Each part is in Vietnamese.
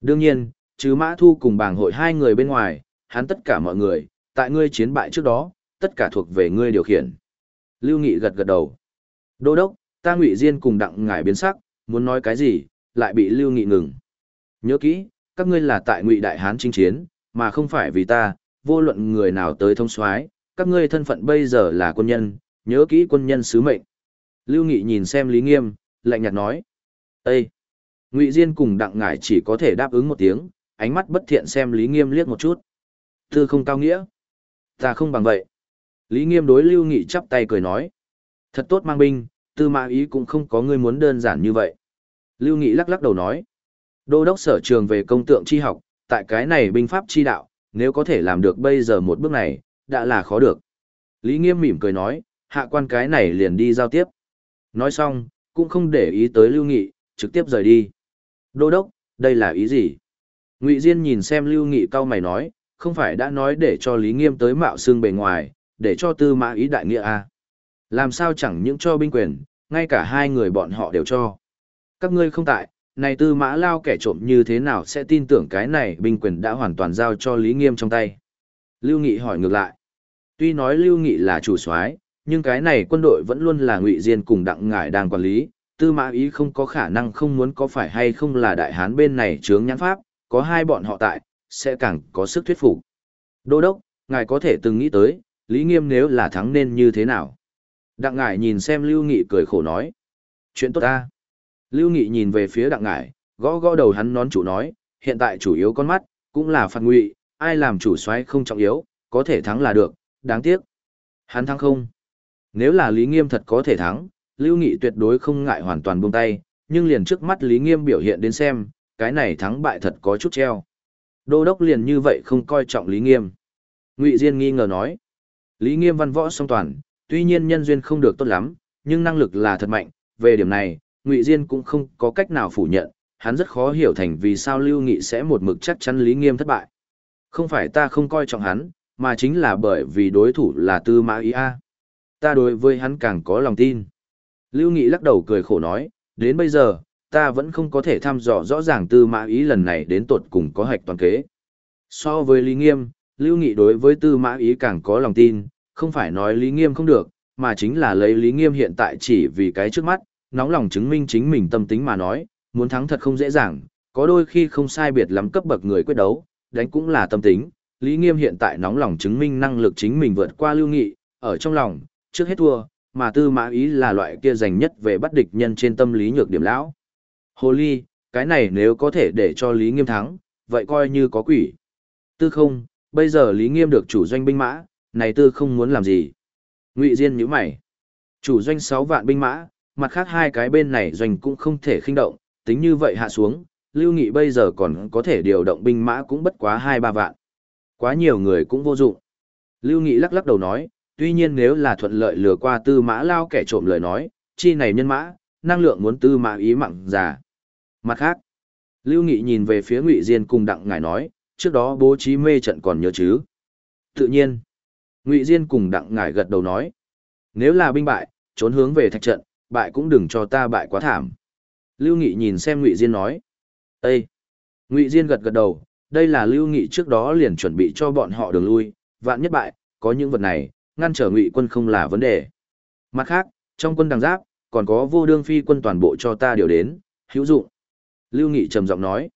Đương nhiên, chứ Mã Thu cùng bảng hội hai người bên ngoài, hắn tất cả mọi người, tại ngươi chiến bại trước đó, tất cả thuộc về ngươi điều khiển. Lưu Nghị gật gật đầu. Đô đốc, ta Ngụy Diên cùng đặng ngải biến sắc, muốn nói cái gì, lại bị Lưu Nghị ngừng. Nhớ kỹ, các ngươi là tại Ngụy Đại Hán chinh chiến, mà không phải vì ta, vô luận người nào tới thông soái, các ngươi thân phận bây giờ là quân nhân, nhớ kỹ quân nhân sứ mệnh. Lưu Nghị nhìn xem Lý Nghiêm, lạnh nhạt nói. Ê! Ngụy Diên cùng đặng ngải chỉ có thể đáp ứng một tiếng, ánh mắt bất thiện xem Lý Nghiêm liếc một chút. Tư không cao nghĩa. Ta không bằng vậy. Lý Nghiêm đối Lưu Nghị chắp tay cười nói. Thật tốt mang binh, tư mã ý cũng không có ngươi muốn đơn giản như vậy. Lưu Nghị lắc lắc đầu nói. Đô đốc sở trường về công tượng chi học, tại cái này binh pháp chi đạo, nếu có thể làm được bây giờ một bước này, đã là khó được. Lý Nghiêm mỉm cười nói, hạ quan cái này liền đi giao tiếp. Nói xong, cũng không để ý tới Lưu Nghị, trực tiếp rời đi. Đô đốc, đây là ý gì? Ngụy Diên nhìn xem Lưu Nghị cao mày nói, không phải đã nói để cho Lý Nghiêm tới mạo xương bề ngoài, để cho tư mã ý đại nghĩa à? Làm sao chẳng những cho binh quyền, ngay cả hai người bọn họ đều cho. Các ngươi không tại, này tư mã lao kẻ trộm như thế nào sẽ tin tưởng cái này binh quyền đã hoàn toàn giao cho Lý Nghiêm trong tay. Lưu Nghị hỏi ngược lại. Tuy nói Lưu Nghị là chủ soái, nhưng cái này quân đội vẫn luôn là ngụy diên cùng đặng ngải đang quản lý. Tư mã ý không có khả năng không muốn có phải hay không là đại hán bên này chướng nhãn pháp, có hai bọn họ tại, sẽ càng có sức thuyết phục. Đô đốc, ngài có thể từng nghĩ tới, Lý Nghiêm nếu là thắng nên như thế nào? Đặng ngải nhìn xem Lưu Nghị cười khổ nói. Chuyện tốt ta. Lưu Nghị nhìn về phía đặng ngải, gõ gõ đầu hắn nón chủ nói, hiện tại chủ yếu con mắt, cũng là phạt ngụy, ai làm chủ soái không trọng yếu, có thể thắng là được, đáng tiếc. Hắn thắng không? Nếu là Lý Nghiêm thật có thể thắng, Lưu Nghị tuyệt đối không ngại hoàn toàn buông tay, nhưng liền trước mắt Lý Nghiêm biểu hiện đến xem, cái này thắng bại thật có chút treo. Đô đốc liền như vậy không coi trọng Lý Nghiêm. Ngụy Diên nghi ngờ nói. Lý Nghiêm văn võ song toàn, tuy nhiên nhân duyên không được tốt lắm, nhưng năng lực là thật mạnh, về điểm này, Ngụy Diên cũng không có cách nào phủ nhận, hắn rất khó hiểu thành vì sao Lưu Nghị sẽ một mực chắc chắn Lý Nghiêm thất bại. Không phải ta không coi trọng hắn, mà chính là bởi vì đối thủ là Tư Mã Ý A. Ta đối với hắn càng có lòng tin. Lưu Nghị lắc đầu cười khổ nói, đến bây giờ, ta vẫn không có thể thăm dò rõ ràng Tư Mã Ý lần này đến tột cùng có hạch toàn kế. So với Lý Nghiêm, Lưu Nghị đối với Tư Mã Ý càng có lòng tin, không phải nói Lý Nghiêm không được, mà chính là lấy Lý Nghiêm hiện tại chỉ vì cái trước mắt, nóng lòng chứng minh chính mình tâm tính mà nói, muốn thắng thật không dễ dàng, có đôi khi không sai biệt lắm cấp bậc người quyết đấu, đánh cũng là tâm tính. Lý Nghiêm hiện tại nóng lòng chứng minh năng lực chính mình vượt qua Lưu Nghị, ở trong lòng, trước hết thua, mà Tư Mã Ý là loại kia dành nhất về bắt địch nhân trên tâm lý nhược điểm lão. Hồ ly, cái này nếu có thể để cho Lý Nghiêm thắng, vậy coi như có quỷ. Tư không, bây giờ Lý Nghiêm được chủ doanh binh mã, này tư không muốn làm gì? Ngụy Diên nhíu mày. Chủ doanh 6 vạn binh mã, mặt khác hai cái bên này doanh cũng không thể khinh động, tính như vậy hạ xuống, Lưu Nghị bây giờ còn có thể điều động binh mã cũng bất quá 2-3 vạn. Quá nhiều người cũng vô dụng. Lưu Nghị lắc lắc đầu nói, tuy nhiên nếu là thuận lợi lừa qua tư mã lao kẻ trộm lời nói, chi này nhân mã, năng lượng muốn tư mã ý mặn già. Mặt khác, Lưu Nghị nhìn về phía Ngụy Diên cùng Đặng Ngải nói, trước đó bố trí mê trận còn nhớ chứ. Tự nhiên, Ngụy Diên cùng Đặng Ngải gật đầu nói, nếu là binh bại, trốn hướng về thạch trận, bại cũng đừng cho ta bại quá thảm. Lưu Nghị nhìn xem Ngụy Diên nói, Ê! Ngụy Diên gật gật đầu, đây là Lưu Nghị trước đó liền chuẩn bị cho bọn họ đường lui, vạn nhất bại, có những vật này, ngăn trở Ngụy quân không là vấn đề. Mặt khác, trong quân đằng giáp, còn có vô đương phi quân toàn bộ cho ta điều đến, hữu dụng. Lưu Nghị trầm giọng nói,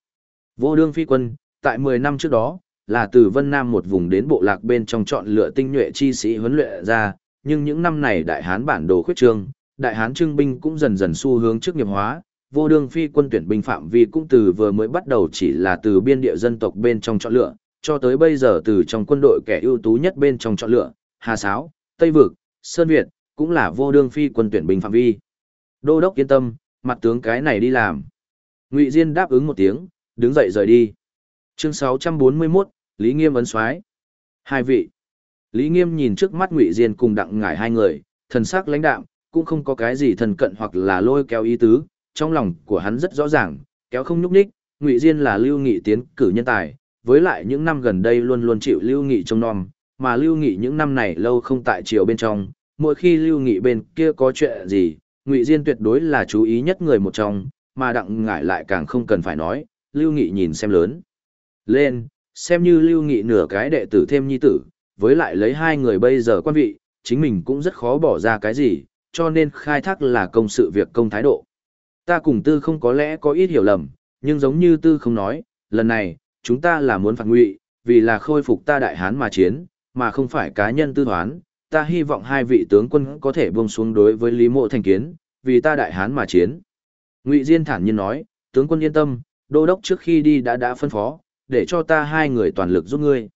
vô đương phi quân, tại 10 năm trước đó, là từ Vân Nam một vùng đến bộ lạc bên trong chọn lựa tinh nhuệ chi sĩ huấn luyện ra, nhưng những năm này đại hán bản đồ khuyết trương, đại hán trưng binh cũng dần dần xu hướng chức nghiệp hóa, vô đương phi quân tuyển binh phạm vi cũng từ vừa mới bắt đầu chỉ là từ biên địa dân tộc bên trong chọn lựa, cho tới bây giờ từ trong quân đội kẻ ưu tú nhất bên trong chọn lựa, Hà Sáo, Tây Vực, Sơn Việt, cũng là vô đương phi quân tuyển binh phạm vi. Đô đốc yên tâm, mặt tướng cái này đi làm. Ngụy Diên đáp ứng một tiếng, đứng dậy rời đi. Chương 641, Lý Nghiêm ấn soái. Hai vị. Lý Nghiêm nhìn trước mắt Ngụy Diên cùng đặng ngải hai người, thần sắc lãnh đạm, cũng không có cái gì thần cận hoặc là lôi kéo ý tứ, trong lòng của hắn rất rõ ràng, kéo không nhúc nhích, Ngụy Diên là Lưu Nghị tiến cử nhân tài, với lại những năm gần đây luôn luôn chịu Lưu Nghị trông nom, mà Lưu Nghị những năm này lâu không tại triều bên trong, mỗi khi Lưu Nghị bên kia có chuyện gì, Ngụy Diên tuyệt đối là chú ý nhất người một trong, mà đặng ngải lại càng không cần phải nói, Lưu Nghị nhìn xem lớn. Lên, xem như Lưu Nghị nửa cái đệ tử thêm nhi tử, với lại lấy hai người bây giờ quan vị, chính mình cũng rất khó bỏ ra cái gì, cho nên khai thác là công sự việc công thái độ. Ta cùng tư không có lẽ có ít hiểu lầm, nhưng giống như tư không nói, lần này, chúng ta là muốn phạt ngụy, vì là khôi phục ta đại hán mà chiến, mà không phải cá nhân tư thoán. Ta hy vọng hai vị tướng quân có thể buông xuống đối với Lý Mộ thành kiến, vì ta đại hán mà chiến. Ngụy Diên thản nhiên nói, tướng quân yên tâm, đô đốc trước khi đi đã đã phân phó, để cho ta hai người toàn lực giúp ngươi.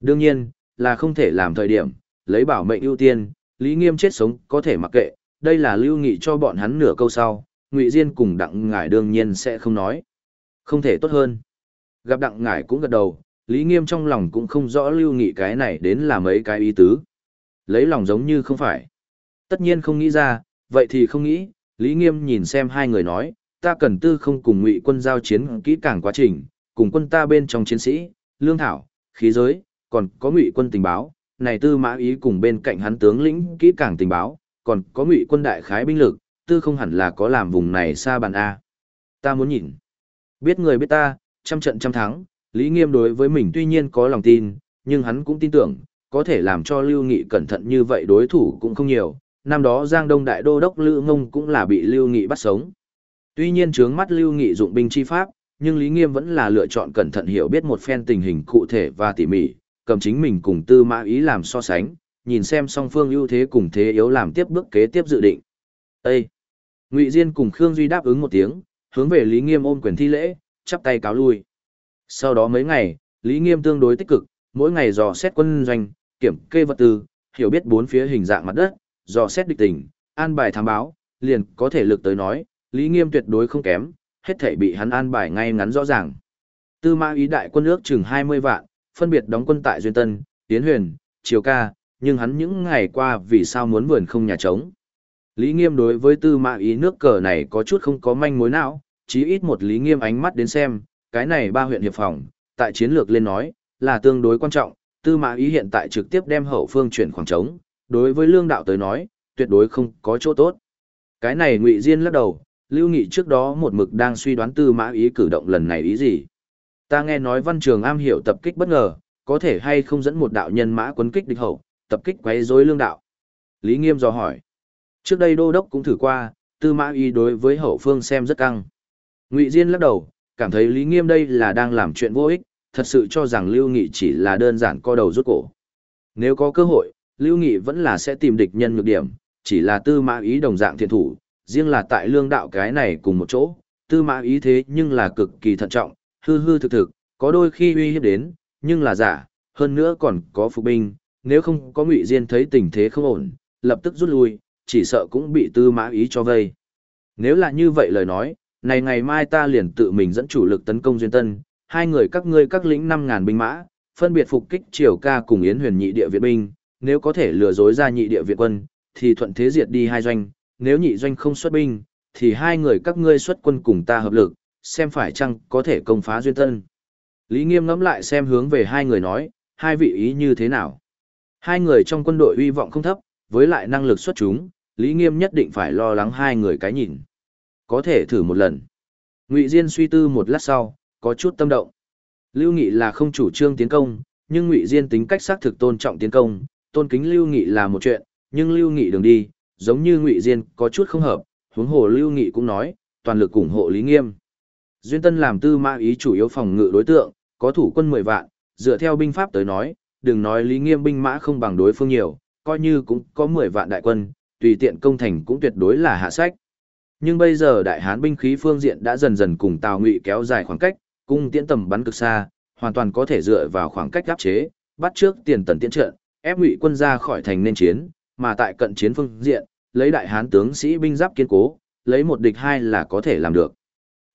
Đương nhiên, là không thể làm thời điểm, lấy bảo mệnh ưu tiên, Lý Nghiêm chết sống có thể mặc kệ, đây là lưu nghị cho bọn hắn nửa câu sau, Ngụy Diên cùng Đặng Ngải đương nhiên sẽ không nói. Không thể tốt hơn. Gặp Đặng Ngải cũng gật đầu, Lý Nghiêm trong lòng cũng không rõ lưu nghị cái này đến là mấy cái ý tứ. Lấy lòng giống như không phải. Tất nhiên không nghĩ ra, vậy thì không nghĩ, Lý Nghiêm nhìn xem hai người nói, ta cần tư không cùng ngụy quân giao chiến kỹ càng quá trình, cùng quân ta bên trong chiến sĩ, lương thảo, khí giới, còn có ngụy quân tình báo, này tư mã ý cùng bên cạnh hắn tướng lĩnh kỹ càng tình báo, còn có ngụy quân đại khái binh lực, tư không hẳn là có làm vùng này xa bàn A. Ta muốn nhìn. Biết người biết ta, trăm trận trăm thắng, Lý Nghiêm đối với mình tuy nhiên có lòng tin, nhưng hắn cũng tin tưởng, có thể làm cho Lưu Nghị cẩn thận như vậy đối thủ cũng không nhiều. Năm đó Giang Đông Đại Đô Đốc Lữ Ngông cũng là bị Lưu Nghị bắt sống. Tuy nhiên trướng mắt Lưu Nghị dụng binh chi pháp, nhưng Lý Nghiêm vẫn là lựa chọn cẩn thận hiểu biết một phen tình hình cụ thể và tỉ mỉ, cầm chính mình cùng tư mã ý làm so sánh, nhìn xem song phương ưu thế cùng thế yếu làm tiếp bước kế tiếp dự định. Ê! Ngụy Diên cùng Khương Duy đáp ứng một tiếng, hướng về Lý Nghiêm ôm quyền thi lễ, chắp tay cáo lui. Sau đó mấy ngày, Lý Nghiêm tương đối tích cực, mỗi ngày dò xét quân doanh, kiểm kê vật tư, hiểu biết bốn phía hình dạng mặt đất, dò xét địch tình, an bài thám báo, liền có thể lực tới nói, Lý Nghiêm tuyệt đối không kém, hết thể bị hắn an bài ngay ngắn rõ ràng. Tư mã ý đại quân ước chừng 20 vạn, phân biệt đóng quân tại Duyên Tân, Tiến Huyền, Triều Ca, nhưng hắn những ngày qua vì sao muốn vườn không nhà trống. Lý Nghiêm đối với tư mã ý nước cờ này có chút không có manh mối nào, chí ít một Lý Nghiêm ánh mắt đến xem, cái này ba huyện hiệp phòng, tại chiến lược lên nói, là tương đối quan trọng, tư mã ý hiện tại trực tiếp đem hậu phương chuyển khoảng trống, đối với lương đạo tới nói, tuyệt đối không có chỗ tốt. Cái này ngụy Diên lắc đầu, Lưu Nghị trước đó một mực đang suy đoán tư mã ý cử động lần này ý gì. Ta nghe nói văn trường am hiểu tập kích bất ngờ, có thể hay không dẫn một đạo nhân mã quấn kích địch hậu, tập kích quấy rối lương đạo. Lý Nghiêm dò hỏi. Trước đây đô đốc cũng thử qua, tư mã ý đối với hậu phương xem rất căng. Ngụy Diên lắc đầu, cảm thấy Lý Nghiêm đây là đang làm chuyện vô ích, thật sự cho rằng Lưu Nghị chỉ là đơn giản co đầu rút cổ. Nếu có cơ hội, Lưu Nghị vẫn là sẽ tìm địch nhân nhược điểm, chỉ là tư mã ý đồng dạng thiện thủ, riêng là tại lương đạo cái này cùng một chỗ, tư mã ý thế nhưng là cực kỳ thận trọng, hư hư thực thực, có đôi khi uy hiếp đến, nhưng là giả, hơn nữa còn có phục binh, nếu không có ngụy diên thấy tình thế không ổn, lập tức rút lui, chỉ sợ cũng bị tư mã ý cho vây. Nếu là như vậy lời nói, này ngày mai ta liền tự mình dẫn chủ lực tấn công duyên tân, hai người các ngươi các lĩnh 5.000 binh mã, phân biệt phục kích triều ca cùng yến huyền nhị địa viện binh, nếu có thể lừa dối ra nhị địa viện quân, thì thuận thế diệt đi hai doanh, nếu nhị doanh không xuất binh, thì hai người các ngươi xuất quân cùng ta hợp lực, xem phải chăng có thể công phá duyên tân. Lý Nghiêm ngẫm lại xem hướng về hai người nói, hai vị ý như thế nào. Hai người trong quân đội uy vọng không thấp, với lại năng lực xuất chúng, Lý Nghiêm nhất định phải lo lắng hai người cái nhìn. Có thể thử một lần. Ngụy Diên suy tư một lát sau, có chút tâm động. Lưu Nghị là không chủ trương tiến công, nhưng Ngụy Diên tính cách xác thực tôn trọng tiến công, tôn kính Lưu Nghị là một chuyện, nhưng Lưu Nghị đường đi, giống như Ngụy Diên có chút không hợp, huống hồ Lưu Nghị cũng nói, toàn lực ủng hộ Lý Nghiêm. Duyên Tân làm tư mã ý chủ yếu phòng ngự đối tượng, có thủ quân 10 vạn, dựa theo binh pháp tới nói, đừng nói Lý Nghiêm binh mã không bằng đối phương nhiều, coi như cũng có 10 vạn đại quân, tùy tiện công thành cũng tuyệt đối là hạ sách. Nhưng bây giờ đại hán binh khí phương diện đã dần dần cùng Tào Ngụy kéo dài khoảng cách, cung tiễn tầm bắn cực xa, hoàn toàn có thể dựa vào khoảng cách áp chế, bắt trước tiền tần tiễn trận, ép Ngụy quân ra khỏi thành nên chiến, mà tại cận chiến phương diện, lấy đại hán tướng sĩ binh giáp kiên cố, lấy một địch hai là có thể làm được.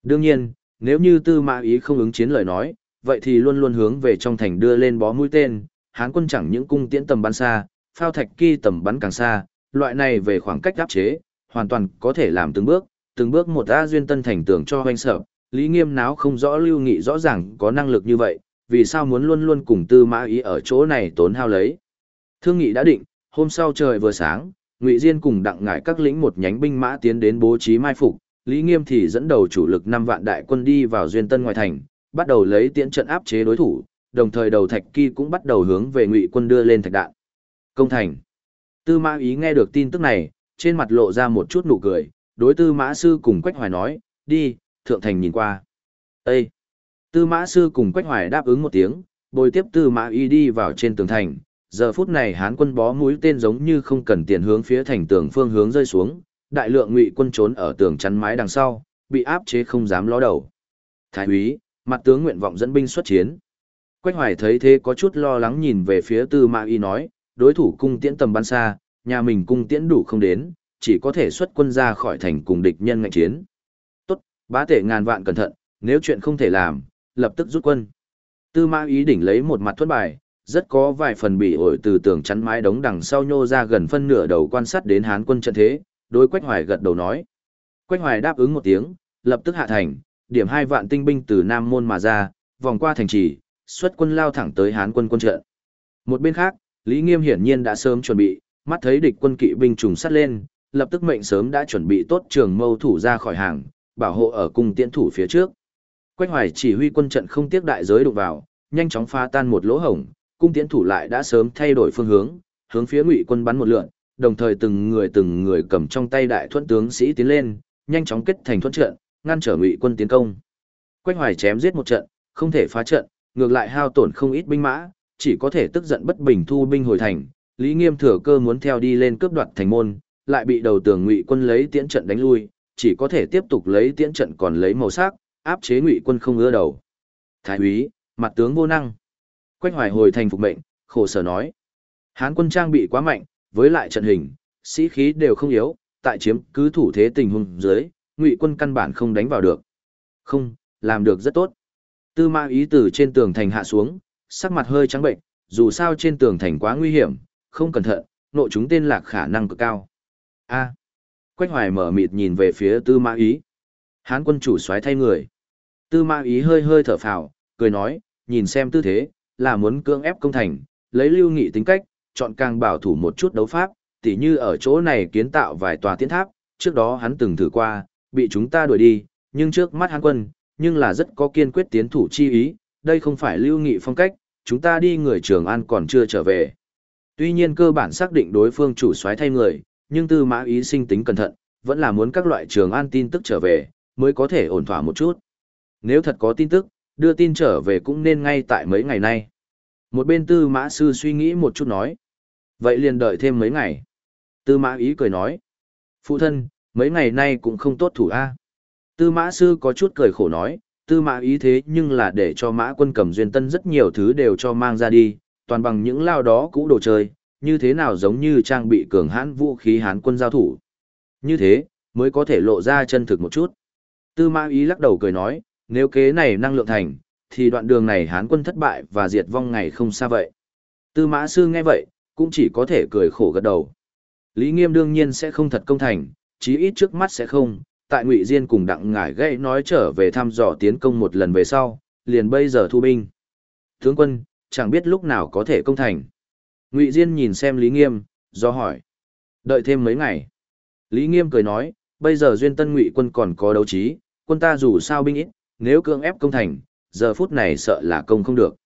Đương nhiên, nếu như tư mã ý không ứng chiến lời nói, vậy thì luôn luôn hướng về trong thành đưa lên bó mũi tên, hán quân chẳng những cung tiễn tầm bắn xa, phao thạch kỳ tầm bắn càng xa, loại này về khoảng cách áp chế, hoàn toàn có thể làm từng bước, từng bước một A duyên tân thành tưởng cho hoanh sợ, Lý Nghiêm náo không rõ lưu nghị rõ ràng có năng lực như vậy, vì sao muốn luôn luôn cùng tư mã ý ở chỗ này tốn hao lấy. Thương nghị đã định, hôm sau trời vừa sáng, Ngụy Diên cùng đặng ngải các lĩnh một nhánh binh mã tiến đến bố trí mai phục, Lý Nghiêm thì dẫn đầu chủ lực 5 vạn đại quân đi vào duyên tân ngoài thành, bắt đầu lấy tiễn trận áp chế đối thủ, đồng thời đầu thạch kỳ cũng bắt đầu hướng về ngụy quân đưa lên thạch đạn. Công thành. Tư mã ý nghe được tin tức này, trên mặt lộ ra một chút nụ cười, đối tư mã sư cùng Quách Hoài nói, đi, thượng thành nhìn qua. Ê! Tư mã sư cùng Quách Hoài đáp ứng một tiếng, bồi tiếp tư mã y đi vào trên tường thành. Giờ phút này hán quân bó mũi tên giống như không cần tiền hướng phía thành tường phương hướng rơi xuống, đại lượng ngụy quân trốn ở tường chắn mái đằng sau, bị áp chế không dám ló đầu. Thái úy, mặt tướng nguyện vọng dẫn binh xuất chiến. Quách Hoài thấy thế có chút lo lắng nhìn về phía Tư Mã Y nói, đối thủ cung tiễn tầm bắn xa, nhà mình cung tiễn đủ không đến, chỉ có thể xuất quân ra khỏi thành cùng địch nhân ngạnh chiến. Tốt, bá tể ngàn vạn cẩn thận, nếu chuyện không thể làm, lập tức rút quân. Tư Mã Ý đỉnh lấy một mặt thuất bài, rất có vài phần bị ổi từ tường chắn mái đống đằng sau nhô ra gần phân nửa đầu quan sát đến Hán quân trận thế, đối Quách Hoài gật đầu nói. Quách Hoài đáp ứng một tiếng, lập tức hạ thành, điểm hai vạn tinh binh từ Nam Môn mà ra, vòng qua thành trì, xuất quân lao thẳng tới Hán quân quân trận. Một bên khác, Lý Nghiêm hiển nhiên đã sớm chuẩn bị, mắt thấy địch quân kỵ binh trùng sát lên, lập tức mệnh sớm đã chuẩn bị tốt trường mâu thủ ra khỏi hàng, bảo hộ ở cung tiễn thủ phía trước. Quách Hoài chỉ huy quân trận không tiếc đại giới đụng vào, nhanh chóng phá tan một lỗ hổng, cung tiễn thủ lại đã sớm thay đổi phương hướng, hướng phía Ngụy quân bắn một lượn, đồng thời từng người từng người cầm trong tay đại thuẫn tướng sĩ tiến lên, nhanh chóng kết thành thuẫn trận, ngăn trở Ngụy quân tiến công. Quách Hoài chém giết một trận, không thể phá trận, ngược lại hao tổn không ít binh mã, chỉ có thể tức giận bất bình thu binh hồi thành. Lý Nghiêm thừa cơ muốn theo đi lên cướp đoạt thành môn, lại bị đầu tường Ngụy quân lấy tiễn trận đánh lui, chỉ có thể tiếp tục lấy tiễn trận còn lấy màu sắc, áp chế Ngụy quân không ưa đầu. Thái úy, mặt tướng vô năng. Quách Hoài hồi thành phục mệnh, khổ sở nói: Hán quân trang bị quá mạnh, với lại trận hình, sĩ khí đều không yếu, tại chiếm cứ thủ thế tình huống dưới, Ngụy quân căn bản không đánh vào được. Không, làm được rất tốt. Tư ma ý từ trên tường thành hạ xuống, sắc mặt hơi trắng bệnh, dù sao trên tường thành quá nguy hiểm, không cẩn thận, nội chúng tên lạc khả năng cực cao. A. Quách hoài mở mịt nhìn về phía tư mã ý. Hán quân chủ xoáy thay người. Tư mã ý hơi hơi thở phào, cười nói, nhìn xem tư thế, là muốn cưỡng ép công thành, lấy lưu nghị tính cách, chọn càng bảo thủ một chút đấu pháp, tỉ như ở chỗ này kiến tạo vài tòa tiến tháp, trước đó hắn từng thử qua, bị chúng ta đuổi đi, nhưng trước mắt hán quân, nhưng là rất có kiên quyết tiến thủ chi ý, đây không phải lưu nghị phong cách, chúng ta đi người trường an còn chưa trở về. Tuy nhiên cơ bản xác định đối phương chủ soái thay người, nhưng tư mã ý sinh tính cẩn thận, vẫn là muốn các loại trường an tin tức trở về, mới có thể ổn thỏa một chút. Nếu thật có tin tức, đưa tin trở về cũng nên ngay tại mấy ngày nay. Một bên tư mã sư suy nghĩ một chút nói. Vậy liền đợi thêm mấy ngày. Tư mã ý cười nói. Phụ thân, mấy ngày nay cũng không tốt thủ A. Tư mã sư có chút cười khổ nói, tư mã ý thế nhưng là để cho mã quân cầm duyên tân rất nhiều thứ đều cho mang ra đi, toàn bằng những lao đó cũ đồ chơi, như thế nào giống như trang bị cường hãn vũ khí hán quân giao thủ. Như thế, mới có thể lộ ra chân thực một chút. Tư mã ý lắc đầu cười nói, nếu kế này năng lượng thành, thì đoạn đường này hán quân thất bại và diệt vong ngày không xa vậy. Tư mã sư nghe vậy, cũng chỉ có thể cười khổ gật đầu. Lý Nghiêm đương nhiên sẽ không thật công thành, chí ít trước mắt sẽ không, tại Ngụy Diên cùng đặng ngải gây nói trở về thăm dò tiến công một lần về sau, liền bây giờ thu binh. Tướng quân, chẳng biết lúc nào có thể công thành. Ngụy Diên nhìn xem Lý Nghiêm, do hỏi. Đợi thêm mấy ngày. Lý Nghiêm cười nói, bây giờ duyên tân Ngụy quân còn có đấu trí, quân ta dù sao binh ít, nếu cưỡng ép công thành, giờ phút này sợ là công không được.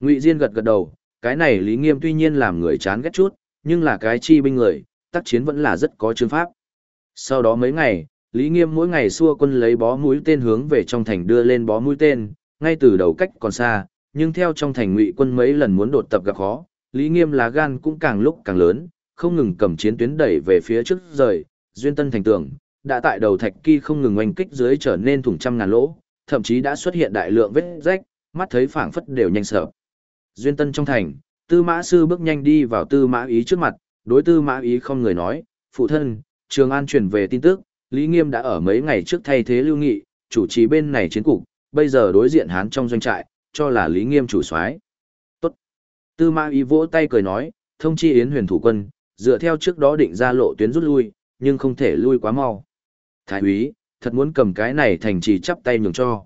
Ngụy Diên gật gật đầu, cái này Lý Nghiêm tuy nhiên làm người chán ghét chút, nhưng là cái chi binh người, tác chiến vẫn là rất có chương pháp. Sau đó mấy ngày, Lý Nghiêm mỗi ngày xua quân lấy bó mũi tên hướng về trong thành đưa lên bó mũi tên, ngay từ đầu cách còn xa, nhưng theo trong thành ngụy quân mấy lần muốn đột tập gặp khó, Lý Nghiêm lá gan cũng càng lúc càng lớn, không ngừng cầm chiến tuyến đẩy về phía trước rời, duyên tân thành tường, đã tại đầu thạch kỳ không ngừng oanh kích dưới trở nên thủng trăm ngàn lỗ, thậm chí đã xuất hiện đại lượng vết rách, mắt thấy phảng phất đều nhanh sợ. Duyên tân trong thành, tư mã sư bước nhanh đi vào tư mã ý trước mặt, đối tư mã ý không người nói, phụ thân, trường an truyền về tin tức, Lý Nghiêm đã ở mấy ngày trước thay thế Lưu Nghị, chủ trì bên này chiến cục, bây giờ đối diện Hán trong doanh trại, cho là Lý Nghiêm chủ soái. Tốt. Tư Mã Ý vỗ tay cười nói, thông chi Yến Huyền thủ quân, dựa theo trước đó định ra lộ tuyến rút lui, nhưng không thể lui quá mau. Thái úy, thật muốn cầm cái này thành trì chắp tay nhường cho.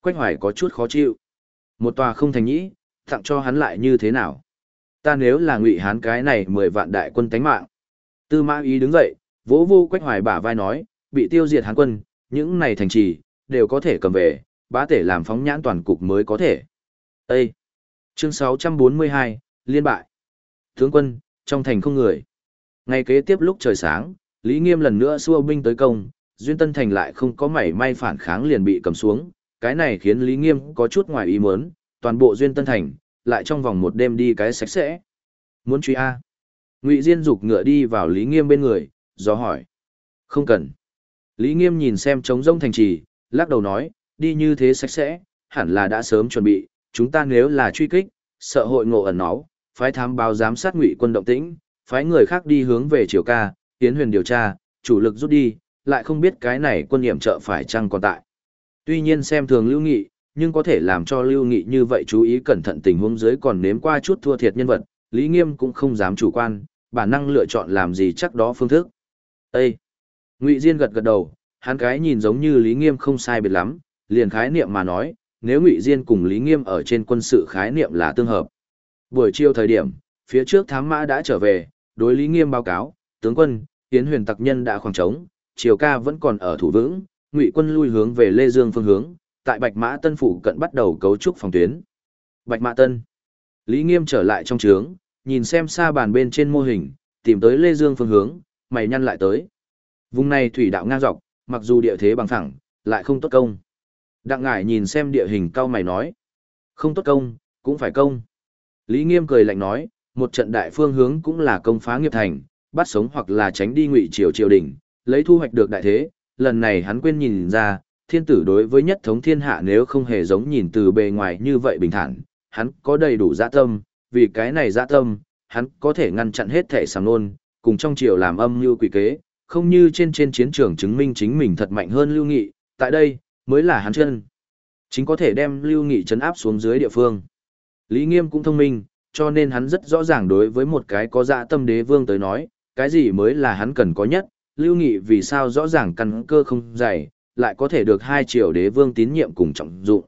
Quách Hoài có chút khó chịu. Một tòa không thành nhĩ, tặng cho hắn lại như thế nào? Ta nếu là ngụy hán cái này mười vạn đại quân tánh mạng. Tư Mã Ý đứng dậy, vỗ vô Quách Hoài bả vai nói, bị tiêu diệt Hán quân, những này thành trì, đều có thể cầm về, bá tể làm phóng nhãn toàn cục mới có thể. Ê! Chương 642, Liên bại. Tướng quân, trong thành không người. Ngày kế tiếp lúc trời sáng, Lý Nghiêm lần nữa xua binh tới công, Duyên Tân Thành lại không có mảy may phản kháng liền bị cầm xuống, cái này khiến Lý Nghiêm có chút ngoài ý muốn, toàn bộ Duyên Tân Thành, lại trong vòng một đêm đi cái sạch sẽ. Muốn truy A. Ngụy Diên dục ngựa đi vào Lý Nghiêm bên người, do hỏi. Không cần. Lý Nghiêm nhìn xem trống rông thành trì, lắc đầu nói, đi như thế sạch sẽ, hẳn là đã sớm chuẩn bị, chúng ta nếu là truy kích, sợ hội ngộ ẩn náu, phái thám báo giám sát ngụy quân động tĩnh, phái người khác đi hướng về triều ca, tiến huyền điều tra, chủ lực rút đi, lại không biết cái này quân nhiệm trợ phải chăng còn tại. Tuy nhiên xem thường Lưu Nghị, nhưng có thể làm cho Lưu Nghị như vậy chú ý cẩn thận tình huống dưới còn nếm qua chút thua thiệt nhân vật, Lý Nghiêm cũng không dám chủ quan, bản năng lựa chọn làm gì chắc đó phương thức. Ê! Ngụy Diên gật gật đầu, hắn cái nhìn giống như Lý Nghiêm không sai biệt lắm, liền khái niệm mà nói, nếu Ngụy Diên cùng Lý Nghiêm ở trên quân sự khái niệm là tương hợp. Buổi chiều thời điểm, phía trước thám mã đã trở về, đối Lý Nghiêm báo cáo, tướng quân, Yến Huyền tặc nhân đã khoảng trống, triều ca vẫn còn ở thủ vững, Ngụy quân lui hướng về Lê Dương phương hướng, tại Bạch Mã Tân phủ cận bắt đầu cấu trúc phòng tuyến. Bạch Mã Tân. Lý Nghiêm trở lại trong trướng, nhìn xem xa bàn bên trên mô hình, tìm tới Lê Dương phương hướng, mày nhăn lại tới. Vùng này thủy đạo ngang dọc, mặc dù địa thế bằng phẳng, lại không tốt công. Đặng ngải nhìn xem địa hình cao mày nói. Không tốt công, cũng phải công. Lý Nghiêm cười lạnh nói, một trận đại phương hướng cũng là công phá nghiệp thành, bắt sống hoặc là tránh đi ngụy triều triều đình, lấy thu hoạch được đại thế. Lần này hắn quên nhìn ra, thiên tử đối với nhất thống thiên hạ nếu không hề giống nhìn từ bề ngoài như vậy bình thản, hắn có đầy đủ dạ tâm, vì cái này dạ tâm, hắn có thể ngăn chặn hết thể sàng nôn, cùng trong triều làm âm như quỷ kế, không như trên trên chiến trường chứng minh chính mình thật mạnh hơn lưu nghị, tại đây, mới là hắn chân. Chính có thể đem lưu nghị chấn áp xuống dưới địa phương. Lý Nghiêm cũng thông minh, cho nên hắn rất rõ ràng đối với một cái có dạ tâm đế vương tới nói, cái gì mới là hắn cần có nhất, lưu nghị vì sao rõ ràng căn cơ không dày, lại có thể được hai triệu đế vương tín nhiệm cùng trọng dụng.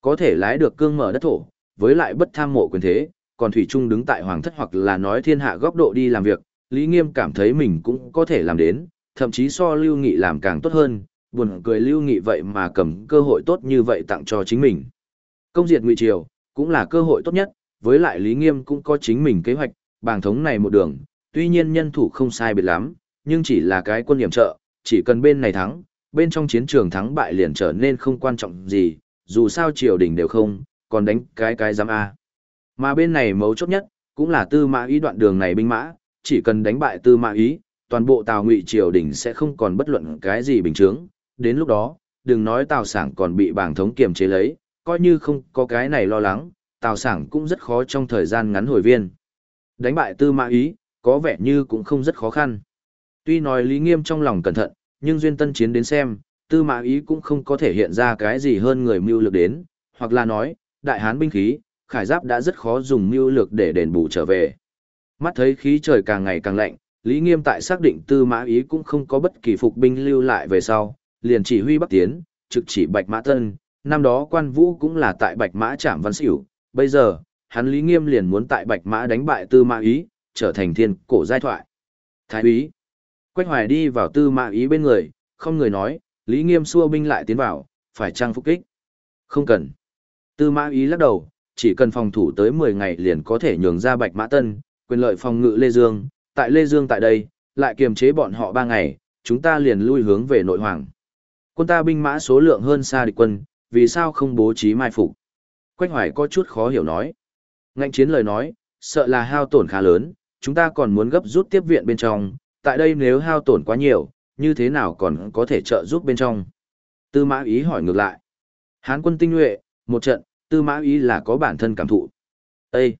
Có thể lái được cương mở đất thổ, với lại bất tham mộ quyền thế, còn Thủy Trung đứng tại hoàng thất hoặc là nói thiên hạ góc độ đi làm việc, Lý Nghiêm cảm thấy mình cũng có thể làm đến, thậm chí so Lưu Nghị làm càng tốt hơn, buồn cười Lưu Nghị vậy mà cầm cơ hội tốt như vậy tặng cho chính mình. Công diệt Ngụy Triều, cũng là cơ hội tốt nhất, với lại Lý Nghiêm cũng có chính mình kế hoạch, bàng thống này một đường, tuy nhiên nhân thủ không sai biệt lắm, nhưng chỉ là cái quân điểm trợ, chỉ cần bên này thắng, bên trong chiến trường thắng bại liền trở nên không quan trọng gì, dù sao triều đình đều không, còn đánh cái cái giám A. Mà bên này mấu chốt nhất, cũng là tư mã ý đoạn đường này binh mã, chỉ cần đánh bại tư mã ý, toàn bộ Tào Ngụy triều đình sẽ không còn bất luận cái gì bình thường. Đến lúc đó, đừng nói Tào Sảng còn bị bảng thống kiềm chế lấy, coi như không có cái này lo lắng, Tào Sảng cũng rất khó trong thời gian ngắn hồi viên. Đánh bại tư mã ý, có vẻ như cũng không rất khó khăn. Tuy nói Lý Nghiêm trong lòng cẩn thận, nhưng duyên tân chiến đến xem, tư mã ý cũng không có thể hiện ra cái gì hơn người mưu lược đến, hoặc là nói, đại hán binh khí, khải giáp đã rất khó dùng mưu lược để đền bù trở về. Mắt thấy khí trời càng ngày càng lạnh, Lý Nghiêm tại xác định tư mã ý cũng không có bất kỳ phục binh lưu lại về sau, liền chỉ huy bắc tiến, trực chỉ Bạch Mã Tân, năm đó quan vũ cũng là tại Bạch Mã Trạm Văn sửu bây giờ, hắn Lý Nghiêm liền muốn tại Bạch Mã đánh bại tư mã ý, trở thành thiên cổ giai thoại. Thái úy, Quách Hoài đi vào tư mã ý bên người, không người nói, Lý Nghiêm xua binh lại tiến vào, phải trang phục kích. Không cần. Tư mã ý lắc đầu, chỉ cần phòng thủ tới 10 ngày liền có thể nhường ra Bạch Mã Tân, quyền lợi phòng ngự Lê Dương, tại Lê Dương tại đây, lại kiềm chế bọn họ 3 ngày, chúng ta liền lui hướng về nội hoàng. Quân ta binh mã số lượng hơn xa địch quân, vì sao không bố trí mai phục? Quách Hoài có chút khó hiểu nói. Ngạnh chiến lời nói, sợ là hao tổn khá lớn, chúng ta còn muốn gấp rút tiếp viện bên trong, tại đây nếu hao tổn quá nhiều, như thế nào còn có thể trợ giúp bên trong? Tư mã ý hỏi ngược lại. Hán quân tinh nhuệ, một trận, tư mã ý là có bản thân cảm thụ. Ê!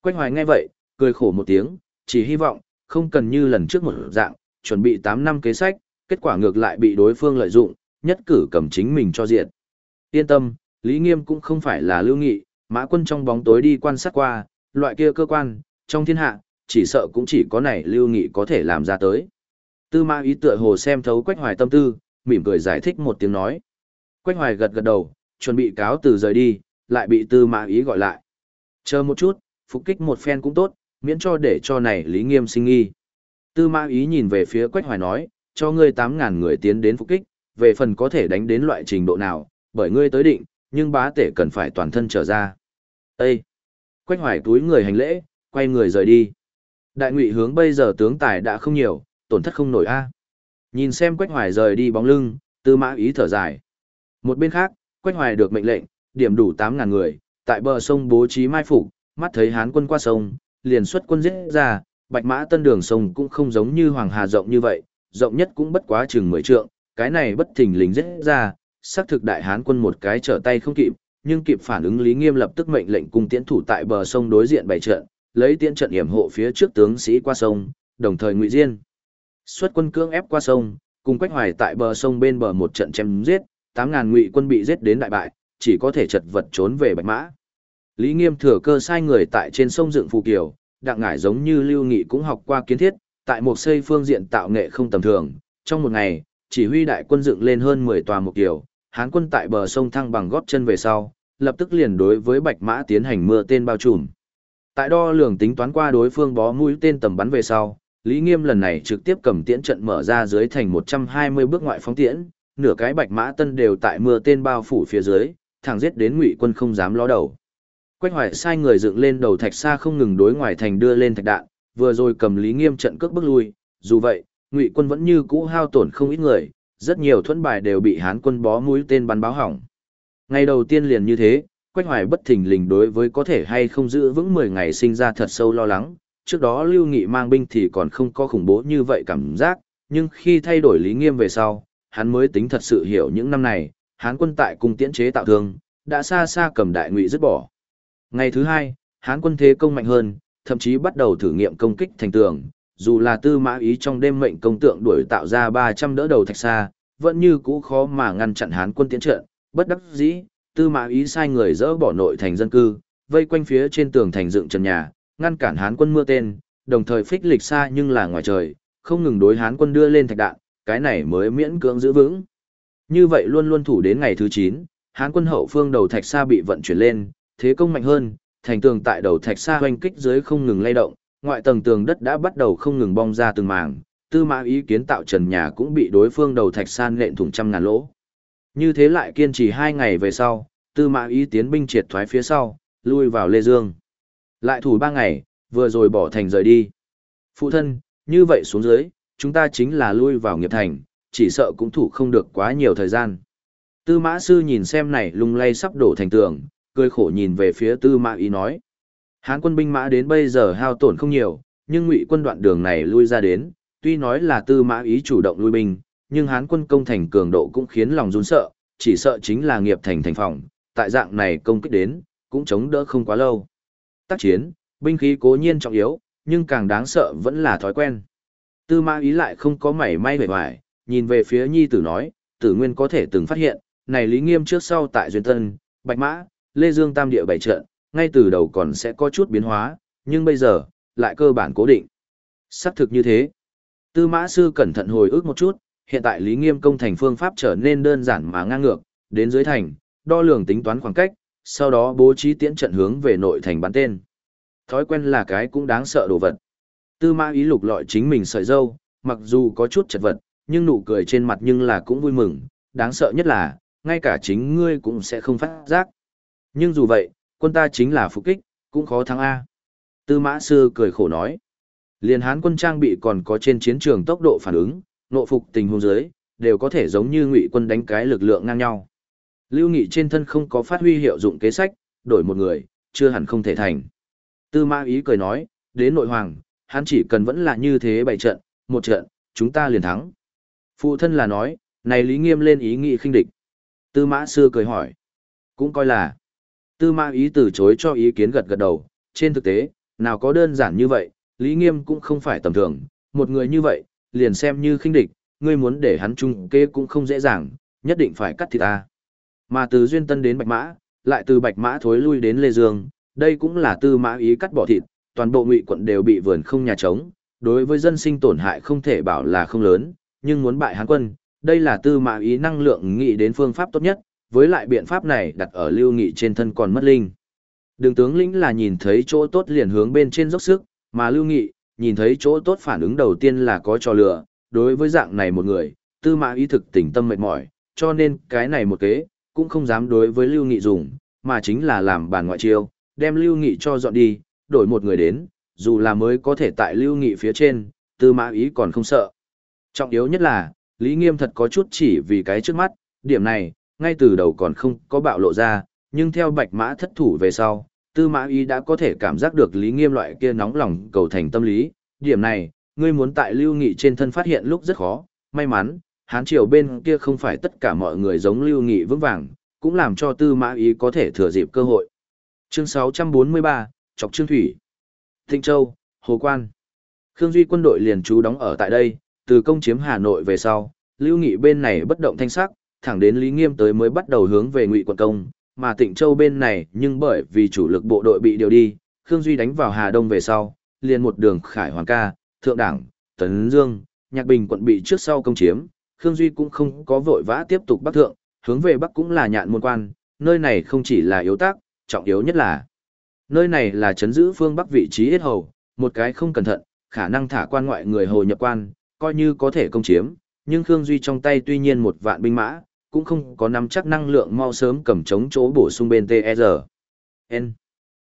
Quách hoài nghe vậy, cười khổ một tiếng, chỉ hy vọng, không cần như lần trước một dạng, chuẩn bị 8 năm kế sách, kết quả ngược lại bị đối phương lợi dụng, nhất cử cầm chính mình cho diện. Yên tâm, Lý Nghiêm cũng không phải là lưu nghị, mã quân trong bóng tối đi quan sát qua, loại kia cơ quan, trong thiên hạ, chỉ sợ cũng chỉ có này lưu nghị có thể làm ra tới. Tư mã ý tựa hồ xem thấu Quách Hoài tâm tư, mỉm cười giải thích một tiếng nói. Quách Hoài gật gật đầu, chuẩn bị cáo từ rời đi, lại bị tư mã ý gọi lại. Chờ một chút, phục kích một phen cũng tốt, miễn cho để cho này Lý Nghiêm sinh nghi. Tư mã ý nhìn về phía Quách Hoài nói, cho ngươi 8.000 người tiến đến phục kích, về phần có thể đánh đến loại trình độ nào, bởi ngươi tới định, nhưng bá tể cần phải toàn thân trở ra. Ê! Quách hoài túi người hành lễ, quay người rời đi. Đại ngụy hướng bây giờ tướng tài đã không nhiều, tổn thất không nổi a. Nhìn xem Quách hoài rời đi bóng lưng, tư mã ý thở dài. Một bên khác, Quách hoài được mệnh lệnh, điểm đủ 8.000 người, tại bờ sông bố trí mai phục, mắt thấy hán quân qua sông, liền xuất quân giết ra, bạch mã tân đường sông cũng không giống như Hoàng Hà rộng như vậy, rộng nhất cũng bất quá chừng 10 trượng, cái này bất thình lình giết ra, xác thực đại hán quân một cái trở tay không kịp, nhưng kịp phản ứng Lý Nghiêm lập tức mệnh lệnh cung tiễn thủ tại bờ sông đối diện bày trận, lấy tiễn trận yểm hộ phía trước tướng sĩ qua sông, đồng thời ngụy diên. Xuất quân cưỡng ép qua sông, cùng Quách Hoài tại bờ sông bên bờ một trận chém giết, 8000 ngụy quân bị giết đến đại bại, chỉ có thể chật vật trốn về Bạch Mã. Lý Nghiêm thừa cơ sai người tại trên sông dựng phù kiều, đặng ngải giống như Lưu Nghị cũng học qua kiến thiết, tại một xây phương diện tạo nghệ không tầm thường, trong một ngày, chỉ huy đại quân dựng lên hơn 10 tòa một kiểu, Hán quân tại bờ sông thăng bằng gót chân về sau, lập tức liền đối với Bạch Mã tiến hành mưa tên bao trùm. Tại đo lường tính toán qua đối phương bó mũi tên tầm bắn về sau, Lý Nghiêm lần này trực tiếp cầm tiễn trận mở ra dưới thành 120 bước ngoại phóng tiễn, nửa cái Bạch Mã Tân đều tại mưa tên bao phủ phía dưới, thẳng giết đến Ngụy quân không dám ló đầu. Quách Hoài sai người dựng lên đầu thạch xa không ngừng đối ngoài thành đưa lên thạch đạn, vừa rồi cầm Lý Nghiêm trận cước bước lui, dù vậy, Ngụy quân vẫn như cũ hao tổn không ít người, rất nhiều thuẫn bài đều bị Hán quân bó mũi tên bắn báo hỏng. Ngày đầu tiên liền như thế, Quách Hoài bất thình lình đối với có thể hay không giữ vững 10 ngày sinh ra thật sâu lo lắng, trước đó Lưu Nghị mang binh thì còn không có khủng bố như vậy cảm giác, nhưng khi thay đổi Lý Nghiêm về sau, hắn mới tính thật sự hiểu những năm này, Hán quân tại cung tiễn chế tạo thương, đã xa xa cầm đại ngụy dứt bỏ. Ngày thứ hai, Hán quân thế công mạnh hơn, thậm chí bắt đầu thử nghiệm công kích thành tường, dù là tư mã ý trong đêm mệnh công tượng đuổi tạo ra 300 đỡ đầu thạch xa, vẫn như cũ khó mà ngăn chặn Hán quân tiến trận, bất đắc dĩ, tư mã ý sai người dỡ bỏ nội thành dân cư, vây quanh phía trên tường thành dựng trần nhà, ngăn cản Hán quân mưa tên, đồng thời phích lịch xa nhưng là ngoài trời, không ngừng đối Hán quân đưa lên thạch đạn, cái này mới miễn cưỡng giữ vững. Như vậy luôn luôn thủ đến ngày thứ 9, Hán quân hậu phương đầu thạch xa bị vận chuyển lên, thế công mạnh hơn, thành tường tại đầu thạch xa hoành kích dưới không ngừng lay động, ngoại tầng tường đất đã bắt đầu không ngừng bong ra từng mảng, tư mã ý kiến tạo trần nhà cũng bị đối phương đầu thạch san nện thủng trăm ngàn lỗ. Như thế lại kiên trì hai ngày về sau, tư mã ý tiến binh triệt thoái phía sau, lui vào Lê Dương. Lại thủ ba ngày, vừa rồi bỏ thành rời đi. Phụ thân, như vậy xuống dưới, chúng ta chính là lui vào nghiệp thành, chỉ sợ cũng thủ không được quá nhiều thời gian. Tư mã sư nhìn xem này lung lay sắp đổ thành tường, cười khổ nhìn về phía tư mã ý nói. Hán quân binh mã đến bây giờ hao tổn không nhiều, nhưng ngụy quân đoạn đường này lui ra đến, tuy nói là tư mã ý chủ động lui binh, nhưng hán quân công thành cường độ cũng khiến lòng run sợ, chỉ sợ chính là nghiệp thành thành phòng, tại dạng này công kích đến, cũng chống đỡ không quá lâu. Tác chiến, binh khí cố nhiên trọng yếu, nhưng càng đáng sợ vẫn là thói quen. Tư mã ý lại không có mảy may vẻ vải, nhìn về phía nhi tử nói, tử nguyên có thể từng phát hiện, này lý nghiêm trước sau tại Duyên Tân, Bạch Mã, Lê Dương Tam địa bảy trận, ngay từ đầu còn sẽ có chút biến hóa, nhưng bây giờ, lại cơ bản cố định. Sắc thực như thế. Tư mã sư cẩn thận hồi ức một chút, hiện tại Lý Nghiêm công thành phương pháp trở nên đơn giản mà ngang ngược, đến dưới thành, đo lường tính toán khoảng cách, sau đó bố trí tiễn trận hướng về nội thành bắn tên. Thói quen là cái cũng đáng sợ đồ vật. Tư mã ý lục lọi chính mình sợi dâu, mặc dù có chút chật vật, nhưng nụ cười trên mặt nhưng là cũng vui mừng, đáng sợ nhất là, ngay cả chính ngươi cũng sẽ không phát giác. Nhưng dù vậy, quân ta chính là phục kích, cũng khó thắng A. Tư mã sư cười khổ nói. Liên hán quân trang bị còn có trên chiến trường tốc độ phản ứng, nộ phục tình huống dưới, đều có thể giống như ngụy quân đánh cái lực lượng ngang nhau. Lưu Nghị trên thân không có phát huy hiệu dụng kế sách, đổi một người, chưa hẳn không thể thành. Tư mã ý cười nói, đến nội hoàng, hắn chỉ cần vẫn là như thế bảy trận, một trận, chúng ta liền thắng. Phụ thân là nói, này Lý Nghiêm lên ý nghị khinh địch. Tư mã sư cười hỏi, cũng coi là. Tư mã ý từ chối cho ý kiến gật gật đầu, trên thực tế, nào có đơn giản như vậy, Lý Nghiêm cũng không phải tầm thường, một người như vậy, liền xem như khinh địch, ngươi muốn để hắn chung kê cũng không dễ dàng, nhất định phải cắt thịt ta. Mà từ Duyên Tân đến Bạch Mã, lại từ Bạch Mã thối lui đến Lê Dương, đây cũng là tư mã ý cắt bỏ thịt, toàn bộ ngụy quận đều bị vườn không nhà trống, đối với dân sinh tổn hại không thể bảo là không lớn, nhưng muốn bại Hán quân, đây là tư mã ý năng lượng nghĩ đến phương pháp tốt nhất, với lại biện pháp này đặt ở lưu nghị trên thân còn mất linh. Đường tướng lĩnh là nhìn thấy chỗ tốt liền hướng bên trên dốc sức, mà lưu nghị, nhìn thấy chỗ tốt phản ứng đầu tiên là có trò lừa, đối với dạng này một người, tư mã ý thực tỉnh tâm mệt mỏi, cho nên cái này một kế, cũng không dám đối với Lưu Nghị dùng, mà chính là làm bàn ngoại chiêu, đem Lưu Nghị cho dọn đi, đổi một người đến, dù là mới có thể tại Lưu Nghị phía trên, tư mã ý còn không sợ. Trọng yếu nhất là, Lý Nghiêm thật có chút chỉ vì cái trước mắt, điểm này, ngay từ đầu còn không có bạo lộ ra, nhưng theo bạch mã thất thủ về sau, tư mã ý đã có thể cảm giác được Lý Nghiêm loại kia nóng lòng cầu thành tâm lý, điểm này, ngươi muốn tại Lưu Nghị trên thân phát hiện lúc rất khó, may mắn, hán triều bên kia không phải tất cả mọi người giống Lưu Nghị vững vàng, cũng làm cho tư mã ý có thể thừa dịp cơ hội. Chương 643, Chọc Trương Thủy. Thịnh Châu, Hồ Quan. Khương Duy quân đội liền trú đóng ở tại đây, từ công chiếm Hà Nội về sau, Lưu Nghị bên này bất động thanh sắc, thẳng đến Lý Nghiêm tới mới bắt đầu hướng về Ngụy quận công, mà Tịnh Châu bên này, nhưng bởi vì chủ lực bộ đội bị điều đi, Khương Duy đánh vào Hà Đông về sau, liền một đường Khải Hoàng ca, Thượng Đảng, Tấn Dương, Nhạc Bình quận bị trước sau công chiếm, Khương Duy cũng không có vội vã tiếp tục bắc thượng, hướng về bắc cũng là nhạn môn quan, nơi này không chỉ là yếu tác, trọng yếu nhất là nơi này là chấn giữ phương bắc vị trí hết hầu, một cái không cẩn thận, khả năng thả quan ngoại người hồ nhập quan, coi như có thể công chiếm, nhưng Khương Duy trong tay tuy nhiên một vạn binh mã, cũng không có nắm chắc năng lượng mau sớm cầm chống chỗ bổ sung bên TR. E N.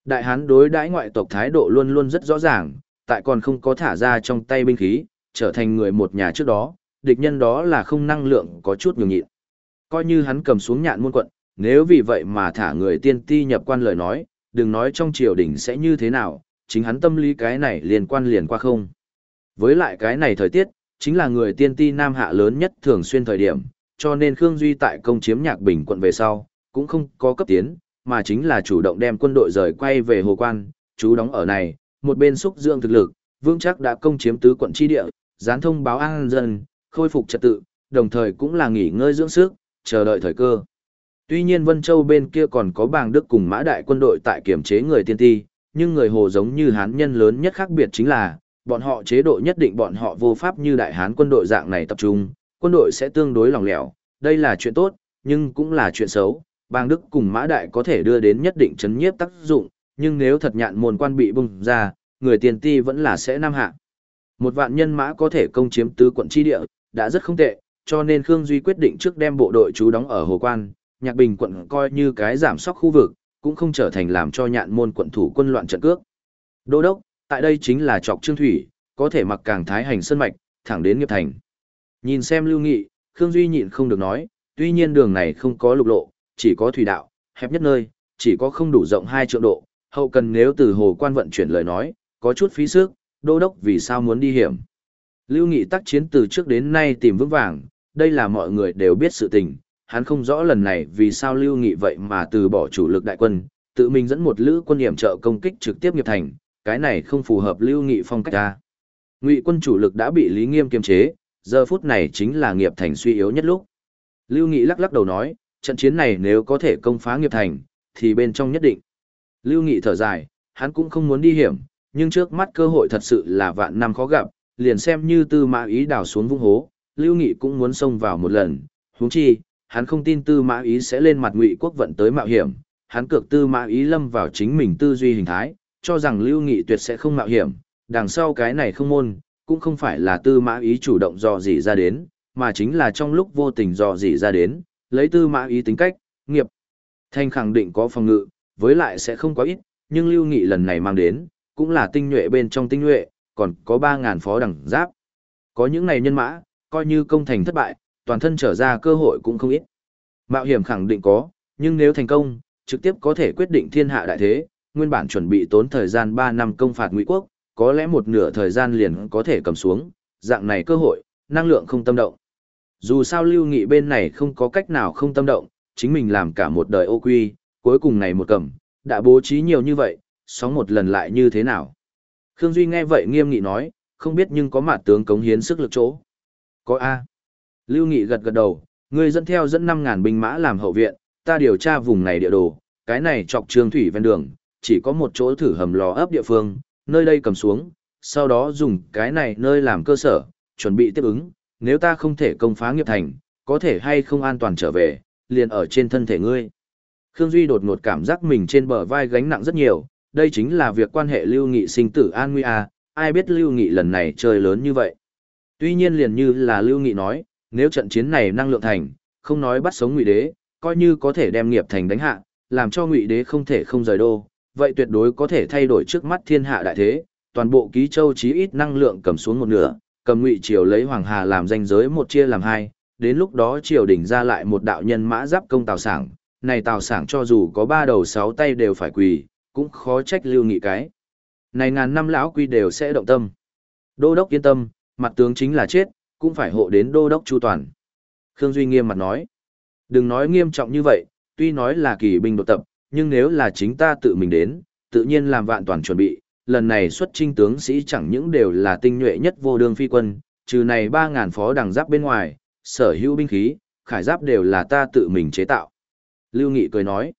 Đại Hán đối đãi ngoại tộc thái độ luôn luôn rất rõ ràng, tại còn không có thả ra trong tay binh khí, trở thành người một nhà trước đó, địch nhân đó là không năng lượng có chút nhường nhịn. Coi như hắn cầm xuống nhạn muôn quận, nếu vì vậy mà thả người tiên ti nhập quan lời nói, đừng nói trong triều đình sẽ như thế nào, chính hắn tâm lý cái này liên quan liền qua không. Với lại cái này thời tiết, chính là người tiên ti nam hạ lớn nhất thường xuyên thời điểm, cho nên Khương Duy tại công chiếm nhạc bình quận về sau, cũng không có cấp tiến, mà chính là chủ động đem quân đội rời quay về hồ quan, chú đóng ở này, một bên xúc dưỡng thực lực, vương chắc đã công chiếm tứ quận chi địa, gián thông báo an dân, khôi phục trật tự, đồng thời cũng là nghỉ ngơi dưỡng sức, chờ đợi thời cơ. Tuy nhiên Vân Châu bên kia còn có bàng đức cùng mã đại quân đội tại kiểm chế người tiên ti, nhưng người hồ giống như hán nhân lớn nhất khác biệt chính là, bọn họ chế độ nhất định bọn họ vô pháp như đại hán quân đội dạng này tập trung, quân đội sẽ tương đối lỏng lẻo, đây là chuyện tốt, nhưng cũng là chuyện xấu. Bang Đức cùng Mã Đại có thể đưa đến nhất định chấn nhiếp tác dụng, nhưng nếu thật nhạn môn quan bị bùng ra, người tiền ti vẫn là sẽ nam hạ. Một vạn nhân mã có thể công chiếm tứ quận chi địa, đã rất không tệ, cho nên Khương Duy quyết định trước đem bộ đội trú đóng ở Hồ Quan, Nhạc Bình quận coi như cái giảm sóc khu vực, cũng không trở thành làm cho nhạn môn quận thủ quân loạn trận cước. Đô đốc, tại đây chính là trọc trương thủy, có thể mặc càng thái hành sân mạch, thẳng đến nghiệp thành. Nhìn xem lưu nghị, Khương Duy nhịn không được nói, tuy nhiên đường này không có lục lộ, chỉ có thủy đạo, hẹp nhất nơi, chỉ có không đủ rộng hai trượng độ, hậu cần nếu từ hồ quan vận chuyển lời nói, có chút phí sức, đô đốc vì sao muốn đi hiểm. Lưu Nghị tác chiến từ trước đến nay tìm vững vàng, đây là mọi người đều biết sự tình, hắn không rõ lần này vì sao Lưu Nghị vậy mà từ bỏ chủ lực đại quân, tự mình dẫn một lữ quân hiểm trợ công kích trực tiếp nghiệp thành, cái này không phù hợp Lưu Nghị phong cách ra. Ngụy quân chủ lực đã bị Lý Nghiêm kiềm chế, giờ phút này chính là nghiệp thành suy yếu nhất lúc. Lưu Nghị lắc lắc đầu nói, trận chiến này nếu có thể công phá nghiệp thành, thì bên trong nhất định. Lưu Nghị thở dài, hắn cũng không muốn đi hiểm, nhưng trước mắt cơ hội thật sự là vạn năm khó gặp, liền xem như tư mã ý đào xuống vung hố, Lưu Nghị cũng muốn xông vào một lần, huống chi, hắn không tin tư mã ý sẽ lên mặt ngụy quốc vận tới mạo hiểm, hắn cược tư mã ý lâm vào chính mình tư duy hình thái, cho rằng Lưu Nghị tuyệt sẽ không mạo hiểm, đằng sau cái này không môn, cũng không phải là tư mã ý chủ động dò dỉ ra đến, mà chính là trong lúc vô tình dò dỉ ra đến, lấy tư mã ý tính cách, nghiệp. Thanh khẳng định có phòng ngự, với lại sẽ không quá ít, nhưng lưu nghị lần này mang đến, cũng là tinh nhuệ bên trong tinh nhuệ, còn có 3.000 phó đẳng giáp. Có những này nhân mã, coi như công thành thất bại, toàn thân trở ra cơ hội cũng không ít. Mạo hiểm khẳng định có, nhưng nếu thành công, trực tiếp có thể quyết định thiên hạ đại thế, nguyên bản chuẩn bị tốn thời gian 3 năm công phạt ngụy quốc, có lẽ một nửa thời gian liền có thể cầm xuống, dạng này cơ hội, năng lượng không tâm động. Dù sao lưu nghị bên này không có cách nào không tâm động, chính mình làm cả một đời ô quy, cuối cùng này một cầm, đã bố trí nhiều như vậy, sóng một lần lại như thế nào. Khương Duy nghe vậy nghiêm nghị nói, không biết nhưng có mặt tướng cống hiến sức lực chỗ. Có A. Lưu Nghị gật gật đầu, người dẫn theo dẫn 5.000 binh mã làm hậu viện, ta điều tra vùng này địa đồ, cái này chọc trường thủy ven đường, chỉ có một chỗ thử hầm lò ấp địa phương, nơi đây cầm xuống, sau đó dùng cái này nơi làm cơ sở, chuẩn bị tiếp ứng, nếu ta không thể công phá nghiệp thành, có thể hay không an toàn trở về, liền ở trên thân thể ngươi. Khương Duy đột ngột cảm giác mình trên bờ vai gánh nặng rất nhiều, đây chính là việc quan hệ lưu nghị sinh tử an nguy à, ai biết lưu nghị lần này chơi lớn như vậy. Tuy nhiên liền như là lưu nghị nói, Nếu trận chiến này năng lượng thành, không nói bắt sống ngụy đế, coi như có thể đem nghiệp thành đánh hạ, làm cho ngụy đế không thể không rời đô, vậy tuyệt đối có thể thay đổi trước mắt thiên hạ đại thế, toàn bộ ký châu chí ít năng lượng cầm xuống một nửa, cầm ngụy triều lấy hoàng hà làm danh giới một chia làm hai, đến lúc đó triều đình ra lại một đạo nhân mã giáp công tào sảng, này tào sảng cho dù có ba đầu sáu tay đều phải quỳ, cũng khó trách lưu nghị cái. Này ngàn năm lão quy đều sẽ động tâm. Đô đốc yên tâm, mặt tướng chính là chết, cũng phải hộ đến đô đốc chu toàn. Khương Duy nghiêm mặt nói. Đừng nói nghiêm trọng như vậy, tuy nói là kỳ binh đột tập, nhưng nếu là chính ta tự mình đến, tự nhiên làm vạn toàn chuẩn bị, lần này xuất trinh tướng sĩ chẳng những đều là tinh nhuệ nhất vô đương phi quân, trừ này 3.000 phó đằng giáp bên ngoài, sở hữu binh khí, khải giáp đều là ta tự mình chế tạo. Lưu Nghị cười nói,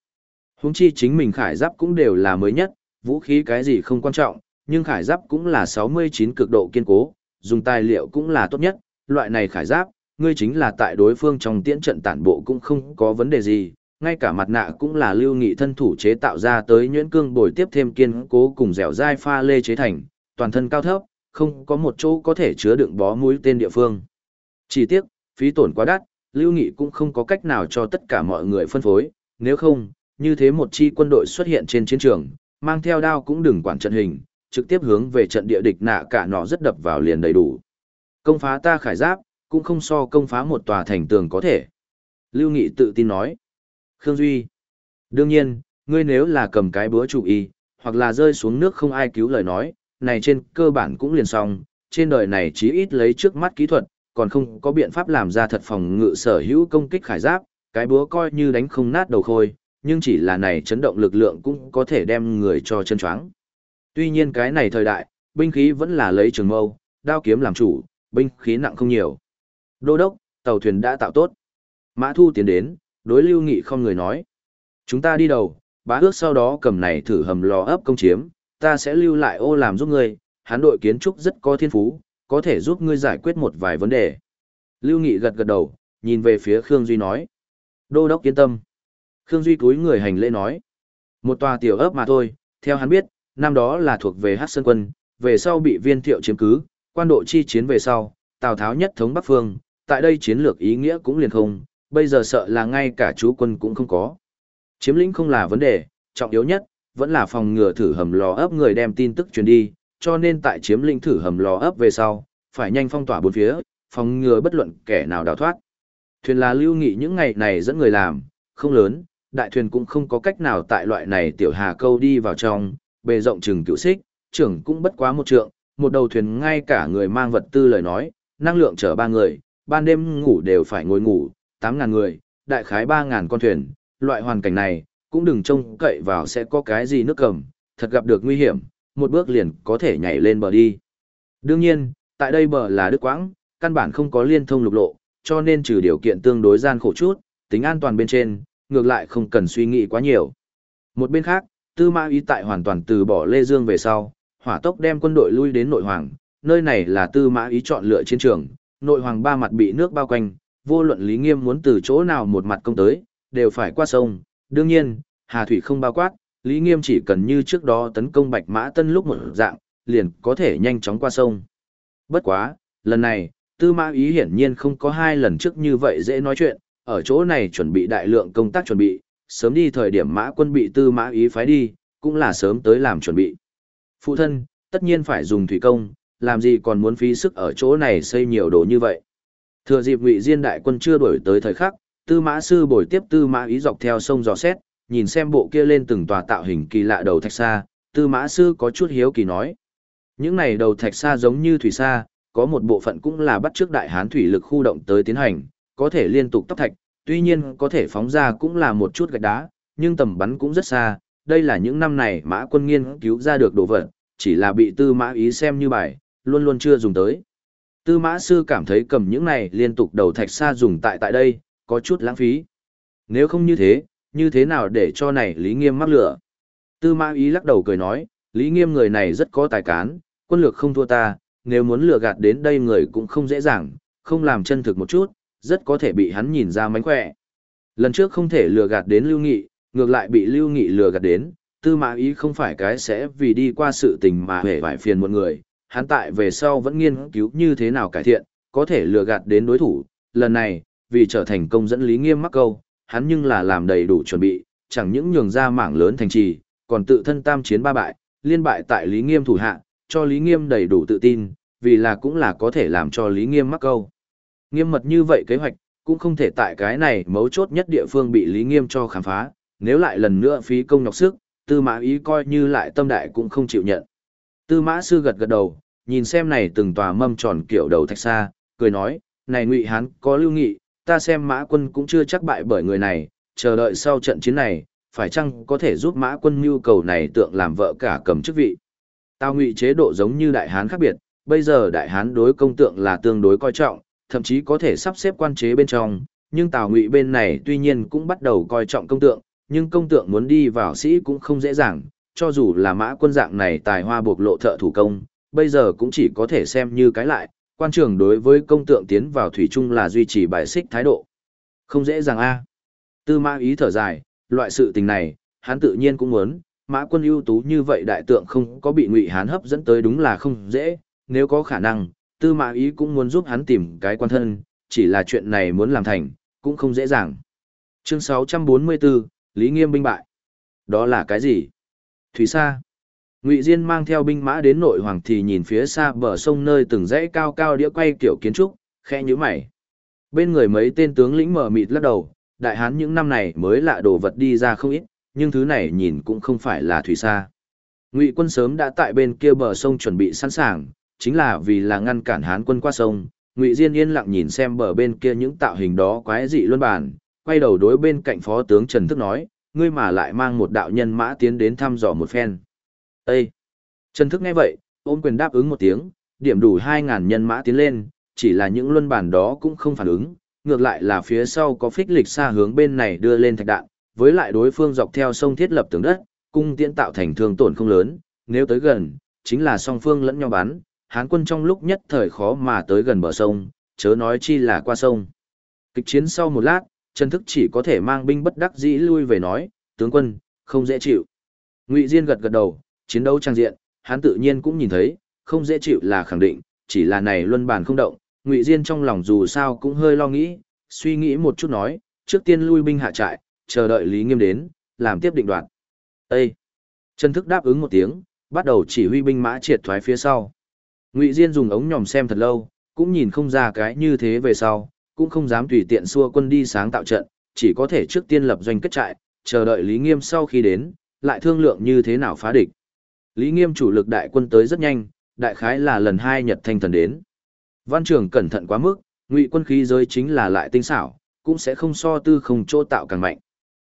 huống chi chính mình khải giáp cũng đều là mới nhất, vũ khí cái gì không quan trọng, nhưng khải giáp cũng là 69 cực độ kiên cố, dùng tài liệu cũng là tốt nhất, loại này khải giáp, ngươi chính là tại đối phương trong tiễn trận tản bộ cũng không có vấn đề gì, ngay cả mặt nạ cũng là lưu nghị thân thủ chế tạo ra tới nhuyễn cương bồi tiếp thêm kiên cố cùng dẻo dai pha lê chế thành, toàn thân cao thấp, không có một chỗ có thể chứa đựng bó mũi tên địa phương. Chỉ tiếc, phí tổn quá đắt, lưu nghị cũng không có cách nào cho tất cả mọi người phân phối, nếu không, như thế một chi quân đội xuất hiện trên chiến trường, mang theo đao cũng đừng quản trận hình, trực tiếp hướng về trận địa địch nạ cả nó rất đập vào liền đầy đủ. Công phá ta khải giáp, cũng không so công phá một tòa thành tường có thể. Lưu Nghị tự tin nói. Khương Duy. Đương nhiên, ngươi nếu là cầm cái búa chủ y, hoặc là rơi xuống nước không ai cứu lời nói, này trên cơ bản cũng liền xong, trên đời này chí ít lấy trước mắt kỹ thuật, còn không có biện pháp làm ra thật phòng ngự sở hữu công kích khải giáp, cái búa coi như đánh không nát đầu khôi, nhưng chỉ là này chấn động lực lượng cũng có thể đem người cho chân choáng. Tuy nhiên cái này thời đại, binh khí vẫn là lấy trường mâu, đao kiếm làm chủ, binh khí nặng không nhiều. Đô đốc, tàu thuyền đã tạo tốt. Mã Thu tiến đến, đối Lưu Nghị không người nói. Chúng ta đi đầu, bá ước sau đó cầm này thử hầm lò ấp công chiếm, ta sẽ lưu lại ô làm giúp ngươi, hắn đội kiến trúc rất có thiên phú, có thể giúp ngươi giải quyết một vài vấn đề. Lưu Nghị gật gật đầu, nhìn về phía Khương Duy nói. Đô đốc yên tâm. Khương Duy cúi người hành lễ nói. Một tòa tiểu ấp mà thôi, theo hắn biết, năm đó là thuộc về Hát Sơn Quân, về sau bị viên thiệu chiếm cứ, quan độ chi chiến về sau, Tào Tháo nhất thống Bắc Phương, tại đây chiến lược ý nghĩa cũng liền không, bây giờ sợ là ngay cả chú quân cũng không có. Chiếm lĩnh không là vấn đề, trọng yếu nhất, vẫn là phòng ngừa thử hầm lò ấp người đem tin tức truyền đi, cho nên tại chiếm lĩnh thử hầm lò ấp về sau, phải nhanh phong tỏa bốn phía, phòng ngừa bất luận kẻ nào đào thoát. Thuyền là lưu nghị những ngày này dẫn người làm, không lớn, đại thuyền cũng không có cách nào tại loại này tiểu hà câu đi vào trong, bề rộng chừng cựu xích, trưởng cũng bất quá một trượng, một đầu thuyền ngay cả người mang vật tư lời nói, năng lượng chở ba người, ban đêm ngủ đều phải ngồi ngủ, tám ngàn người, đại khái ba ngàn con thuyền, loại hoàn cảnh này, cũng đừng trông cậy vào sẽ có cái gì nước cầm, thật gặp được nguy hiểm, một bước liền có thể nhảy lên bờ đi. Đương nhiên, tại đây bờ là Đức Quãng, căn bản không có liên thông lục lộ, cho nên trừ điều kiện tương đối gian khổ chút, tính an toàn bên trên, ngược lại không cần suy nghĩ quá nhiều. Một bên khác, Tư Mã Ý tại hoàn toàn từ bỏ Lê Dương về sau, hỏa tốc đem quân đội lui đến nội hoàng, nơi này là Tư Mã Ý chọn lựa chiến trường, nội hoàng ba mặt bị nước bao quanh, vô luận Lý Nghiêm muốn từ chỗ nào một mặt công tới, đều phải qua sông. Đương nhiên, Hà Thủy không bao quát, Lý Nghiêm chỉ cần như trước đó tấn công Bạch Mã Tân lúc một dạng, liền có thể nhanh chóng qua sông. Bất quá, lần này, Tư Mã Ý hiển nhiên không có hai lần trước như vậy dễ nói chuyện, ở chỗ này chuẩn bị đại lượng công tác chuẩn bị, sớm đi thời điểm Mã quân bị Tư Mã Ý phái đi, cũng là sớm tới làm chuẩn bị. Phụ thân, tất nhiên phải dùng thủy công, làm gì còn muốn phí sức ở chỗ này xây nhiều đồ như vậy. Thừa dịp Ngụy Diên đại quân chưa đổi tới thời khắc, Tư Mã sư bồi tiếp Tư Mã ý dọc theo sông dò xét, nhìn xem bộ kia lên từng tòa tạo hình kỳ lạ đầu thạch sa, Tư Mã sư có chút hiếu kỳ nói: "Những này đầu thạch sa giống như thủy sa, có một bộ phận cũng là bắt trước đại hán thủy lực khu động tới tiến hành, có thể liên tục tóc thạch, tuy nhiên có thể phóng ra cũng là một chút gạch đá, nhưng tầm bắn cũng rất xa, đây là những năm này Mã quân nghiên cứu ra được đồ vật, chỉ là bị Tư Mã ý xem như bài, luôn luôn chưa dùng tới." Tư mã sư cảm thấy cầm những này liên tục đầu thạch xa dùng tại tại đây, có chút lãng phí. Nếu không như thế, như thế nào để cho này Lý Nghiêm mắc lửa? Tư mã ý lắc đầu cười nói, Lý Nghiêm người này rất có tài cán, quân lược không thua ta, nếu muốn lừa gạt đến đây người cũng không dễ dàng, không làm chân thực một chút, rất có thể bị hắn nhìn ra mánh khỏe. Lần trước không thể lừa gạt đến Lưu Nghị, ngược lại bị Lưu Nghị lừa gạt đến, tư mã ý không phải cái sẽ vì đi qua sự tình mà hề vải phiền một người, hắn tại về sau vẫn nghiên cứu như thế nào cải thiện, có thể lừa gạt đến đối thủ, lần này, vì trở thành công dẫn Lý Nghiêm mắc câu, hắn nhưng là làm đầy đủ chuẩn bị, chẳng những nhường ra mảng lớn thành trì, còn tự thân tam chiến ba bại, liên bại tại Lý Nghiêm thủ hạ, cho Lý Nghiêm đầy đủ tự tin, vì là cũng là có thể làm cho Lý Nghiêm mắc câu. Nghiêm mật như vậy kế hoạch, cũng không thể tại cái này mấu chốt nhất địa phương bị Lý Nghiêm cho khám phá, nếu lại lần nữa phí công nhọc sức, tư mã ý coi như lại tâm đại cũng không chịu nhận. Tư mã sư gật gật đầu, nhìn xem này từng tòa mâm tròn kiểu đầu thạch xa, cười nói, này ngụy hán có lưu nghị, ta xem mã quân cũng chưa chắc bại bởi người này, chờ đợi sau trận chiến này, phải chăng có thể giúp mã quân mưu cầu này tượng làm vợ cả cầm chức vị. Tao ngụy chế độ giống như đại hán khác biệt, bây giờ đại hán đối công tượng là tương đối coi trọng, thậm chí có thể sắp xếp quan chế bên trong, nhưng Tào Ngụy bên này tuy nhiên cũng bắt đầu coi trọng công tượng, nhưng công tượng muốn đi vào sĩ cũng không dễ dàng, cho dù là mã quân dạng này tài hoa buộc lộ thợ thủ công, bây giờ cũng chỉ có thể xem như cái lại, quan trường đối với công tượng tiến vào thủy chung là duy trì bài xích thái độ. Không dễ dàng a. Tư mã ý thở dài, loại sự tình này, hắn tự nhiên cũng muốn, mã quân ưu tú như vậy đại tượng không có bị ngụy hán hấp dẫn tới đúng là không dễ, nếu có khả năng, tư mã ý cũng muốn giúp hắn tìm cái quan thân, chỉ là chuyện này muốn làm thành, cũng không dễ dàng. Chương 644, Lý Nghiêm binh bại. Đó là cái gì? Thủy Sa. Ngụy Diên mang theo binh mã đến nội hoàng thì nhìn phía xa bờ sông nơi từng dãy cao cao đĩa quay kiểu kiến trúc, khẽ nhíu mày. Bên người mấy tên tướng lĩnh mở mịt lắc đầu, đại hán những năm này mới lạ đồ vật đi ra không ít, nhưng thứ này nhìn cũng không phải là thủy sa. Ngụy quân sớm đã tại bên kia bờ sông chuẩn bị sẵn sàng, chính là vì là ngăn cản hán quân qua sông. Ngụy Diên yên lặng nhìn xem bờ bên kia những tạo hình đó quái dị luân bản, quay đầu đối bên cạnh phó tướng Trần Thức nói, ngươi mà lại mang một đạo nhân mã tiến đến thăm dò một phen. Ê! Trần Thức nghe vậy, ôm quyền đáp ứng một tiếng, điểm đủ 2.000 nhân mã tiến lên, chỉ là những luân bản đó cũng không phản ứng, ngược lại là phía sau có phích lịch xa hướng bên này đưa lên thạch đạn, với lại đối phương dọc theo sông thiết lập tường đất, cung tiễn tạo thành thương tổn không lớn, nếu tới gần, chính là song phương lẫn nhau bắn, Hán quân trong lúc nhất thời khó mà tới gần bờ sông, chớ nói chi là qua sông. Kịch chiến sau một lát, Trần Thức chỉ có thể mang binh bất đắc dĩ lui về nói, tướng quân, không dễ chịu. Ngụy Diên gật gật đầu, chiến đấu trang diện, hắn tự nhiên cũng nhìn thấy, không dễ chịu là khẳng định, chỉ là này luân bàn không động, Ngụy Diên trong lòng dù sao cũng hơi lo nghĩ, suy nghĩ một chút nói, trước tiên lui binh hạ trại, chờ đợi Lý Nghiêm đến, làm tiếp định đoạt. Ê! Trần Thức đáp ứng một tiếng, bắt đầu chỉ huy binh mã triệt thoái phía sau. Ngụy Diên dùng ống nhòm xem thật lâu, cũng nhìn không ra cái như thế về sau, cũng không dám tùy tiện xua quân đi sáng tạo trận, chỉ có thể trước tiên lập doanh kết trại, chờ đợi Lý Nghiêm sau khi đến, lại thương lượng như thế nào phá địch. Lý Nghiêm chủ lực đại quân tới rất nhanh, đại khái là lần hai Nhật Thanh Thần đến. Văn trường cẩn thận quá mức, ngụy quân khí giới chính là lại tinh xảo, cũng sẽ không so tư không chỗ tạo càng mạnh.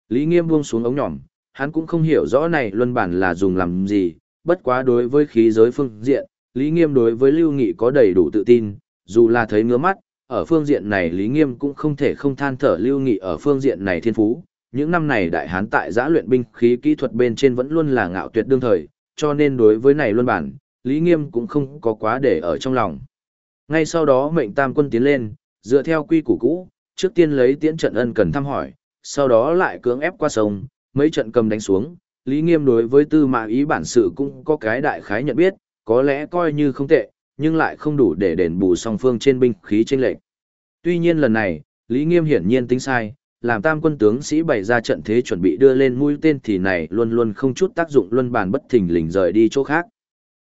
Lý Nghiêm buông xuống ống nhỏm, hắn cũng không hiểu rõ này luân bản là dùng làm gì, bất quá đối với khí giới phương diện, Lý Nghiêm đối với Lưu Nghị có đầy đủ tự tin, dù là thấy ngứa mắt, ở phương diện này Lý Nghiêm cũng không thể không than thở Lưu Nghị ở phương diện này thiên phú. Những năm này đại hán tại giã luyện binh khí kỹ thuật bên trên vẫn luôn là ngạo tuyệt đương thời, cho nên đối với này luân bản, Lý Nghiêm cũng không có quá để ở trong lòng. Ngay sau đó mệnh tam quân tiến lên, dựa theo quy củ cũ, trước tiên lấy tiễn trận ân cần thăm hỏi, sau đó lại cưỡng ép qua sông, mấy trận cầm đánh xuống. Lý Nghiêm đối với tư mã ý bản sự cũng có cái đại khái nhận biết, có lẽ coi như không tệ, nhưng lại không đủ để đền bù song phương trên binh khí chênh lệch. Tuy nhiên lần này, Lý Nghiêm hiển nhiên tính sai, làm tam quân tướng sĩ bày ra trận thế chuẩn bị đưa lên mũi tên thì này luôn luôn không chút tác dụng luân bàn bất thình lình rời đi chỗ khác.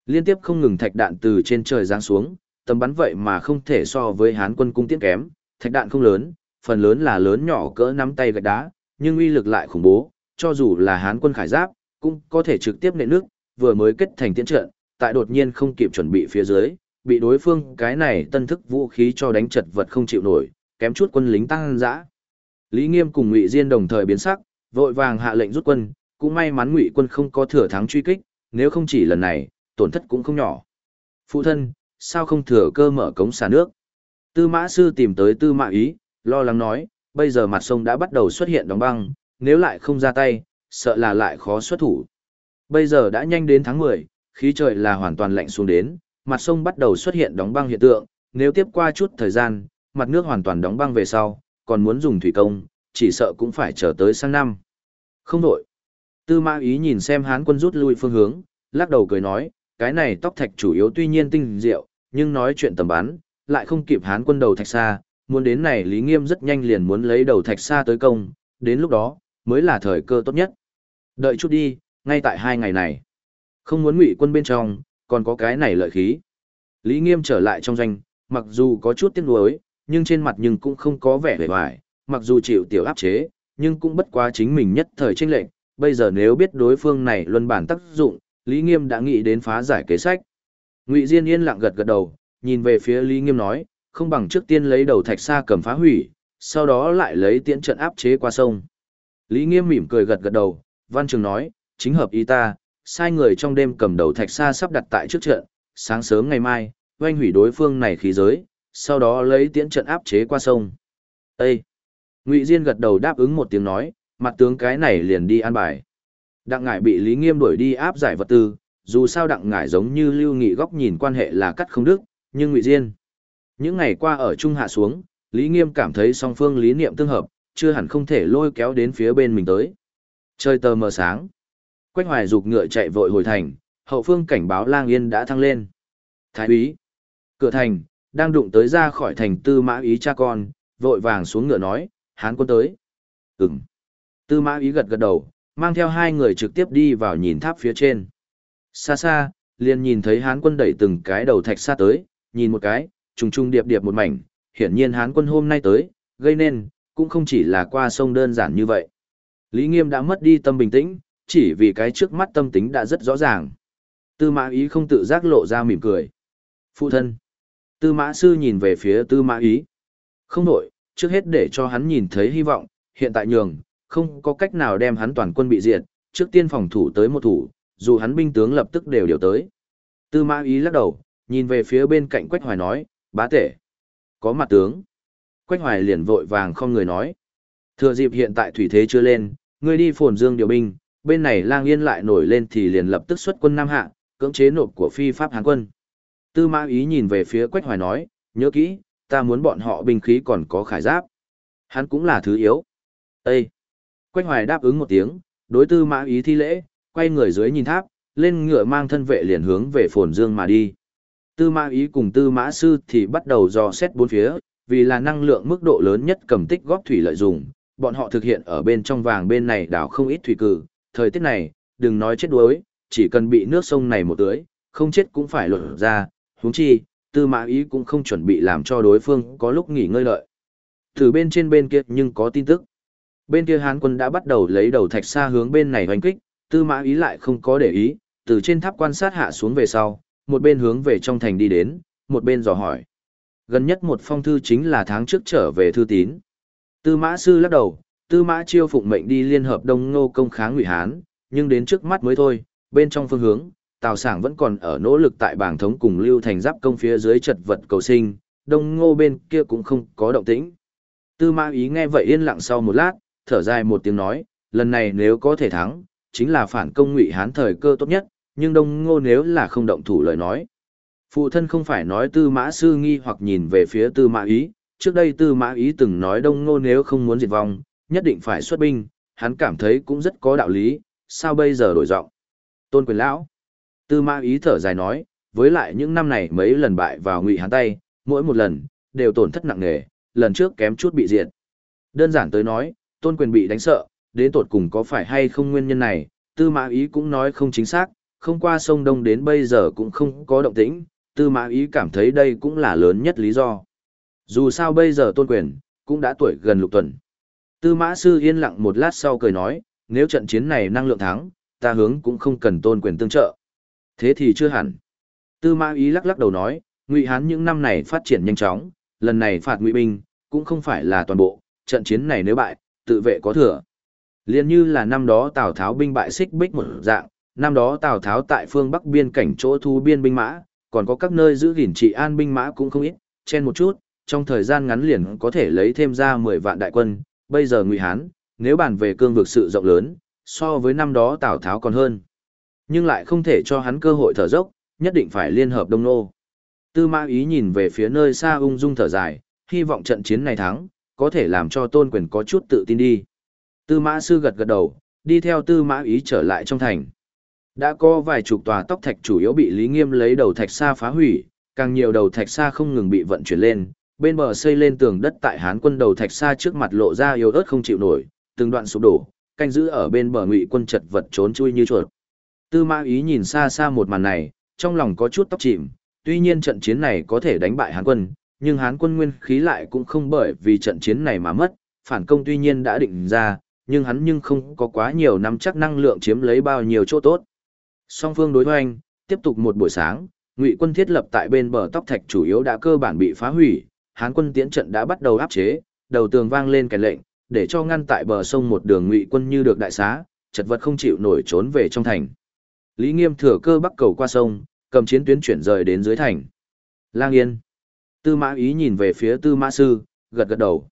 Liên tiếp không ngừng thạch đạn từ trên trời giáng xuống, tầm bắn vậy mà không thể so với Hán quân cung tiễn kém, thạch đạn không lớn, phần lớn là lớn nhỏ cỡ nắm tay gạch đá, nhưng uy lực lại khủng bố, cho dù là Hán quân khải giáp, cũng có thể trực tiếp nện nước, vừa mới kết thành tiễn trận, tại đột nhiên không kịp chuẩn bị phía dưới, bị đối phương cái này tân thức vũ khí cho đánh chật vật không chịu nổi, kém chút quân lính tăng dã. Lý Nghiêm cùng Ngụy Diên đồng thời biến sắc, vội vàng hạ lệnh rút quân, cũng may mắn Ngụy quân không có thừa thắng truy kích, nếu không chỉ lần này, tổn thất cũng không nhỏ. Phụ thân, sao không thừa cơ mở cống xả nước? Tư Mã sư tìm tới Tư Mã Ý, lo lắng nói, bây giờ mặt sông đã bắt đầu xuất hiện đóng băng, nếu lại không ra tay, sợ là lại khó xuất thủ. Bây giờ đã nhanh đến tháng 10, khí trời là hoàn toàn lạnh xuống đến, mặt sông bắt đầu xuất hiện đóng băng hiện tượng, nếu tiếp qua chút thời gian, mặt nước hoàn toàn đóng băng về sau, còn muốn dùng thủy công, chỉ sợ cũng phải chờ tới sang năm. Không đổi. Tư mã ý nhìn xem hán quân rút lui phương hướng, lắc đầu cười nói, cái này tóc thạch chủ yếu tuy nhiên tinh diệu, nhưng nói chuyện tầm bắn, lại không kịp hán quân đầu thạch xa, muốn đến này Lý Nghiêm rất nhanh liền muốn lấy đầu thạch xa tới công, đến lúc đó, mới là thời cơ tốt nhất. Đợi chút đi, ngay tại hai ngày này. Không muốn ngụy quân bên trong, còn có cái này lợi khí. Lý Nghiêm trở lại trong doanh, mặc dù có chút tiếc nuối, nhưng trên mặt nhưng cũng không có vẻ vẻ vải, mặc dù chịu tiểu áp chế, nhưng cũng bất quá chính mình nhất thời chênh lệnh, bây giờ nếu biết đối phương này luân bản tác dụng, Lý Nghiêm đã nghĩ đến phá giải kế sách. Ngụy Diên yên lặng gật gật đầu, nhìn về phía Lý Nghiêm nói, không bằng trước tiên lấy đầu thạch sa cầm phá hủy, sau đó lại lấy tiễn trận áp chế qua sông. Lý Nghiêm mỉm cười gật gật đầu, Văn Trường nói, chính hợp ý ta, sai người trong đêm cầm đầu thạch sa sắp đặt tại trước trận, sáng sớm ngày mai, oanh hủy đối phương này khí giới, sau đó lấy tiễn trận áp chế qua sông. Ê! Ngụy Diên gật đầu đáp ứng một tiếng nói, mặt tướng cái này liền đi an bài. Đặng ngải bị Lý Nghiêm đuổi đi áp giải vật tư, dù sao đặng ngải giống như lưu nghị góc nhìn quan hệ là cắt không đức, nhưng Ngụy Diên. Những ngày qua ở Trung Hạ xuống, Lý Nghiêm cảm thấy song phương lý niệm tương hợp, chưa hẳn không thể lôi kéo đến phía bên mình tới. Trời tờ mờ sáng. Quách hoài dục ngựa chạy vội hồi thành, hậu phương cảnh báo lang yên đã thăng lên. Thái úy. Cửa thành, đang đụng tới ra khỏi thành tư mã ý cha con, vội vàng xuống ngựa nói, hán quân tới. Ừm. Tư mã ý gật gật đầu, mang theo hai người trực tiếp đi vào nhìn tháp phía trên. Xa xa, liền nhìn thấy hán quân đẩy từng cái đầu thạch xa tới, nhìn một cái, trùng trùng điệp điệp một mảnh, hiển nhiên hán quân hôm nay tới, gây nên, cũng không chỉ là qua sông đơn giản như vậy. Lý Nghiêm đã mất đi tâm bình tĩnh, chỉ vì cái trước mắt tâm tính đã rất rõ ràng. Tư mã ý không tự giác lộ ra mỉm cười. Phụ thân. Tư mã sư nhìn về phía tư mã ý. Không nổi, trước hết để cho hắn nhìn thấy hy vọng, hiện tại nhường, không có cách nào đem hắn toàn quân bị diệt, trước tiên phòng thủ tới một thủ, dù hắn binh tướng lập tức đều điều tới. Tư mã ý lắc đầu, nhìn về phía bên cạnh Quách Hoài nói, bá tể. Có mặt tướng. Quách Hoài liền vội vàng không người nói. Thừa dịp hiện tại thủy thế chưa lên, ngươi đi phồn dương điều binh, bên này lang yên lại nổi lên thì liền lập tức xuất quân Nam Hạ, cưỡng chế nộp của phi pháp Hán quân. Tư mã ý nhìn về phía Quách Hoài nói, nhớ kỹ, ta muốn bọn họ binh khí còn có khải giáp. Hắn cũng là thứ yếu. Ê! Quách Hoài đáp ứng một tiếng, đối tư mã ý thi lễ, quay người dưới nhìn tháp, lên ngựa mang thân vệ liền hướng về phồn dương mà đi. Tư mã ý cùng tư mã sư thì bắt đầu dò xét bốn phía, vì là năng lượng mức độ lớn nhất cầm tích góp thủy lợi dùng, bọn họ thực hiện ở bên trong vàng bên này đào không ít thủy cử, thời tiết này, đừng nói chết đuối, chỉ cần bị nước sông này một tưới, không chết cũng phải lột ra, huống chi, tư mã ý cũng không chuẩn bị làm cho đối phương có lúc nghỉ ngơi lợi. thử bên trên bên kia nhưng có tin tức. Bên kia Hán quân đã bắt đầu lấy đầu thạch xa hướng bên này hoành kích, tư mã ý lại không có để ý, từ trên tháp quan sát hạ xuống về sau, một bên hướng về trong thành đi đến, một bên dò hỏi. Gần nhất một phong thư chính là tháng trước trở về thư tín. Tư mã sư lắc đầu, tư mã chiêu phụng mệnh đi liên hợp đông ngô công kháng ngụy Hán, nhưng đến trước mắt mới thôi, bên trong phương hướng, Tào Sảng vẫn còn ở nỗ lực tại bảng thống cùng Lưu Thành giáp công phía dưới chật vật cầu sinh, đông ngô bên kia cũng không có động tĩnh. Tư mã ý nghe vậy yên lặng sau một lát, thở dài một tiếng nói, lần này nếu có thể thắng, chính là phản công ngụy Hán thời cơ tốt nhất, nhưng đông ngô nếu là không động thủ lời nói. Phụ thân không phải nói tư mã sư nghi hoặc nhìn về phía tư mã ý, trước đây tư mã ý từng nói đông ngô nếu không muốn diệt vong, nhất định phải xuất binh, hắn cảm thấy cũng rất có đạo lý, sao bây giờ đổi giọng Tôn quyền lão. Tư mã ý thở dài nói, với lại những năm này mấy lần bại vào ngụy hán tay, mỗi một lần, đều tổn thất nặng nề, lần trước kém chút bị diệt. Đơn giản tới nói, tôn quyền bị đánh sợ, đến tột cùng có phải hay không nguyên nhân này, tư mã ý cũng nói không chính xác, không qua sông Đông đến bây giờ cũng không có động tĩnh, tư mã ý cảm thấy đây cũng là lớn nhất lý do. Dù sao bây giờ tôn quyền, cũng đã tuổi gần lục tuần. Tư mã sư yên lặng một lát sau cười nói, nếu trận chiến này năng lượng thắng, ta hướng cũng không cần tôn quyền tương trợ. Thế thì chưa hẳn. Tư mã ý lắc lắc đầu nói, ngụy hán những năm này phát triển nhanh chóng, lần này phạt ngụy binh, cũng không phải là toàn bộ, trận chiến này nếu bại, tự vệ có thừa. Liên như là năm đó Tào Tháo binh bại xích bích một dạng, năm đó Tào Tháo tại phương Bắc biên cảnh chỗ thu biên binh mã, còn có các nơi giữ gìn trị an binh mã cũng không ít, chen một chút, trong thời gian ngắn liền có thể lấy thêm ra 10 vạn đại quân, bây giờ Ngụy Hán, nếu bàn về cương vực sự rộng lớn, so với năm đó Tào Tháo còn hơn. Nhưng lại không thể cho hắn cơ hội thở dốc, nhất định phải liên hợp Đông Nô. Tư Mã Ý nhìn về phía nơi xa ung dung thở dài, hy vọng trận chiến này thắng, có thể làm cho Tôn Quyền có chút tự tin đi. Tư Mã Sư gật gật đầu, đi theo Tư Mã Ý trở lại trong thành. Đã có vài chục tòa tóc thạch chủ yếu bị Lý Nghiêm lấy đầu thạch xa phá hủy, càng nhiều đầu thạch xa không ngừng bị vận chuyển lên, bên bờ xây lên tường đất tại Hán quân đầu thạch xa trước mặt lộ ra yếu ớt không chịu nổi, từng đoạn sụp đổ, canh giữ ở bên bờ ngụy quân chật vật trốn chui như chuột. Tư Mã Ý nhìn xa xa một màn này, trong lòng có chút tóc chìm, tuy nhiên trận chiến này có thể đánh bại Hán quân, nhưng Hán quân nguyên khí lại cũng không bởi vì trận chiến này mà mất, phản công tuy nhiên đã định ra, nhưng hắn nhưng không có quá nhiều nắm chắc năng lượng chiếm lấy bao nhiêu chỗ tốt. Song phương đối hoành, tiếp tục một buổi sáng, Ngụy quân thiết lập tại bên bờ tóc thạch chủ yếu đã cơ bản bị phá hủy, Hán quân tiễn trận đã bắt đầu áp chế, đầu tường vang lên kèn lệnh, để cho ngăn tại bờ sông một đường Ngụy quân như được đại xá, chật vật không chịu nổi trốn về trong thành. Lý Nghiêm thừa cơ bắc cầu qua sông, cầm chiến tuyến chuyển rời đến dưới thành. Lang Yên. Tư Mã Ý nhìn về phía Tư Mã Sư, gật gật đầu.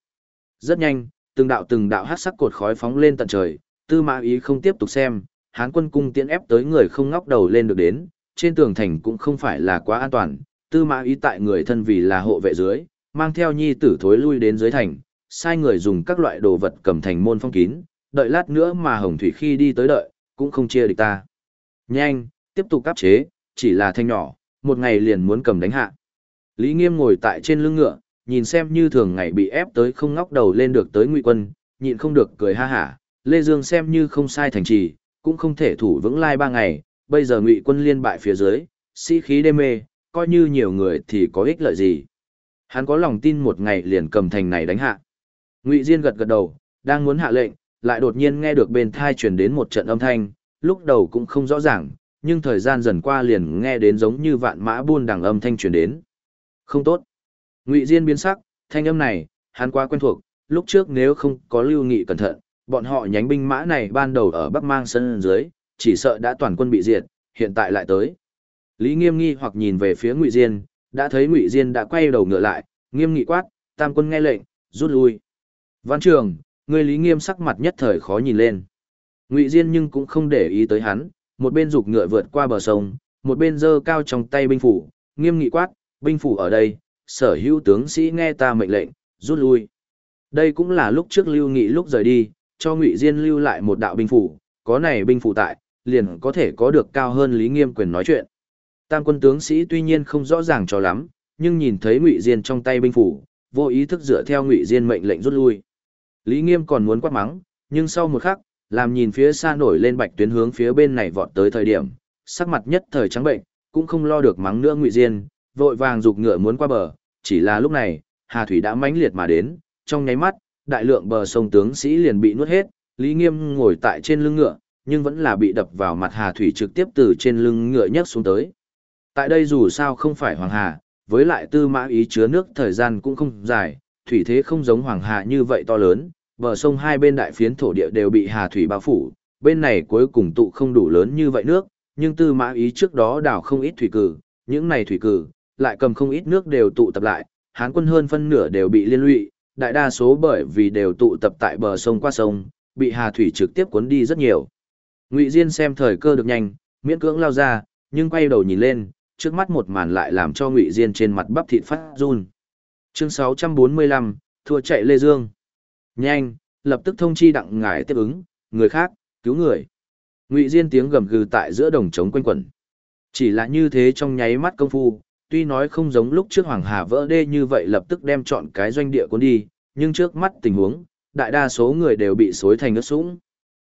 Rất nhanh, từng đạo từng đạo hát sắc cột khói phóng lên tận trời, Tư Mã Ý không tiếp tục xem, Hán quân cung tiễn ép tới người không ngóc đầu lên được đến, trên tường thành cũng không phải là quá an toàn, Tư Mã Ý tại người thân vì là hộ vệ dưới, mang theo nhi tử thối lui đến dưới thành, sai người dùng các loại đồ vật cầm thành môn phong kín, đợi lát nữa mà Hồng Thủy khi đi tới đợi, cũng không chia địch ta. Nhanh, tiếp tục áp chế, chỉ là thanh nhỏ, một ngày liền muốn cầm đánh hạ. Lý Nghiêm ngồi tại trên lưng ngựa, nhìn xem như thường ngày bị ép tới không ngóc đầu lên được tới ngụy quân, nhịn không được cười ha hả. Lê Dương xem như không sai thành trì, cũng không thể thủ vững lai ba ngày, bây giờ ngụy quân liên bại phía dưới, sĩ khí đê mê, coi như nhiều người thì có ích lợi gì. Hắn có lòng tin một ngày liền cầm thành này đánh hạ. Ngụy Diên gật gật đầu, đang muốn hạ lệnh, lại đột nhiên nghe được bên thai truyền đến một trận âm thanh, lúc đầu cũng không rõ ràng, nhưng thời gian dần qua liền nghe đến giống như vạn mã buôn đằng âm thanh truyền đến. Không tốt. Ngụy Diên biến sắc, thanh âm này, hắn quá quen thuộc, lúc trước nếu không có lưu nghị cẩn thận, bọn họ nhánh binh mã này ban đầu ở Bắc Mang sân dưới, chỉ sợ đã toàn quân bị diệt, hiện tại lại tới. Lý Nghiêm nghi hoặc nhìn về phía Ngụy Diên, đã thấy Ngụy Diên đã quay đầu ngựa lại, nghiêm nghị quát, tam quân nghe lệnh, rút lui. Văn trường, người Lý Nghiêm sắc mặt nhất thời khó nhìn lên. Ngụy Diên nhưng cũng không để ý tới hắn, một bên giục ngựa vượt qua bờ sông, một bên giơ cao trong tay binh phủ, nghiêm nghị quát, binh phủ ở đây, sở hữu tướng sĩ nghe ta mệnh lệnh, rút lui. Đây cũng là lúc trước Lưu Nghị lúc rời đi, cho Ngụy Diên lưu lại một đạo binh phủ, có này binh phủ tại, liền có thể có được cao hơn Lý Nghiêm quyền nói chuyện. Tam quân tướng sĩ tuy nhiên không rõ ràng cho lắm, nhưng nhìn thấy Ngụy Diên trong tay binh phủ, vô ý thức dựa theo Ngụy Diên mệnh lệnh rút lui. Lý Nghiêm còn muốn quát mắng, nhưng sau một khắc, làm nhìn phía xa nổi lên bạch tuyến hướng phía bên này vọt tới thời điểm, sắc mặt nhất thời trắng bệnh, cũng không lo được mắng nữa Ngụy Diên, vội vàng giục ngựa muốn qua bờ, chỉ là lúc này, Hà Thủy đã mãnh liệt mà đến, trong nháy mắt, đại lượng bờ sông tướng sĩ liền bị nuốt hết, Lý Nghiêm ngồi tại trên lưng ngựa, nhưng vẫn là bị đập vào mặt Hà Thủy trực tiếp từ trên lưng ngựa nhấc xuống tới. Tại đây dù sao không phải Hoàng Hà, với lại tư mã ý chứa nước thời gian cũng không dài, thủy thế không giống Hoàng Hà như vậy to lớn, bờ sông hai bên đại phiến thổ địa đều bị Hà Thủy bao phủ, bên này cuối cùng tụ không đủ lớn như vậy nước, nhưng tư mã ý trước đó đào không ít thủy cử, những này thủy cử, lại cầm không ít nước đều tụ tập lại, Hán quân hơn phân nửa đều bị liên lụy, đại đa số bởi vì đều tụ tập tại bờ sông qua sông, bị Hà Thủy trực tiếp cuốn đi rất nhiều. Ngụy Diên xem thời cơ được nhanh, miễn cưỡng lao ra, nhưng quay đầu nhìn lên, trước mắt một màn lại làm cho Ngụy Diên trên mặt bắp thịt phát run. Chương 645, thua chạy Lê Dương. Nhanh, lập tức thông chi đặng ngải tiếp ứng, người khác, cứu người. Ngụy Diên tiếng gầm gừ tại giữa đồng trống quanh quẩn. Chỉ là như thế trong nháy mắt công phu, tuy nói không giống lúc trước Hoàng Hà vỡ đê như vậy lập tức đem chọn cái doanh địa cuốn đi, nhưng trước mắt tình huống, đại đa số người đều bị xối thành ướt sũng.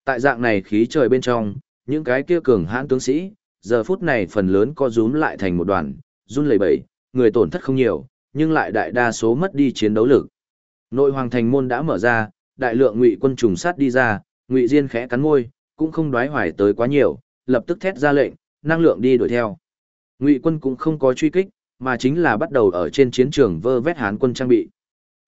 Tại dạng này khí trời bên trong, những cái kia cường hãn tướng sĩ, giờ phút này phần lớn co rúm lại thành một đoàn, run lẩy bẩy, người tổn thất không nhiều, nhưng lại đại đa số mất đi chiến đấu lực. Nội hoàng thành môn đã mở ra, đại lượng ngụy quân trùng sát đi ra, ngụy diên khẽ cắn môi, cũng không đoái hoài tới quá nhiều, lập tức thét ra lệnh, năng lượng đi đuổi theo. Ngụy quân cũng không có truy kích, mà chính là bắt đầu ở trên chiến trường vơ vét hán quân trang bị.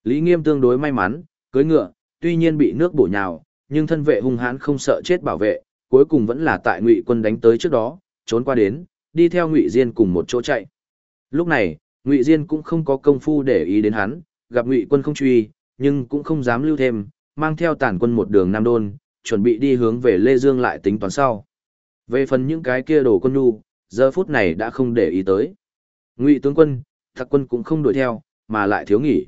Lý Nghiêm tương đối may mắn, cưới ngựa, tuy nhiên bị nước bổ nhào, nhưng thân vệ hung hãn không sợ chết bảo vệ, cuối cùng vẫn là tại Ngụy quân đánh tới trước đó, trốn qua đến, đi theo Ngụy Diên cùng một chỗ chạy. Lúc này, Ngụy Diên cũng không có công phu để ý đến hắn, gặp Ngụy quân không truy, nhưng cũng không dám lưu thêm, mang theo tàn quân một đường Nam Đôn, chuẩn bị đi hướng về Lê Dương lại tính toán sau. Về phần những cái kia đồ quân nhu, giờ phút này đã không để ý tới. Ngụy tướng quân, thạc quân cũng không đuổi theo, mà lại thiếu nghỉ.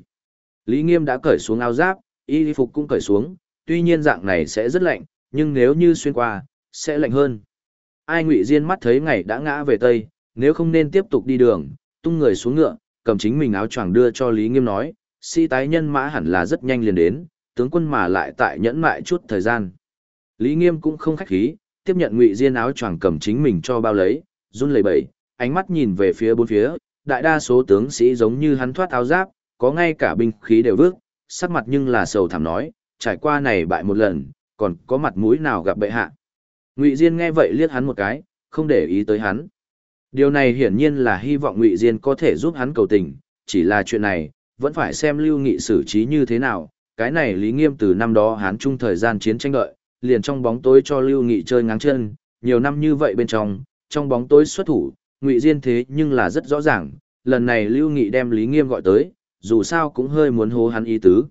Lý Nghiêm đã cởi xuống áo giáp, y phục cũng cởi xuống, tuy nhiên dạng này sẽ rất lạnh, nhưng nếu như xuyên qua, sẽ lạnh hơn. Ai Ngụy Diên mắt thấy ngày đã ngã về tây, nếu không nên tiếp tục đi đường, tung người xuống ngựa, cầm chính mình áo choàng đưa cho Lý Nghiêm nói, sĩ tái nhân mã hẳn là rất nhanh liền đến, tướng quân mà lại tại nhẫn mại chút thời gian. Lý Nghiêm cũng không khách khí, tiếp nhận Ngụy Diên áo choàng cầm chính mình cho bao lấy, run lẩy bẩy, ánh mắt nhìn về phía bốn phía, đại đa số tướng sĩ giống như hắn thoát áo giáp, có ngay cả binh khí đều vước, sắc mặt nhưng là sầu thảm nói, trải qua này bại một lần, còn có mặt mũi nào gặp bệ hạ. Ngụy Diên nghe vậy liếc hắn một cái, không để ý tới hắn. Điều này hiển nhiên là hy vọng Ngụy Diên có thể giúp hắn cầu tình, chỉ là chuyện này, vẫn phải xem Lưu Nghị xử trí như thế nào. Cái này Lý Nghiêm từ năm đó hắn chung thời gian chiến tranh đợi, liền trong bóng tối cho Lưu Nghị chơi ngáng chân, nhiều năm như vậy bên trong, trong bóng tối xuất thủ, Ngụy Diên thế nhưng là rất rõ ràng, lần này Lưu Nghị đem Lý Nghiêm gọi tới, dù sao cũng hơi muốn hố hắn ý tứ.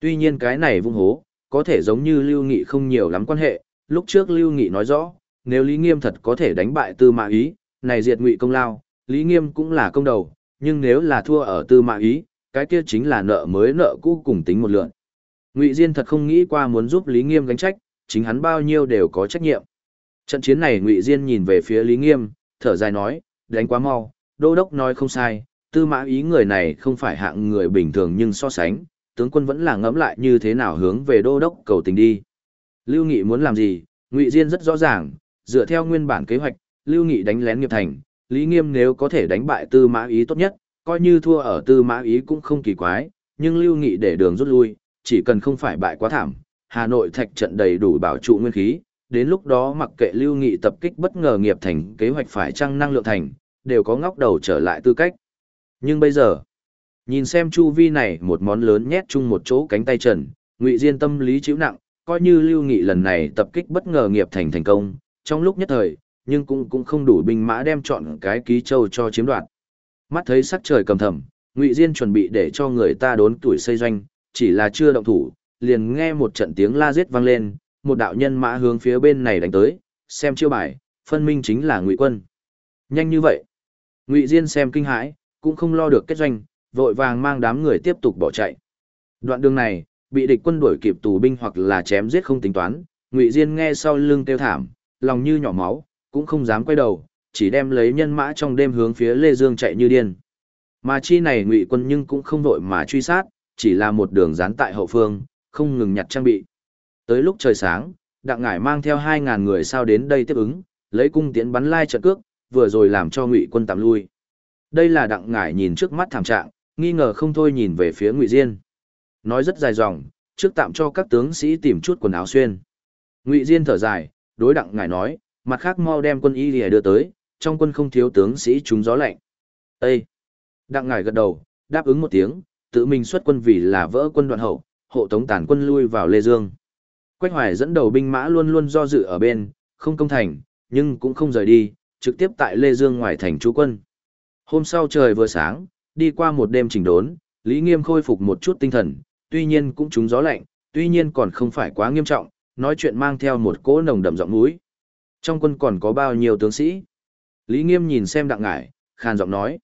Tuy nhiên cái này vung hố, có thể giống như Lưu Nghị không nhiều lắm quan hệ, lúc trước Lưu Nghị nói rõ, nếu Lý Nghiêm thật có thể đánh bại Tư Mã Ý, này diệt Ngụy công lao, Lý Nghiêm cũng là công đầu, nhưng nếu là thua ở Tư Mã Ý, cái kia chính là nợ mới nợ cũ cùng tính một lượng. Ngụy Diên thật không nghĩ qua muốn giúp Lý Nghiêm gánh trách, chính hắn bao nhiêu đều có trách nhiệm. Trận chiến này Ngụy Diên nhìn về phía Lý Nghiêm, thở dài nói, đánh quá mau, Đô đốc nói không sai, Tư Mã Ý người này không phải hạng người bình thường nhưng so sánh, tướng quân vẫn là ngẫm lại như thế nào hướng về Đô đốc cầu tình đi. Lưu Nghị muốn làm gì, Ngụy Diên rất rõ ràng, dựa theo nguyên bản kế hoạch, Lưu Nghị đánh lén nghiệp thành, Lý Nghiêm nếu có thể đánh bại Tư Mã Ý tốt nhất, coi như thua ở Tư Mã Ý cũng không kỳ quái, nhưng Lưu Nghị để đường rút lui, chỉ cần không phải bại quá thảm, Hà Nội thạch trận đầy đủ bảo trụ nguyên khí, đến lúc đó mặc kệ Lưu Nghị tập kích bất ngờ nghiệp thành kế hoạch phải trăng năng lượng thành, đều có ngóc đầu trở lại tư cách. Nhưng bây giờ, nhìn xem chu vi này một món lớn nhét chung một chỗ cánh tay trần, Ngụy Diên tâm lý chịu nặng, coi như Lưu Nghị lần này tập kích bất ngờ nghiệp thành thành công, trong lúc nhất thời, nhưng cũng cũng không đủ binh mã đem chọn cái ký châu cho chiếm đoạt. Mắt thấy sắc trời cầm thầm, Ngụy Diên chuẩn bị để cho người ta đốn tuổi xây doanh, chỉ là chưa động thủ, liền nghe một trận tiếng la giết vang lên, một đạo nhân mã hướng phía bên này đánh tới, xem chiêu bài, phân minh chính là Ngụy quân. Nhanh như vậy. Ngụy Diên xem kinh hãi, cũng không lo được kết doanh, vội vàng mang đám người tiếp tục bỏ chạy. Đoạn đường này, bị địch quân đuổi kịp tù binh hoặc là chém giết không tính toán, Ngụy Diên nghe sau lưng tiêu thảm, lòng như nhỏ máu, cũng không dám quay đầu, chỉ đem lấy nhân mã trong đêm hướng phía Lê Dương chạy như điên. Mà chi này Ngụy quân nhưng cũng không vội mà truy sát, chỉ là một đường dán tại hậu phương, không ngừng nhặt trang bị. Tới lúc trời sáng, Đặng Ngải mang theo 2000 người sao đến đây tiếp ứng, lấy cung tiễn bắn lai trận cước, vừa rồi làm cho Ngụy quân tạm lui. Đây là Đặng Ngải nhìn trước mắt thảm trạng, nghi ngờ không thôi nhìn về phía Ngụy Diên. Nói rất dài dòng, trước tạm cho các tướng sĩ tìm chút quần áo xuyên. Ngụy Diên thở dài, đối Đặng ngài nói, mặt khác mau đem quân y lìa đưa tới, trong quân không thiếu tướng sĩ trúng gió lạnh. Ê! Đặng ngài gật đầu, đáp ứng một tiếng, tự mình xuất quân vì là vỡ quân đoạn hậu, hộ tống tàn quân lui vào Lê Dương. Quách Hoài dẫn đầu binh mã luôn luôn do dự ở bên, không công thành, nhưng cũng không rời đi, trực tiếp tại Lê Dương ngoài thành trú quân. Hôm sau trời vừa sáng, đi qua một đêm chỉnh đốn, Lý Nghiêm khôi phục một chút tinh thần, tuy nhiên cũng trúng gió lạnh, tuy nhiên còn không phải quá nghiêm trọng, nói chuyện mang theo một cỗ nồng đậm giọng mũi. Trong quân còn có bao nhiêu tướng sĩ? Lý Nghiêm nhìn xem đặng ngải, khàn giọng nói.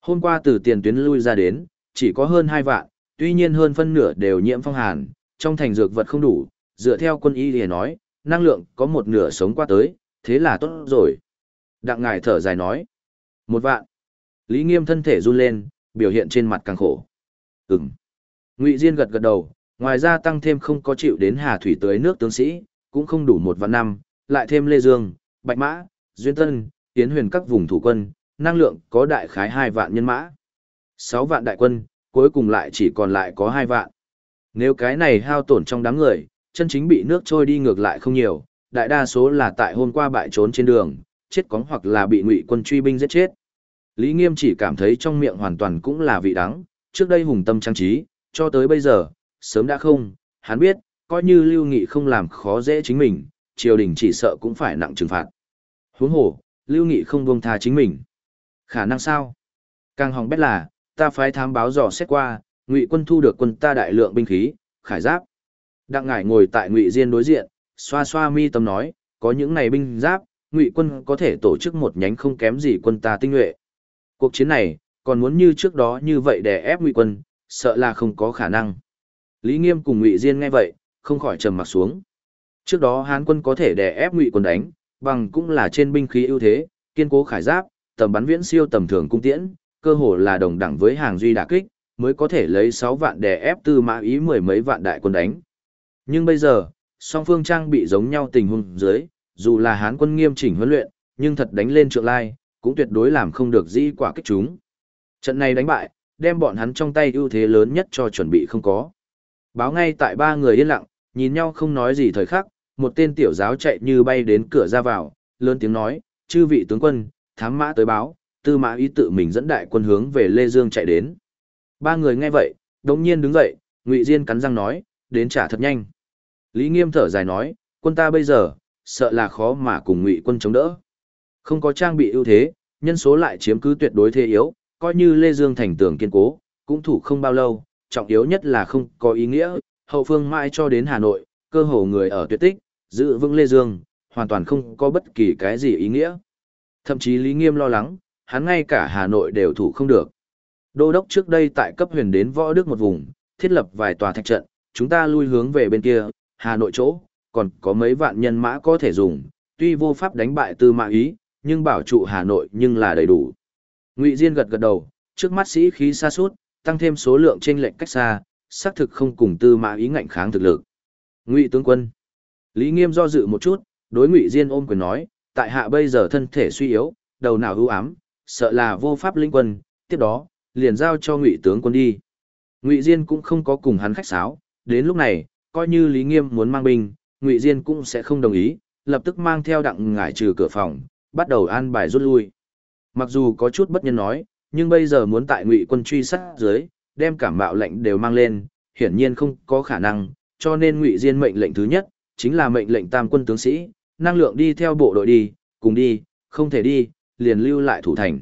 Hôm qua từ tiền tuyến lui ra đến, chỉ có hơn hai vạn, tuy nhiên hơn phân nửa đều nhiễm phong hàn, trong thành dược vật không đủ, dựa theo quân y thì nói, năng lượng có một nửa sống qua tới, thế là tốt rồi. Đặng ngải thở dài nói. Một vạn. Lý Nghiêm thân thể run lên, biểu hiện trên mặt càng khổ. Ừm. Ngụy Diên gật gật đầu, ngoài ra tăng thêm không có chịu đến Hà Thủy tới nước tướng sĩ, cũng không đủ một vạn năm, lại thêm Lê Dương, Bạch Mã, Duyên Tân, Tiến huyền các vùng thủ quân, năng lượng có đại khái hai vạn nhân mã. sáu vạn đại quân, cuối cùng lại chỉ còn lại có hai vạn. Nếu cái này hao tổn trong đám người, chân chính bị nước trôi đi ngược lại không nhiều, đại đa số là tại hôm qua bại trốn trên đường, chết cóng hoặc là bị ngụy quân truy binh giết chết. Lý Nghiêm chỉ cảm thấy trong miệng hoàn toàn cũng là vị đắng, trước đây hùng tâm trang trí, cho tới bây giờ, sớm đã không, hắn biết, coi như Lưu Nghị không làm khó dễ chính mình, triều đình chỉ sợ cũng phải nặng trừng phạt. Huống hồ, Lưu Nghị không buông tha chính mình. Khả năng sao? Càng hỏng bét là, ta phái thám báo dò xét qua, Ngụy quân thu được quân ta đại lượng binh khí, khải giáp. Đặng Ngải ngồi tại Ngụy Diên đối diện, xoa xoa mi tâm nói, có những này binh giáp, Ngụy quân có thể tổ chức một nhánh không kém gì quân ta tinh nhuệ. Cuộc chiến này, còn muốn như trước đó như vậy để ép Ngụy quân, sợ là không có khả năng. Lý Nghiêm cùng Ngụy Diên nghe vậy, không khỏi trầm mặt xuống. Trước đó Hán quân có thể đè ép Ngụy quân đánh, bằng cũng là trên binh khí ưu thế, kiên cố khải giáp, tầm bắn viễn siêu tầm thường cung tiễn, cơ hồ là đồng đẳng với hàng duy đả kích, mới có thể lấy 6 vạn đè ép tư mã ý mười mấy vạn đại quân đánh. Nhưng bây giờ, song phương trang bị giống nhau tình huống dưới, dù là hán quân nghiêm chỉnh huấn luyện, nhưng thật đánh lên trượng lai, cũng tuyệt đối làm không được dĩ quả kích chúng. Trận này đánh bại, đem bọn hắn trong tay ưu thế lớn nhất cho chuẩn bị không có. Báo ngay tại ba người yên lặng, nhìn nhau không nói gì thời khắc, một tên tiểu giáo chạy như bay đến cửa ra vào, lớn tiếng nói, chư vị tướng quân, thám mã tới báo, tư mã ý tự mình dẫn đại quân hướng về Lê Dương chạy đến. Ba người nghe vậy, đồng nhiên đứng dậy, Ngụy Diên cắn răng nói, đến trả thật nhanh. Lý Nghiêm thở dài nói, quân ta bây giờ, sợ là khó mà cùng Ngụy quân chống đỡ. Không có trang bị ưu thế, nhân số lại chiếm cứ tuyệt đối thế yếu, coi như Lê Dương thành tường kiên cố, cũng thủ không bao lâu, trọng yếu nhất là không có ý nghĩa, hậu phương mãi cho đến Hà Nội, cơ hồ người ở tuyệt tích, giữ vững Lê Dương, hoàn toàn không có bất kỳ cái gì ý nghĩa. Thậm chí Lý Nghiêm lo lắng, hắn ngay cả Hà Nội đều thủ không được. Đô đốc trước đây tại cấp huyền đến võ đức một vùng, thiết lập vài tòa thạch trận, chúng ta lui hướng về bên kia, Hà Nội chỗ, còn có mấy vạn nhân mã có thể dùng, tuy vô pháp đánh bại tư mạng ý, nhưng bảo trụ Hà Nội nhưng là đầy đủ. Ngụy Diên gật gật đầu, trước mắt sĩ khí xa suốt, tăng thêm số lượng trên lệnh cách xa, xác thực không cùng tư mã ý ngạnh kháng thực lực. Ngụy tướng quân. Lý Nghiêm do dự một chút, đối Ngụy Diên ôm quyền nói, tại hạ bây giờ thân thể suy yếu, đầu não ưu ám, sợ là vô pháp linh quân, tiếp đó, liền giao cho Ngụy tướng quân đi. Ngụy Diên cũng không có cùng hắn khách sáo, đến lúc này, coi như Lý Nghiêm muốn mang binh, Ngụy Diên cũng sẽ không đồng ý, lập tức mang theo đặng ngải trừ cửa phòng, bắt đầu an bài rút lui. Mặc dù có chút bất nhân nói, nhưng bây giờ muốn tại Ngụy quân truy sát dưới, đem cảm mạo lệnh đều mang lên, hiển nhiên không có khả năng, cho nên Ngụy Diên mệnh lệnh thứ nhất, chính là mệnh lệnh tam quân tướng sĩ, năng lượng đi theo bộ đội đi, cùng đi, không thể đi, liền lưu lại thủ thành.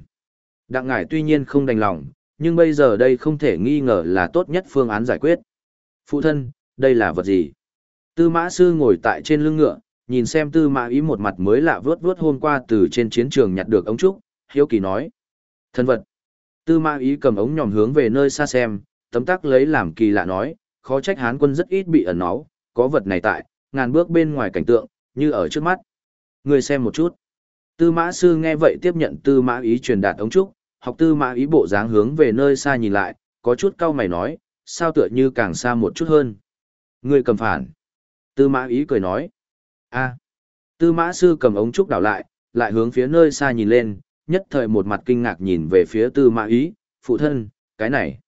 Đặng ngải tuy nhiên không đành lòng, nhưng bây giờ đây không thể nghi ngờ là tốt nhất phương án giải quyết. Phụ thân, đây là vật gì? Tư mã sư ngồi tại trên lưng ngựa, nhìn xem tư mã ý một mặt mới lạ vớt vớt hôm qua từ trên chiến trường nhặt được ống trúc, hiếu kỳ nói. Thân vật. Tư mã ý cầm ống nhòm hướng về nơi xa xem, tấm tắc lấy làm kỳ lạ nói, khó trách hán quân rất ít bị ẩn náu, có vật này tại, ngàn bước bên ngoài cảnh tượng, như ở trước mắt. Người xem một chút. Tư mã sư nghe vậy tiếp nhận tư mã ý truyền đạt ống trúc, học tư mã ý bộ dáng hướng về nơi xa nhìn lại, có chút cau mày nói, sao tựa như càng xa một chút hơn. Người cầm phản. Tư mã ý cười nói. a Tư mã sư cầm ống trúc đảo lại, lại hướng phía nơi xa nhìn lên, nhất thời một mặt kinh ngạc nhìn về phía tư mã ý, phụ thân, cái này.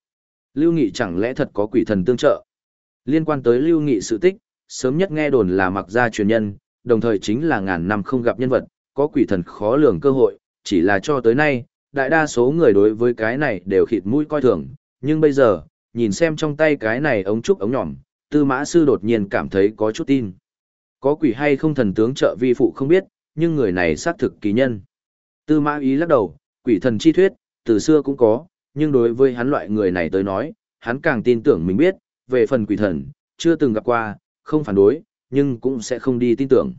Lưu Nghị chẳng lẽ thật có quỷ thần tương trợ? Liên quan tới Lưu Nghị sự tích, sớm nhất nghe đồn là mặc gia truyền nhân, đồng thời chính là ngàn năm không gặp nhân vật, có quỷ thần khó lường cơ hội, chỉ là cho tới nay, đại đa số người đối với cái này đều khịt mũi coi thường, nhưng bây giờ, nhìn xem trong tay cái này ống trúc ống nhỏm, tư mã sư đột nhiên cảm thấy có chút tin. Có quỷ hay không thần tướng trợ vi phụ không biết, nhưng người này xác thực kỳ nhân. Tư mã ý lắc đầu, quỷ thần chi thuyết, từ xưa cũng có, nhưng đối với hắn loại người này tới nói, hắn càng tin tưởng mình biết, về phần quỷ thần, chưa từng gặp qua, không phản đối, nhưng cũng sẽ không đi tin tưởng.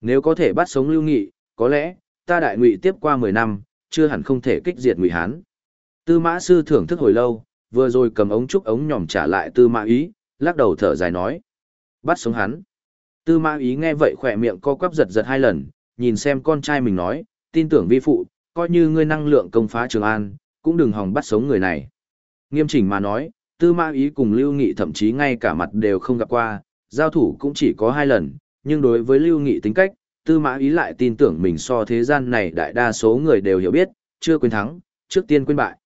Nếu có thể bắt sống lưu nghị, có lẽ, ta đại ngụy tiếp qua 10 năm, chưa hẳn không thể kích diệt ngụy hán. Tư mã sư thưởng thức hồi lâu, vừa rồi cầm ống trúc ống nhòm trả lại tư mã ý, lắc đầu thở dài nói. Bắt sống hắn. Tư mã ý nghe vậy khỏe miệng co quắp giật giật hai lần, nhìn xem con trai mình nói, tin tưởng vi phụ, coi như ngươi năng lượng công phá Trường An, cũng đừng hòng bắt sống người này. Nghiêm chỉnh mà nói, tư mã ý cùng Lưu Nghị thậm chí ngay cả mặt đều không gặp qua, giao thủ cũng chỉ có hai lần, nhưng đối với Lưu Nghị tính cách, tư mã ý lại tin tưởng mình so thế gian này đại đa số người đều hiểu biết, chưa quên thắng, trước tiên quên bại.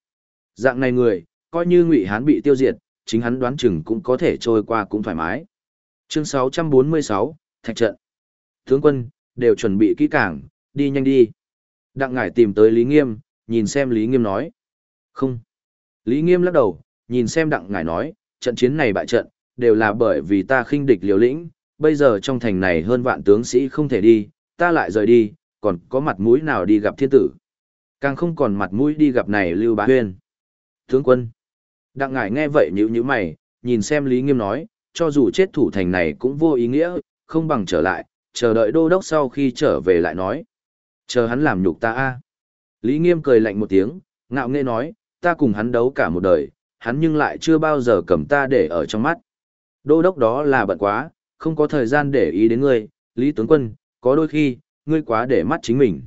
Dạng này người, coi như Ngụy Hán bị tiêu diệt, chính hắn đoán chừng cũng có thể trôi qua cũng thoải mái. Chương 646, Thạch trận. Tướng quân, đều chuẩn bị kỹ càng, đi nhanh đi. Đặng ngải tìm tới Lý Nghiêm, nhìn xem Lý Nghiêm nói. Không. Lý Nghiêm lắc đầu, nhìn xem đặng ngải nói, trận chiến này bại trận, đều là bởi vì ta khinh địch liều lĩnh, bây giờ trong thành này hơn vạn tướng sĩ không thể đi, ta lại rời đi, còn có mặt mũi nào đi gặp thiên tử. Càng không còn mặt mũi đi gặp này Lưu Bá Huyên. Tướng quân. Đặng ngải nghe vậy nhíu nhíu mày, nhìn xem Lý Nghiêm nói, cho dù chết thủ thành này cũng vô ý nghĩa, không bằng trở lại, chờ đợi đô đốc sau khi trở về lại nói. Chờ hắn làm nhục ta a. Lý Nghiêm cười lạnh một tiếng, ngạo nghễ nói, ta cùng hắn đấu cả một đời, hắn nhưng lại chưa bao giờ cầm ta để ở trong mắt. Đô đốc đó là bận quá, không có thời gian để ý đến ngươi, Lý tướng quân, có đôi khi, ngươi quá để mắt chính mình.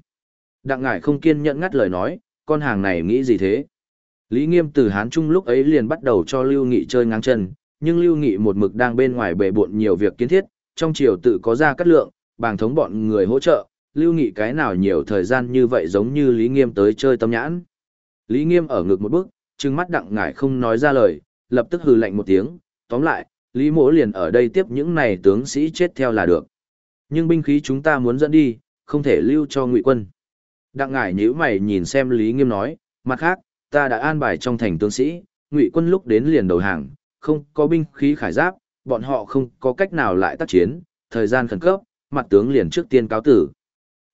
Đặng ngải không kiên nhẫn ngắt lời nói, con hàng này nghĩ gì thế? Lý Nghiêm từ Hán Trung lúc ấy liền bắt đầu cho Lưu Nghị chơi ngang chân, nhưng Lưu Nghị một mực đang bên ngoài bề bộn nhiều việc kiến thiết, trong triều tự có ra cắt lượng, bàng thống bọn người hỗ trợ, Lưu Nghị cái nào nhiều thời gian như vậy giống như Lý Nghiêm tới chơi tâm nhãn. Lý Nghiêm ở ngực một bước, trừng mắt đặng ngải không nói ra lời, lập tức hừ lạnh một tiếng, tóm lại, Lý Mỗ liền ở đây tiếp những này tướng sĩ chết theo là được. Nhưng binh khí chúng ta muốn dẫn đi, không thể lưu cho ngụy quân. Đặng ngải nhíu mày nhìn xem Lý Nghiêm nói, mặt khác, ta đã an bài trong thành tướng sĩ, ngụy quân lúc đến liền đầu hàng, không có binh khí khải giáp, bọn họ không có cách nào lại tác chiến, thời gian khẩn cấp, mặt tướng liền trước tiên cáo tử.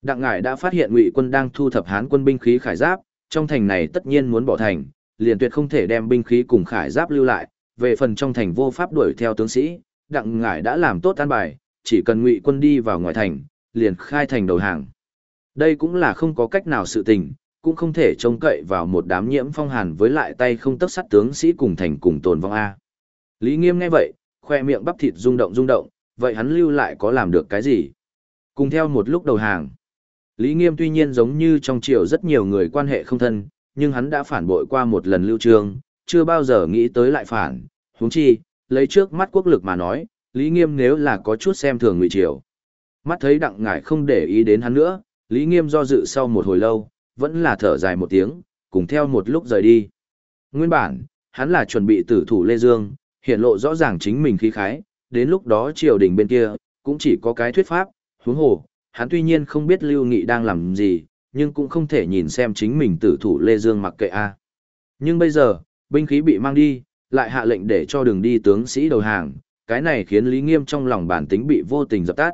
Đặng ngải đã phát hiện ngụy quân đang thu thập hán quân binh khí khải giáp, trong thành này tất nhiên muốn bỏ thành, liền tuyệt không thể đem binh khí cùng khải giáp lưu lại, về phần trong thành vô pháp đuổi theo tướng sĩ, đặng ngải đã làm tốt an bài, chỉ cần ngụy quân đi vào ngoài thành, liền khai thành đầu hàng. Đây cũng là không có cách nào sự tình, cũng không thể trông cậy vào một đám nhiễm phong hàn với lại tay không tấc sắt tướng sĩ cùng thành cùng tồn vong A. Lý Nghiêm nghe vậy, khoe miệng bắp thịt rung động rung động, vậy hắn lưu lại có làm được cái gì? Cùng theo một lúc đầu hàng. Lý Nghiêm tuy nhiên giống như trong triều rất nhiều người quan hệ không thân, nhưng hắn đã phản bội qua một lần lưu trương, chưa bao giờ nghĩ tới lại phản, huống chi, lấy trước mắt quốc lực mà nói, Lý Nghiêm nếu là có chút xem thường ngụy triều. Mắt thấy đặng ngải không để ý đến hắn nữa, Lý Nghiêm do dự sau một hồi lâu, vẫn là thở dài một tiếng, cùng theo một lúc rời đi. Nguyên bản, hắn là chuẩn bị tử thủ Lê Dương, hiện lộ rõ ràng chính mình khí khái, đến lúc đó triều đình bên kia, cũng chỉ có cái thuyết pháp, huống hồ, hắn tuy nhiên không biết Lưu Nghị đang làm gì, nhưng cũng không thể nhìn xem chính mình tử thủ Lê Dương mặc kệ a. Nhưng bây giờ, binh khí bị mang đi, lại hạ lệnh để cho đường đi tướng sĩ đầu hàng, cái này khiến Lý Nghiêm trong lòng bản tính bị vô tình dập tắt.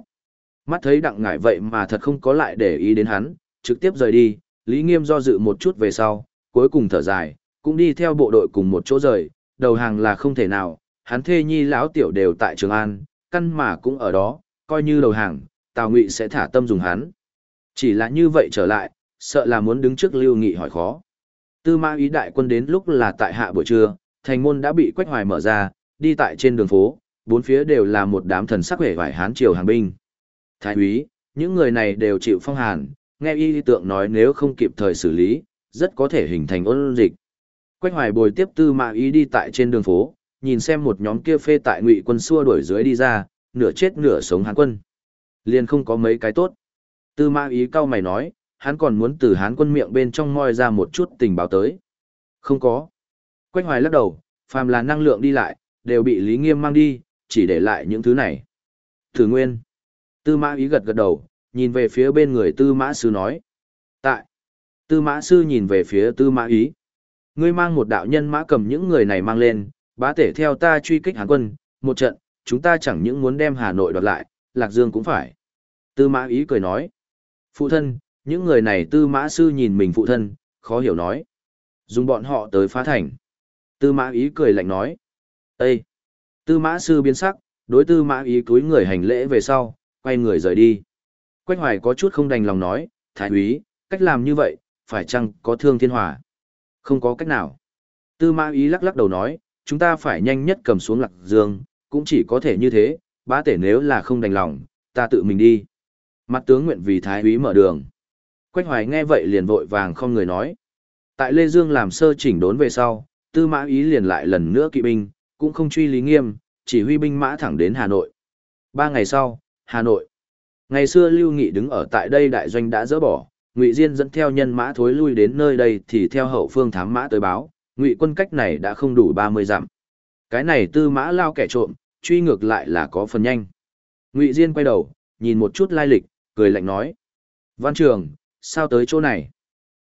Mắt thấy đặng ngải vậy mà thật không có lại để ý đến hắn, trực tiếp rời đi, Lý Nghiêm do dự một chút về sau, cuối cùng thở dài, cũng đi theo bộ đội cùng một chỗ rời, đầu hàng là không thể nào, hắn thê nhi lão tiểu đều tại Trường An, căn mà cũng ở đó, coi như đầu hàng, Tào Ngụy sẽ thả tâm dùng hắn. Chỉ là như vậy trở lại, sợ là muốn đứng trước Lưu Nghị hỏi khó. Tư mã ý đại quân đến lúc là tại hạ buổi trưa, thành môn đã bị quách hoài mở ra, đi tại trên đường phố, bốn phía đều là một đám thần sắc vẻ vải hán triều hàng binh. Thái úy, những người này đều chịu phong hàn, nghe y tượng nói nếu không kịp thời xử lý, rất có thể hình thành ôn dịch. Quách hoài bồi tiếp tư mã ý đi tại trên đường phố, nhìn xem một nhóm kia phê tại ngụy quân xua đuổi dưới đi ra, nửa chết nửa sống hán quân. Liền không có mấy cái tốt. Tư mã ý cao mày nói, hắn còn muốn từ hán quân miệng bên trong moi ra một chút tình báo tới. Không có. Quách hoài lắc đầu, phàm là năng lượng đi lại, đều bị Lý Nghiêm mang đi, chỉ để lại những thứ này. Thử nguyên. Tư mã ý gật gật đầu, nhìn về phía bên người tư mã sư nói. Tại. Tư mã sư nhìn về phía tư mã ý. Ngươi mang một đạo nhân mã cầm những người này mang lên, bá tể theo ta truy kích hán quân, một trận, chúng ta chẳng những muốn đem Hà Nội đoạt lại, Lạc Dương cũng phải. Tư mã ý cười nói. Phụ thân, những người này tư mã sư nhìn mình phụ thân, khó hiểu nói. Dùng bọn họ tới phá thành. Tư mã ý cười lạnh nói. Ê! Tư mã sư biến sắc, đối tư mã ý cúi người hành lễ về sau, quay người rời đi. Quách hoài có chút không đành lòng nói, thái úy, cách làm như vậy, phải chăng có thương thiên hòa? Không có cách nào. Tư mã ý lắc lắc đầu nói, chúng ta phải nhanh nhất cầm xuống lạc dương, cũng chỉ có thể như thế, bá tể nếu là không đành lòng, ta tự mình đi. Mặt tướng nguyện vì thái úy mở đường. Quách hoài nghe vậy liền vội vàng không người nói. Tại Lê Dương làm sơ chỉnh đốn về sau, tư mã ý liền lại lần nữa kỵ binh, cũng không truy lý nghiêm, chỉ huy binh mã thẳng đến Hà Nội. Ba ngày sau, Hà Nội. Ngày xưa Lưu Nghị đứng ở tại đây đại doanh đã dỡ bỏ, Ngụy Diên dẫn theo nhân mã thối lui đến nơi đây thì theo hậu phương thám mã tới báo, Ngụy quân cách này đã không đủ 30 dặm. Cái này tư mã lao kẻ trộm, truy ngược lại là có phần nhanh. Ngụy Diên quay đầu, nhìn một chút lai lịch, cười lạnh nói: "Văn Trường, sao tới chỗ này?"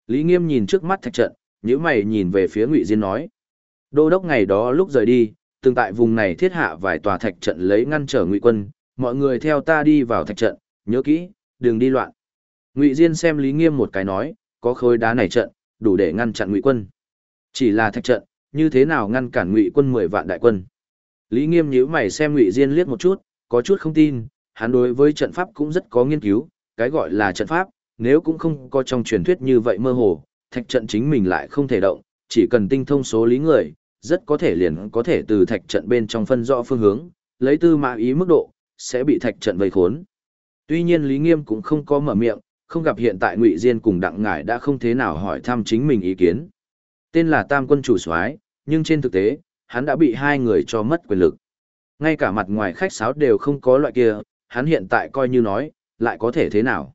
Lý Nghiêm nhìn trước mắt thạch trận, nhíu mày nhìn về phía Ngụy Diên nói: "Đô đốc ngày đó lúc rời đi, từng tại vùng này thiết hạ vài tòa thạch trận lấy ngăn trở Ngụy quân, mọi người theo ta đi vào thạch trận, nhớ kỹ, đừng đi loạn. Ngụy Diên xem Lý Nghiêm một cái nói, có khối đá này trận, đủ để ngăn chặn Ngụy quân. Chỉ là thạch trận, như thế nào ngăn cản Ngụy quân mười vạn đại quân? Lý Nghiêm nhíu mày xem Ngụy Diên liếc một chút, có chút không tin, hắn đối với trận pháp cũng rất có nghiên cứu, cái gọi là trận pháp, nếu cũng không có trong truyền thuyết như vậy mơ hồ, thạch trận chính mình lại không thể động, chỉ cần tinh thông số lý người, rất có thể liền có thể từ thạch trận bên trong phân rõ phương hướng, lấy tư mã ý mức độ, sẽ bị thạch trận vây khốn. Tuy nhiên Lý Nghiêm cũng không có mở miệng, không gặp hiện tại Ngụy Diên cùng Đặng Ngải đã không thế nào hỏi thăm chính mình ý kiến. Tên là Tam quân chủ soái, nhưng trên thực tế, hắn đã bị hai người cho mất quyền lực. Ngay cả mặt ngoài khách sáo đều không có loại kia, hắn hiện tại coi như nói, lại có thể thế nào.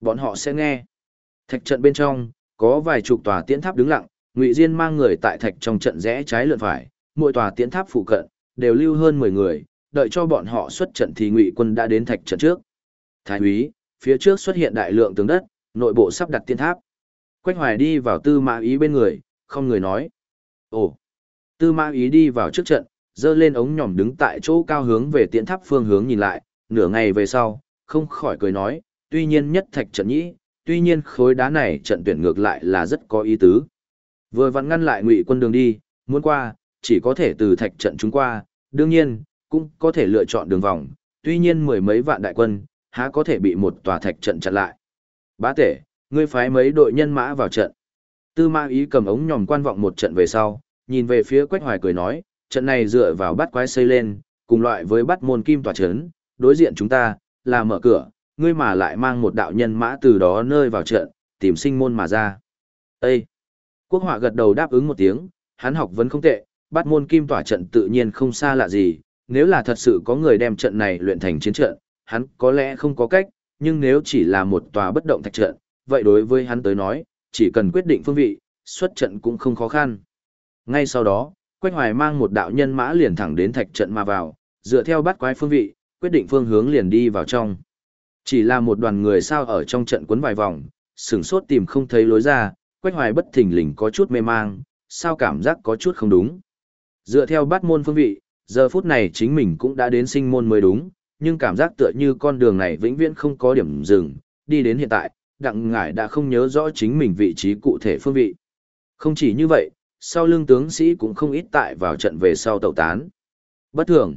Bọn họ sẽ nghe. Thạch trận bên trong, có vài chục tòa tiễn tháp đứng lặng, Ngụy Diên mang người tại thạch trong trận rẽ trái lượn phải, mỗi tòa tiễn tháp phụ cận đều lưu hơn 10 người, đợi cho bọn họ xuất trận thì Ngụy quân đã đến thạch trận trước. Thái úy, phía trước xuất hiện đại lượng tướng đất, nội bộ sắp đặt tiên tháp. Quách Hoài đi vào Tư Mã Ý bên người, không người nói. Ồ. Tư Mã Ý đi vào trước trận, dơ lên ống nhỏm đứng tại chỗ cao hướng về tiễn tháp phương hướng nhìn lại, nửa ngày về sau, không khỏi cười nói, tuy nhiên nhất thạch trận nhĩ, tuy nhiên khối đá này trận tuyển ngược lại là rất có ý tứ. Vừa vặn ngăn lại ngụy quân đường đi, muốn qua, chỉ có thể từ thạch trận chúng qua, đương nhiên, cũng có thể lựa chọn đường vòng, tuy nhiên mười mấy vạn đại quân, há có thể bị một tòa thạch trận chặn lại. Bá tể, ngươi phái mấy đội nhân mã vào trận. Tư ma ý cầm ống nhòm quan vọng một trận về sau, nhìn về phía Quách Hoài cười nói, trận này dựa vào bắt quái xây lên, cùng loại với bắt môn kim tòa chấn, đối diện chúng ta, là mở cửa, ngươi mà lại mang một đạo nhân mã từ đó nơi vào trận, tìm sinh môn mà ra. Ê! Quốc họa gật đầu đáp ứng một tiếng, hắn học vẫn không tệ, bắt môn kim tỏa trận tự nhiên không xa lạ gì, nếu là thật sự có người đem trận này luyện thành chiến trận, hắn có lẽ không có cách, nhưng nếu chỉ là một tòa bất động thạch trận, vậy đối với hắn tới nói, chỉ cần quyết định phương vị, xuất trận cũng không khó khăn. Ngay sau đó, Quách Hoài mang một đạo nhân mã liền thẳng đến thạch trận mà vào, dựa theo bắt quái phương vị, quyết định phương hướng liền đi vào trong. Chỉ là một đoàn người sao ở trong trận quấn vài vòng, sửng sốt tìm không thấy lối ra, Quách Hoài bất thình lình có chút mê mang, sao cảm giác có chút không đúng. Dựa theo bắt môn phương vị, giờ phút này chính mình cũng đã đến sinh môn mới đúng, nhưng cảm giác tựa như con đường này vĩnh viễn không có điểm dừng, đi đến hiện tại, đặng ngải đã không nhớ rõ chính mình vị trí cụ thể phương vị. Không chỉ như vậy, sau lưng tướng sĩ cũng không ít tại vào trận về sau tẩu tán. Bất thường.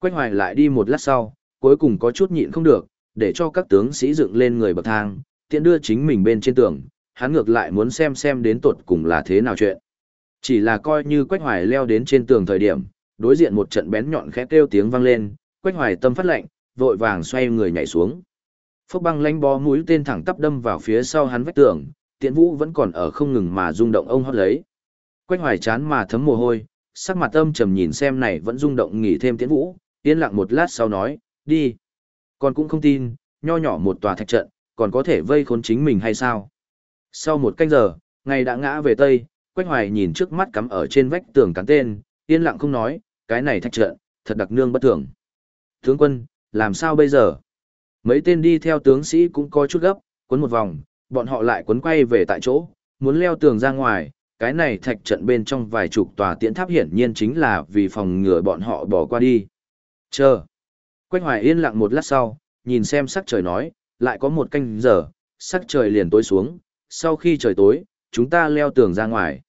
Quách hoài lại đi một lát sau, cuối cùng có chút nhịn không được, để cho các tướng sĩ dựng lên người bậc thang, tiện đưa chính mình bên trên tường, hắn ngược lại muốn xem xem đến tột cùng là thế nào chuyện. Chỉ là coi như Quách Hoài leo đến trên tường thời điểm, đối diện một trận bén nhọn khẽ kêu tiếng vang lên, Quách Hoài tâm phát lạnh, vội vàng xoay người nhảy xuống. Phốc băng lanh bó mũi tên thẳng tắp đâm vào phía sau hắn vách tường, Tiễn Vũ vẫn còn ở không ngừng mà rung động ông hót lấy. Quách Hoài chán mà thấm mồ hôi, sắc mặt âm trầm nhìn xem này vẫn rung động nghỉ thêm tiến Vũ, yên lặng một lát sau nói, đi. Còn cũng không tin, nho nhỏ một tòa thạch trận, còn có thể vây khốn chính mình hay sao? Sau một canh giờ, ngày đã ngã về Tây, Quách Hoài nhìn trước mắt cắm ở trên vách tường cắn tên, yên lặng không nói, cái này thạch trận, thật đặc nương bất thường. Tướng quân, làm sao bây giờ? Mấy tên đi theo tướng sĩ cũng có chút gấp, quấn một vòng, bọn họ lại quấn quay về tại chỗ, muốn leo tường ra ngoài, cái này thạch trận bên trong vài chục tòa tiễn tháp hiển nhiên chính là vì phòng ngừa bọn họ bỏ qua đi. Chờ. Quách hoài yên lặng một lát sau, nhìn xem sắc trời nói, lại có một canh giờ, sắc trời liền tối xuống, sau khi trời tối, chúng ta leo tường ra ngoài.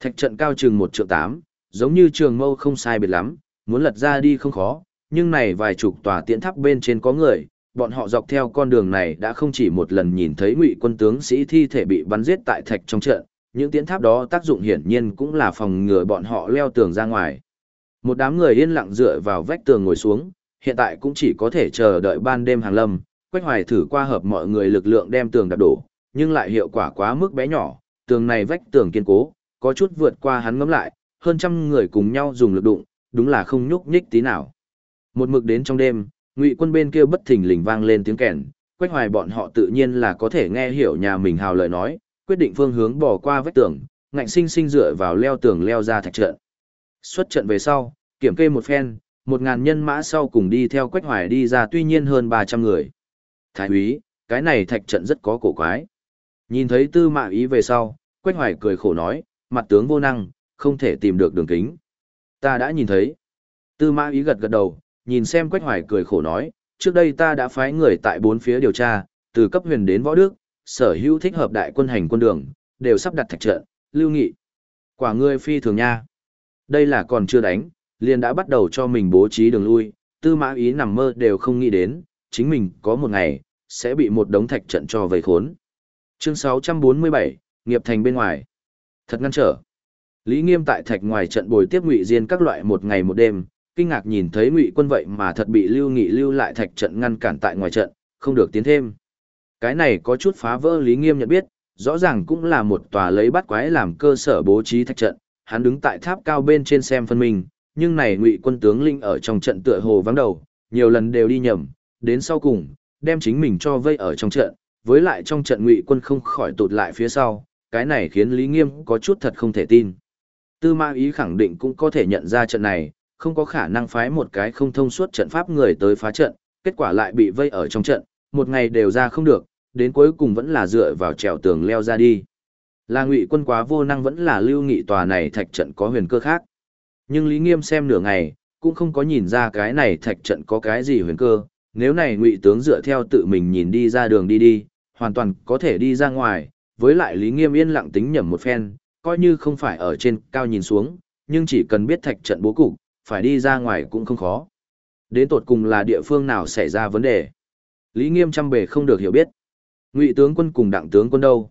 Thạch trận cao chừng một triệu tám, giống như trường mâu không sai biệt lắm, muốn lật ra đi không khó, nhưng này vài chục tòa tiễn tháp bên trên có người, bọn họ dọc theo con đường này đã không chỉ một lần nhìn thấy ngụy quân tướng sĩ thi thể bị bắn giết tại thạch trong trận, những tiến tháp đó tác dụng hiển nhiên cũng là phòng ngừa bọn họ leo tường ra ngoài. Một đám người yên lặng dựa vào vách tường ngồi xuống, hiện tại cũng chỉ có thể chờ đợi ban đêm hàng lâm, Quách Hoài thử qua hợp mọi người lực lượng đem tường đập đổ, nhưng lại hiệu quả quá mức bé nhỏ, tường này vách tường kiên cố, có chút vượt qua hắn ngấm lại, hơn trăm người cùng nhau dùng lực đụng, đúng là không nhúc nhích tí nào. Một mực đến trong đêm, ngụy quân bên kia bất thình lình vang lên tiếng kèn, quách hoài bọn họ tự nhiên là có thể nghe hiểu nhà mình hào lời nói, quyết định phương hướng bỏ qua vách tường, ngạnh sinh sinh dựa vào leo tường leo ra thạch trận. Xuất trận về sau, kiểm kê một phen, một ngàn nhân mã sau cùng đi theo quách hoài đi ra tuy nhiên hơn ba trăm người. Thái úy, cái này thạch trận rất có cổ quái. Nhìn thấy tư mã ý về sau, quách hoài cười khổ nói, mặt tướng vô năng, không thể tìm được đường kính. Ta đã nhìn thấy. Tư mã ý gật gật đầu, nhìn xem Quách Hoài cười khổ nói, trước đây ta đã phái người tại bốn phía điều tra, từ cấp huyền đến võ đức, sở hữu thích hợp đại quân hành quân đường, đều sắp đặt thạch trận, lưu nghị. Quả ngươi phi thường nha. Đây là còn chưa đánh, liền đã bắt đầu cho mình bố trí đường lui, tư mã ý nằm mơ đều không nghĩ đến, chính mình có một ngày, sẽ bị một đống thạch trận cho vây khốn. Chương 647, nghiệp thành bên ngoài. Thật ngăn trở. Lý Nghiêm tại thạch ngoài trận bồi tiếp Ngụy Diên các loại một ngày một đêm, kinh ngạc nhìn thấy Ngụy Quân vậy mà thật bị Lưu Nghị lưu lại thạch trận ngăn cản tại ngoài trận, không được tiến thêm. Cái này có chút phá vỡ Lý Nghiêm nhận biết, rõ ràng cũng là một tòa lấy bắt quái làm cơ sở bố trí thạch trận, hắn đứng tại tháp cao bên trên xem phân minh, nhưng này ngụy quân tướng linh ở trong trận tựa hồ vắng đầu, nhiều lần đều đi nhầm, đến sau cùng, đem chính mình cho vây ở trong trận, với lại trong trận ngụy quân không khỏi tụt lại phía sau, cái này khiến Lý Nghiêm có chút thật không thể tin. Tư Ma Ý khẳng định cũng có thể nhận ra trận này, không có khả năng phái một cái không thông suốt trận pháp người tới phá trận, kết quả lại bị vây ở trong trận, một ngày đều ra không được, đến cuối cùng vẫn là dựa vào trèo tường leo ra đi. Là ngụy quân quá vô năng vẫn là lưu nghị tòa này thạch trận có huyền cơ khác. Nhưng Lý Nghiêm xem nửa ngày, cũng không có nhìn ra cái này thạch trận có cái gì huyền cơ, nếu này ngụy tướng dựa theo tự mình nhìn đi ra đường đi đi, hoàn toàn có thể đi ra ngoài, với lại Lý Nghiêm yên lặng tính nhẩm một phen, coi như không phải ở trên cao nhìn xuống, nhưng chỉ cần biết thạch trận bố cục, phải đi ra ngoài cũng không khó. Đến tột cùng là địa phương nào xảy ra vấn đề. Lý Nghiêm chăm bề không được hiểu biết. Ngụy tướng quân cùng đặng tướng quân đâu?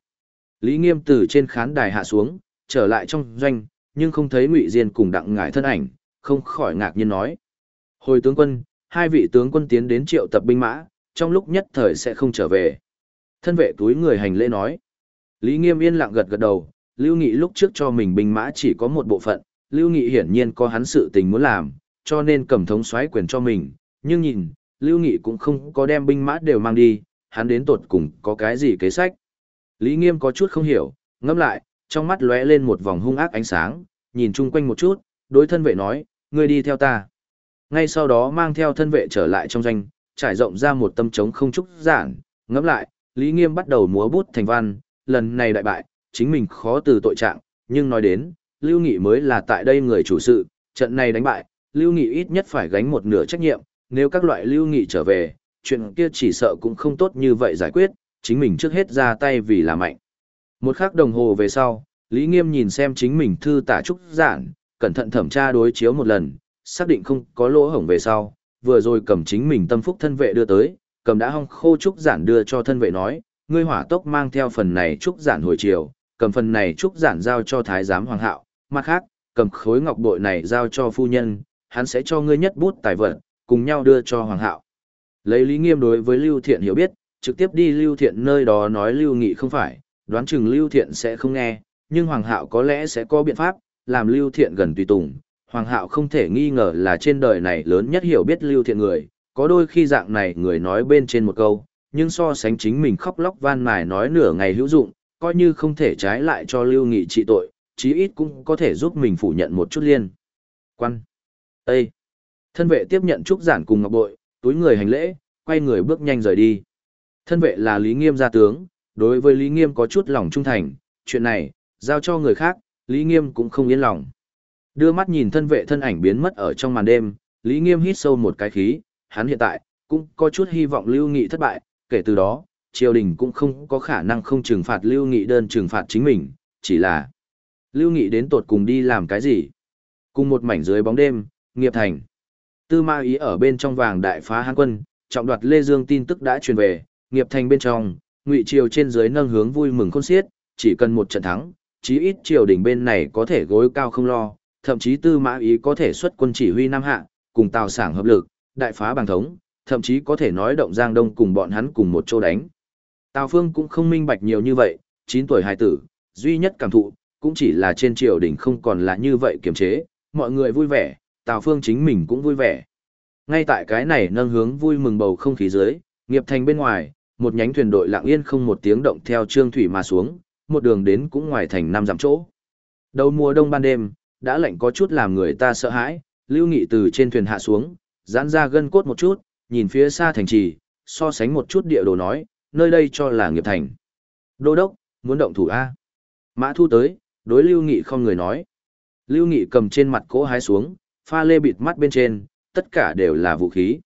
Lý Nghiêm từ trên khán đài hạ xuống, trở lại trong doanh, nhưng không thấy Ngụy Diên cùng đặng ngải thân ảnh, không khỏi ngạc nhiên nói. Hồi tướng quân, hai vị tướng quân tiến đến triệu tập binh mã, trong lúc nhất thời sẽ không trở về. Thân vệ túi người hành lễ nói. Lý Nghiêm yên lặng gật gật đầu, Lưu Nghị lúc trước cho mình binh mã chỉ có một bộ phận, Lưu Nghị hiển nhiên có hắn sự tình muốn làm, cho nên cầm thống soái quyền cho mình, nhưng nhìn, Lưu Nghị cũng không có đem binh mã đều mang đi, hắn đến tột cùng có cái gì kế sách. Lý Nghiêm có chút không hiểu, ngẫm lại, trong mắt lóe lên một vòng hung ác ánh sáng, nhìn chung quanh một chút, đối thân vệ nói, ngươi đi theo ta. Ngay sau đó mang theo thân vệ trở lại trong doanh, trải rộng ra một tâm trống không trúc giản, ngẫm lại, Lý Nghiêm bắt đầu múa bút thành văn, lần này đại bại, chính mình khó từ tội trạng, nhưng nói đến, Lưu Nghị mới là tại đây người chủ sự, trận này đánh bại, Lưu Nghị ít nhất phải gánh một nửa trách nhiệm, nếu các loại Lưu Nghị trở về, chuyện kia chỉ sợ cũng không tốt như vậy giải quyết, chính mình trước hết ra tay vì là mạnh. Một khắc đồng hồ về sau, Lý Nghiêm nhìn xem chính mình thư tả trúc giản, cẩn thận thẩm tra đối chiếu một lần, xác định không có lỗ hổng về sau, vừa rồi cầm chính mình tâm phúc thân vệ đưa tới, cầm đã hong khô trúc giản đưa cho thân vệ nói, ngươi hỏa tốc mang theo phần này trúc giản hồi chiều, cầm phần này trúc giản giao cho thái giám hoàng hạo, mặt khác, cầm khối ngọc bội này giao cho phu nhân, hắn sẽ cho ngươi nhất bút tài vật, cùng nhau đưa cho hoàng hạo. Lấy Lý Nghiêm đối với Lưu Thiện hiểu biết, trực tiếp đi Lưu Thiện nơi đó nói Lưu Nghị không phải, đoán chừng Lưu Thiện sẽ không nghe, nhưng Hoàng Hạo có lẽ sẽ có biện pháp, làm Lưu Thiện gần tùy tùng. Hoàng Hạo không thể nghi ngờ là trên đời này lớn nhất hiểu biết Lưu Thiện người, có đôi khi dạng này người nói bên trên một câu, nhưng so sánh chính mình khóc lóc van mài nói nửa ngày hữu dụng, coi như không thể trái lại cho Lưu Nghị trị tội, chí ít cũng có thể giúp mình phủ nhận một chút liên. Quan. Ê! Thân vệ tiếp nhận trúc giản cùng ngọc bội, túi người hành lễ, quay người bước nhanh rời đi. Thân vệ là Lý Nghiêm gia tướng, đối với Lý Nghiêm có chút lòng trung thành, chuyện này, giao cho người khác, Lý Nghiêm cũng không yên lòng. Đưa mắt nhìn thân vệ thân ảnh biến mất ở trong màn đêm, Lý Nghiêm hít sâu một cái khí, hắn hiện tại, cũng có chút hy vọng Lưu Nghị thất bại, kể từ đó, triều đình cũng không có khả năng không trừng phạt Lưu Nghị đơn trừng phạt chính mình, chỉ là Lưu Nghị đến tột cùng đi làm cái gì? Cùng một mảnh dưới bóng đêm, nghiệp thành. Tư ma ý ở bên trong vàng đại phá hán quân, trọng đoạt Lê Dương tin tức đã truyền về, nghiệp thành bên trong, ngụy triều trên dưới nâng hướng vui mừng khôn xiết, chỉ cần một trận thắng, chí ít triều đình bên này có thể gối cao không lo, thậm chí tư mã ý có thể xuất quân chỉ huy Nam Hạ, cùng tào sảng hợp lực, đại phá bằng thống, thậm chí có thể nói động Giang Đông cùng bọn hắn cùng một chỗ đánh. Tào Phương cũng không minh bạch nhiều như vậy, 9 tuổi hài tử, duy nhất cảm thụ, cũng chỉ là trên triều đình không còn là như vậy kiềm chế, mọi người vui vẻ, Tào Phương chính mình cũng vui vẻ. Ngay tại cái này nâng hướng vui mừng bầu không khí dưới, nghiệp thành bên ngoài, một nhánh thuyền đội lặng yên không một tiếng động theo trương thủy mà xuống, một đường đến cũng ngoài thành năm dặm chỗ. Đầu mùa đông ban đêm, đã lạnh có chút làm người ta sợ hãi, Lưu Nghị từ trên thuyền hạ xuống, giãn ra gân cốt một chút, nhìn phía xa thành trì, so sánh một chút địa đồ nói, nơi đây cho là nghiệp thành. Đô đốc, muốn động thủ A. Mã thu tới, đối Lưu Nghị không người nói. Lưu Nghị cầm trên mặt cỗ hái xuống, pha lê bịt mắt bên trên, tất cả đều là vũ khí.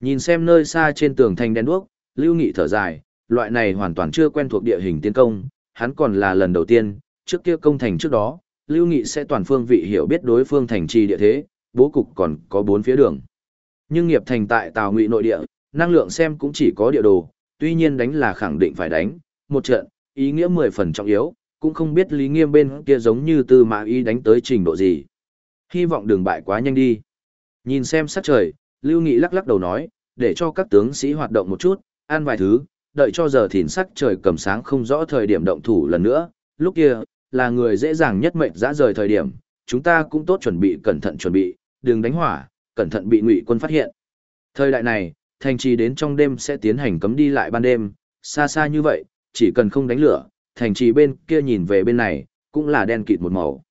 Nhìn xem nơi xa trên tường thành đen đuốc, Lưu Nghị thở dài, loại này hoàn toàn chưa quen thuộc địa hình tiến công, hắn còn là lần đầu tiên, trước kia công thành trước đó, Lưu Nghị sẽ toàn phương vị hiểu biết đối phương thành trì địa thế, bố cục còn có bốn phía đường. Nhưng nghiệp thành tại Tào Ngụy nội địa, năng lượng xem cũng chỉ có địa đồ, tuy nhiên đánh là khẳng định phải đánh, một trận, ý nghĩa mười phần trọng yếu, cũng không biết Lý Nghiêm bên kia giống như Tư Mã Y đánh tới trình độ gì. Hy vọng đường bại quá nhanh đi. Nhìn xem sắc trời, Lưu Nghị lắc lắc đầu nói, để cho các tướng sĩ hoạt động một chút, ăn vài thứ, đợi cho giờ thìn sắc trời cầm sáng không rõ thời điểm động thủ lần nữa, lúc kia, là người dễ dàng nhất mệnh dã rời thời điểm, chúng ta cũng tốt chuẩn bị cẩn thận chuẩn bị, đừng đánh hỏa, cẩn thận bị ngụy quân phát hiện. Thời đại này, thành trì đến trong đêm sẽ tiến hành cấm đi lại ban đêm, xa xa như vậy, chỉ cần không đánh lửa, thành trì bên kia nhìn về bên này, cũng là đen kịt một màu.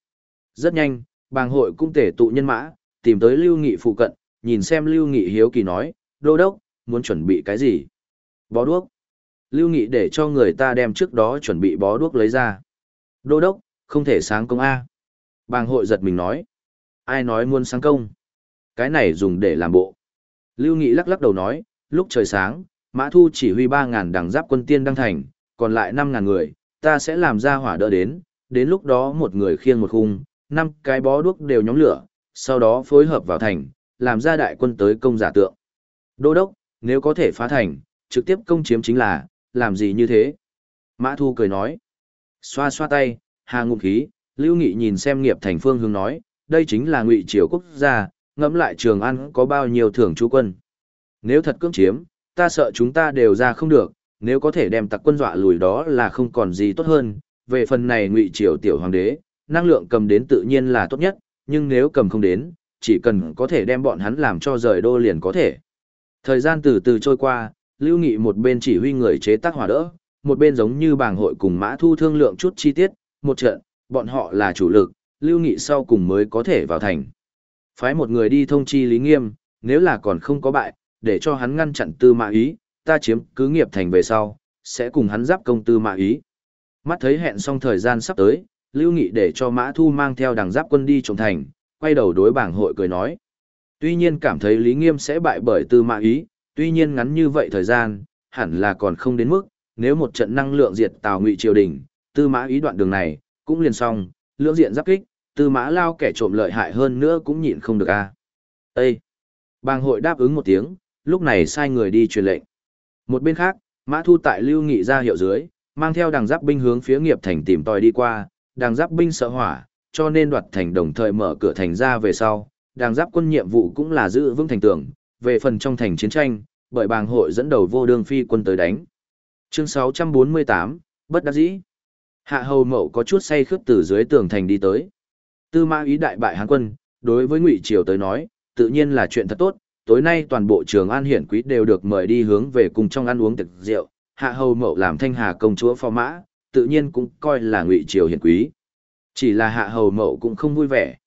Rất nhanh, bàng hội cũng tể tụ nhân mã, tìm tới Lưu Nghị phụ cận, nhìn xem Lưu Nghị hiếu kỳ nói, đô đốc, muốn chuẩn bị cái gì? Bó đuốc. Lưu Nghị để cho người ta đem trước đó chuẩn bị bó đuốc lấy ra. Đô đốc, không thể sáng công A. Bàng hội giật mình nói. Ai nói muốn sáng công? Cái này dùng để làm bộ. Lưu Nghị lắc lắc đầu nói, lúc trời sáng, Mã Thu chỉ huy 3.000 đằng giáp quân tiên đăng thành, còn lại 5.000 người, ta sẽ làm ra hỏa đỡ đến, đến lúc đó một người khiêng một khung, năm cái bó đuốc đều nhóm lửa, sau đó phối hợp vào thành, làm ra đại quân tới công giả tượng. Đô đốc, nếu có thể phá thành, trực tiếp công chiếm chính là, làm gì như thế? Mã Thu cười nói. Xoa xoa tay, hà ngụm khí, Lưu Nghị nhìn xem nghiệp thành phương hướng nói, đây chính là ngụy triều quốc gia, ngẫm lại Trường An có bao nhiêu thưởng chú quân. Nếu thật cưỡng chiếm, ta sợ chúng ta đều ra không được, nếu có thể đem tặc quân dọa lùi đó là không còn gì tốt hơn. Về phần này ngụy triều tiểu hoàng đế, năng lượng cầm đến tự nhiên là tốt nhất, nhưng nếu cầm không đến, chỉ cần có thể đem bọn hắn làm cho rời đô liền có thể. Thời gian từ từ trôi qua, Lưu Nghị một bên chỉ huy người chế tác hỏa đỡ, một bên giống như bảng hội cùng Mã Thu thương lượng chút chi tiết, một trận, bọn họ là chủ lực, Lưu Nghị sau cùng mới có thể vào thành. Phái một người đi thông chi Lý Nghiêm, nếu là còn không có bại, để cho hắn ngăn chặn tư mã ý, ta chiếm cứ nghiệp thành về sau, sẽ cùng hắn giáp công tư mã ý. Mắt thấy hẹn xong thời gian sắp tới, Lưu Nghị để cho Mã Thu mang theo đằng giáp quân đi trộm thành, quay đầu đối bảng hội cười nói. Tuy nhiên cảm thấy Lý Nghiêm sẽ bại bởi tư mã ý, tuy nhiên ngắn như vậy thời gian, hẳn là còn không đến mức, nếu một trận năng lượng diệt Tào Ngụy triều đình, tư mã ý đoạn đường này, cũng liền xong, lưỡng diện giáp kích, tư mã lao kẻ trộm lợi hại hơn nữa cũng nhịn không được a. À. Ê! Bang hội đáp ứng một tiếng, lúc này sai người đi truyền lệnh. Một bên khác, Mã Thu tại Lưu Nghị ra hiệu dưới, mang theo đằng giáp binh hướng phía nghiệp thành tìm tòi đi qua, đàng giáp binh sợ hỏa, cho nên đoạt thành đồng thời mở cửa thành ra về sau, đàng giáp quân nhiệm vụ cũng là giữ vững thành tường, về phần trong thành chiến tranh, bởi bàng hội dẫn đầu vô đương phi quân tới đánh. Chương 648, bất đắc dĩ. Hạ hầu mậu có chút say khướt từ dưới tường thành đi tới. Tư mã ý đại bại hán quân, đối với ngụy triều tới nói, tự nhiên là chuyện thật tốt, tối nay toàn bộ trường an hiển quý đều được mời đi hướng về cùng trong ăn uống tiệc rượu, hạ hầu mậu làm thanh hà công chúa phò mã, tự nhiên cũng coi là ngụy triều hiển quý. Chỉ là hạ hầu mậu cũng không vui vẻ.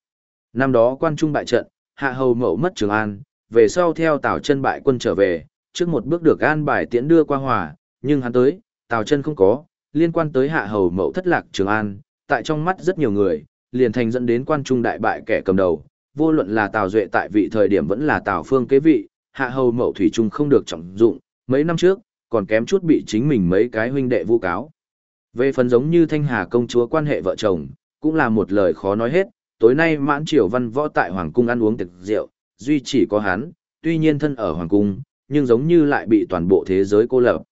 Năm đó quan trung bại trận, hạ hầu mậu mất trường an, về sau theo tào chân bại quân trở về, trước một bước được an bài tiễn đưa qua hòa, nhưng hắn tới, tào chân không có, liên quan tới hạ hầu mậu thất lạc trường an, tại trong mắt rất nhiều người, liền thành dẫn đến quan trung đại bại kẻ cầm đầu, vô luận là tào duệ tại vị thời điểm vẫn là tào phương kế vị, hạ hầu mậu thủy trung không được trọng dụng, mấy năm trước, còn kém chút bị chính mình mấy cái huynh đệ vu cáo. Về phần giống như thanh hà công chúa quan hệ vợ chồng, cũng là một lời khó nói hết, tối nay mãn triều văn võ tại hoàng cung ăn uống tiệc rượu, duy chỉ có hắn, tuy nhiên thân ở hoàng cung, nhưng giống như lại bị toàn bộ thế giới cô lập.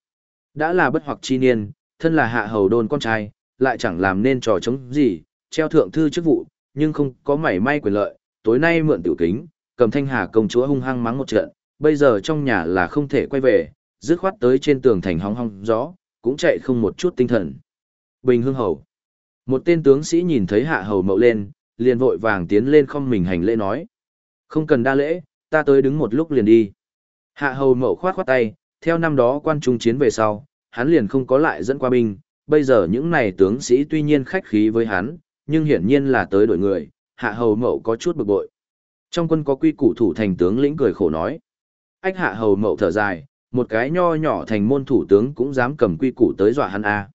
Đã là bất hoặc chi niên, thân là hạ hầu đôn con trai, lại chẳng làm nên trò chống gì, treo thượng thư chức vụ, nhưng không có mảy may quyền lợi, tối nay mượn tiểu kính, cầm thanh hà công chúa hung hăng mắng một trận, bây giờ trong nhà là không thể quay về, dứt khoát tới trên tường thành hóng hong gió, cũng chạy không một chút tinh thần. Bình hương hầu. Một tên tướng sĩ nhìn thấy hạ hầu mậu lên, liền vội vàng tiến lên không mình hành lễ nói. Không cần đa lễ, ta tới đứng một lúc liền đi. Hạ hầu mậu khoát khoát tay, theo năm đó quan trung chiến về sau, hắn liền không có lại dẫn qua binh, bây giờ những này tướng sĩ tuy nhiên khách khí với hắn, nhưng hiển nhiên là tới đổi người, hạ hầu mậu có chút bực bội. Trong quân có quy củ thủ thành tướng lĩnh cười khổ nói. Ách hạ hầu mậu thở dài, một cái nho nhỏ thành môn thủ tướng cũng dám cầm quy củ tới dọa hắn a.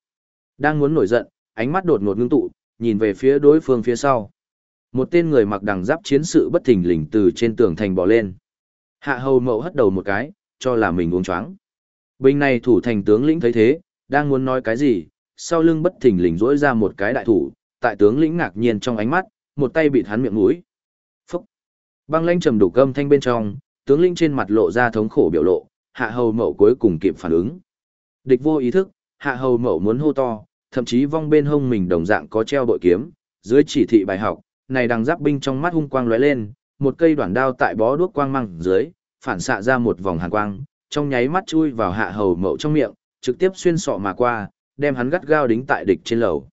Đang muốn nổi giận, ánh mắt đột ngột ngưng tụ, nhìn về phía đối phương phía sau. Một tên người mặc đằng giáp chiến sự bất thình lình từ trên tường thành bò lên. Hạ hầu mậu hất đầu một cái, cho là mình uống choáng. Bình này thủ thành tướng lĩnh thấy thế, đang muốn nói cái gì, sau lưng bất thình lình rỗi ra một cái đại thủ, tại tướng lĩnh ngạc nhiên trong ánh mắt, một tay bịt hắn miệng mũi. Phúc! Băng lanh trầm đủ cơm thanh bên trong, tướng lĩnh trên mặt lộ ra thống khổ biểu lộ, hạ hầu mậu cuối cùng kịp phản ứng. Địch vô ý thức, hạ hầu mậu muốn hô to, thậm chí vong bên hông mình đồng dạng có treo bội kiếm, dưới chỉ thị bài học, này đằng giáp binh trong mắt hung quang lóe lên, một cây đoạn đao tại bó đuốc quang mang dưới, phản xạ ra một vòng hàn quang, trong nháy mắt chui vào hạ hầu mậu trong miệng, trực tiếp xuyên sọ mà qua, đem hắn gắt gao đính tại địch trên lầu.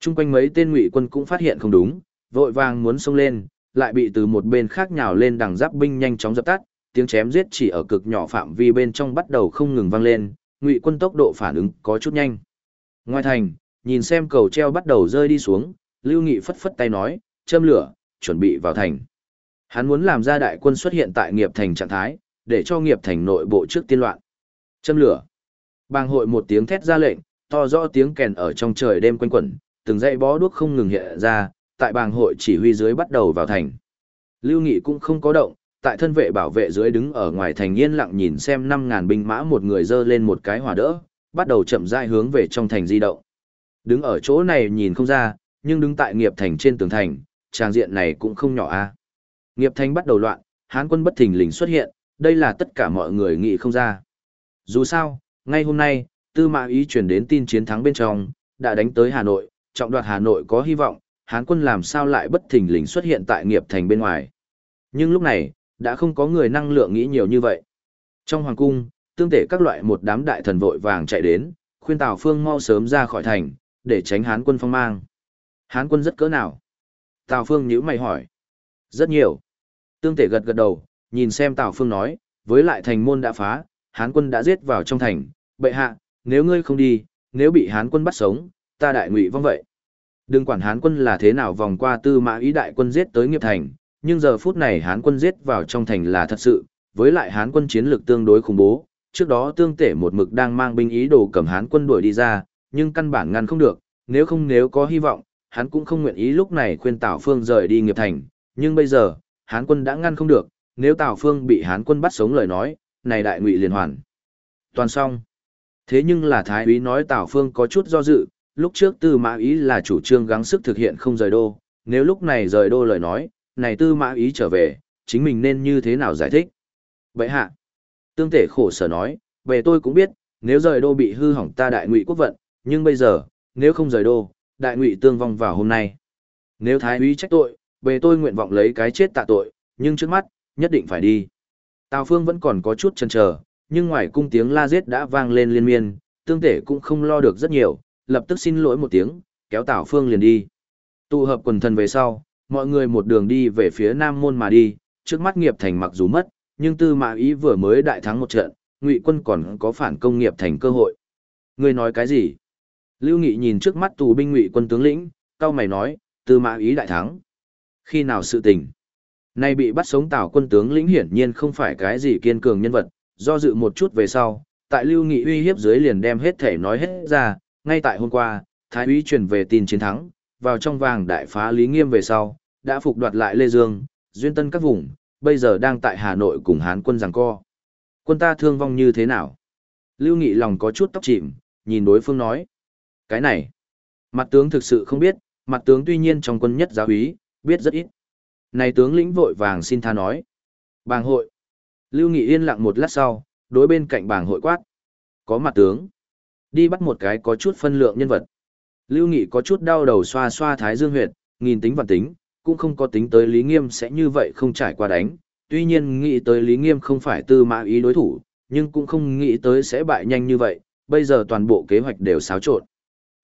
Trung quanh mấy tên ngụy quân cũng phát hiện không đúng, vội vàng muốn xông lên, lại bị từ một bên khác nhào lên đằng giáp binh nhanh chóng dập tắt, tiếng chém giết chỉ ở cực nhỏ phạm vi bên trong bắt đầu không ngừng vang lên, ngụy quân tốc độ phản ứng có chút nhanh. Ngoài thành, nhìn xem cầu treo bắt đầu rơi đi xuống, Lưu Nghị phất phất tay nói, châm lửa, chuẩn bị vào thành. Hắn muốn làm ra đại quân xuất hiện tại nghiệp thành trạng thái, để cho nghiệp thành nội bộ trước tiên loạn. Châm lửa. Bang hội một tiếng thét ra lệnh, to rõ tiếng kèn ở trong trời đêm quanh quẩn, từng dãy bó đuốc không ngừng hiện ra, tại bang hội chỉ huy dưới bắt đầu vào thành. Lưu Nghị cũng không có động, tại thân vệ bảo vệ dưới đứng ở ngoài thành yên lặng nhìn xem 5000 binh mã một người dơ lên một cái hỏa đỡ, bắt đầu chậm rãi hướng về trong thành di động. Đứng ở chỗ này nhìn không ra, nhưng đứng tại nghiệp thành trên tường thành, trang diện này cũng không nhỏ a. Nghiệp thành bắt đầu loạn, Hán quân bất thình lình xuất hiện, đây là tất cả mọi người nghĩ không ra. Dù sao, ngay hôm nay, Tư Mã Ý truyền đến tin chiến thắng bên trong, đã đánh tới Hà Nội, trọng đoạt Hà Nội có hy vọng, Hán quân làm sao lại bất thình lình xuất hiện tại nghiệp thành bên ngoài. Nhưng lúc này, đã không có người năng lượng nghĩ nhiều như vậy. Trong hoàng cung, tương tể các loại một đám đại thần vội vàng chạy đến, khuyên Tào Phương mau sớm ra khỏi thành, để tránh Hán quân phong mang. Hán quân rất cỡ nào? Tào Phương nhíu mày hỏi. Rất nhiều. Tương tể gật gật đầu, nhìn xem Tào Phương nói, với lại thành môn đã phá, Hán quân đã giết vào trong thành, bệ hạ, nếu ngươi không đi, nếu bị Hán quân bắt sống, ta đại ngụy vong vậy. Đừng quản Hán quân là thế nào vòng qua tư mã ý đại quân giết tới nghiệp thành, nhưng giờ phút này Hán quân giết vào trong thành là thật sự, với lại Hán quân chiến lược tương đối khủng bố, trước đó tương tể một mực đang mang binh ý đồ cầm Hán quân đuổi đi ra, nhưng căn bản ngăn không được, nếu không nếu có hy vọng, hắn cũng không nguyện ý lúc này khuyên Tào Phương rời đi nghiệp thành, nhưng bây giờ, Hán quân đã ngăn không được, nếu Tào Phương bị Hán quân bắt sống lời nói, này đại ngụy liền hoàn. Toàn xong. Thế nhưng là Thái úy nói Tào Phương có chút do dự, lúc trước Tư Mã Ý là chủ trương gắng sức thực hiện không rời đô, nếu lúc này rời đô lời nói, này Tư Mã Ý trở về, chính mình nên như thế nào giải thích? Vậy hạ, tương tể khổ sở nói, về tôi cũng biết, nếu rời đô bị hư hỏng ta đại ngụy quốc vận, nhưng bây giờ, nếu không rời đô, đại ngụy tương vong vào hôm nay. Nếu Thái úy trách tội, về tôi nguyện vọng lấy cái chết tạ tội, nhưng trước mắt, nhất định phải đi. Tào Phương vẫn còn có chút chần chờ, nhưng ngoài cung tiếng la giết đã vang lên liên miên, tương tể cũng không lo được rất nhiều, lập tức xin lỗi một tiếng, kéo Tào Phương liền đi. Tụ hợp quần thần về sau, mọi người một đường đi về phía Nam Môn mà đi, trước mắt nghiệp thành mặc dù mất, nhưng Tư Mã Ý vừa mới đại thắng một trận, Ngụy quân còn có phản công nghiệp thành cơ hội. Ngươi nói cái gì? Lưu Nghị nhìn trước mắt tù binh Ngụy quân tướng lĩnh, cao mày nói, Tư Mã Ý đại thắng. Khi nào sự tình? Nay bị bắt sống Tào quân tướng lĩnh hiển nhiên không phải cái gì kiên cường nhân vật, do dự một chút về sau, tại Lưu Nghị uy hiếp dưới liền đem hết thể nói hết ra, ngay tại hôm qua, Thái úy truyền về tin chiến thắng, vào trong vàng đại phá Lý Nghiêm về sau, đã phục đoạt lại Lê Dương, Duyên Tân các vùng, bây giờ đang tại Hà Nội cùng Hán quân giằng co. Quân ta thương vong như thế nào? Lưu Nghị lòng có chút tóc chìm, nhìn đối phương nói. Cái này, mặt tướng thực sự không biết, mặt tướng tuy nhiên trong quân nhất giáo úy, biết rất ít. Này tướng lĩnh vội vàng xin tha nói. Bàng hội. Lưu Nghị yên lặng một lát sau, đối bên cạnh bàng hội quát. Có mặt tướng. Đi bắt một cái có chút phân lượng nhân vật. Lưu Nghị có chút đau đầu xoa xoa thái dương huyệt, nghìn tính và tính, cũng không có tính tới Lý Nghiêm sẽ như vậy không trải qua đánh. Tuy nhiên nghĩ tới Lý Nghiêm không phải tư mã ý đối thủ, nhưng cũng không nghĩ tới sẽ bại nhanh như vậy, bây giờ toàn bộ kế hoạch đều xáo trộn.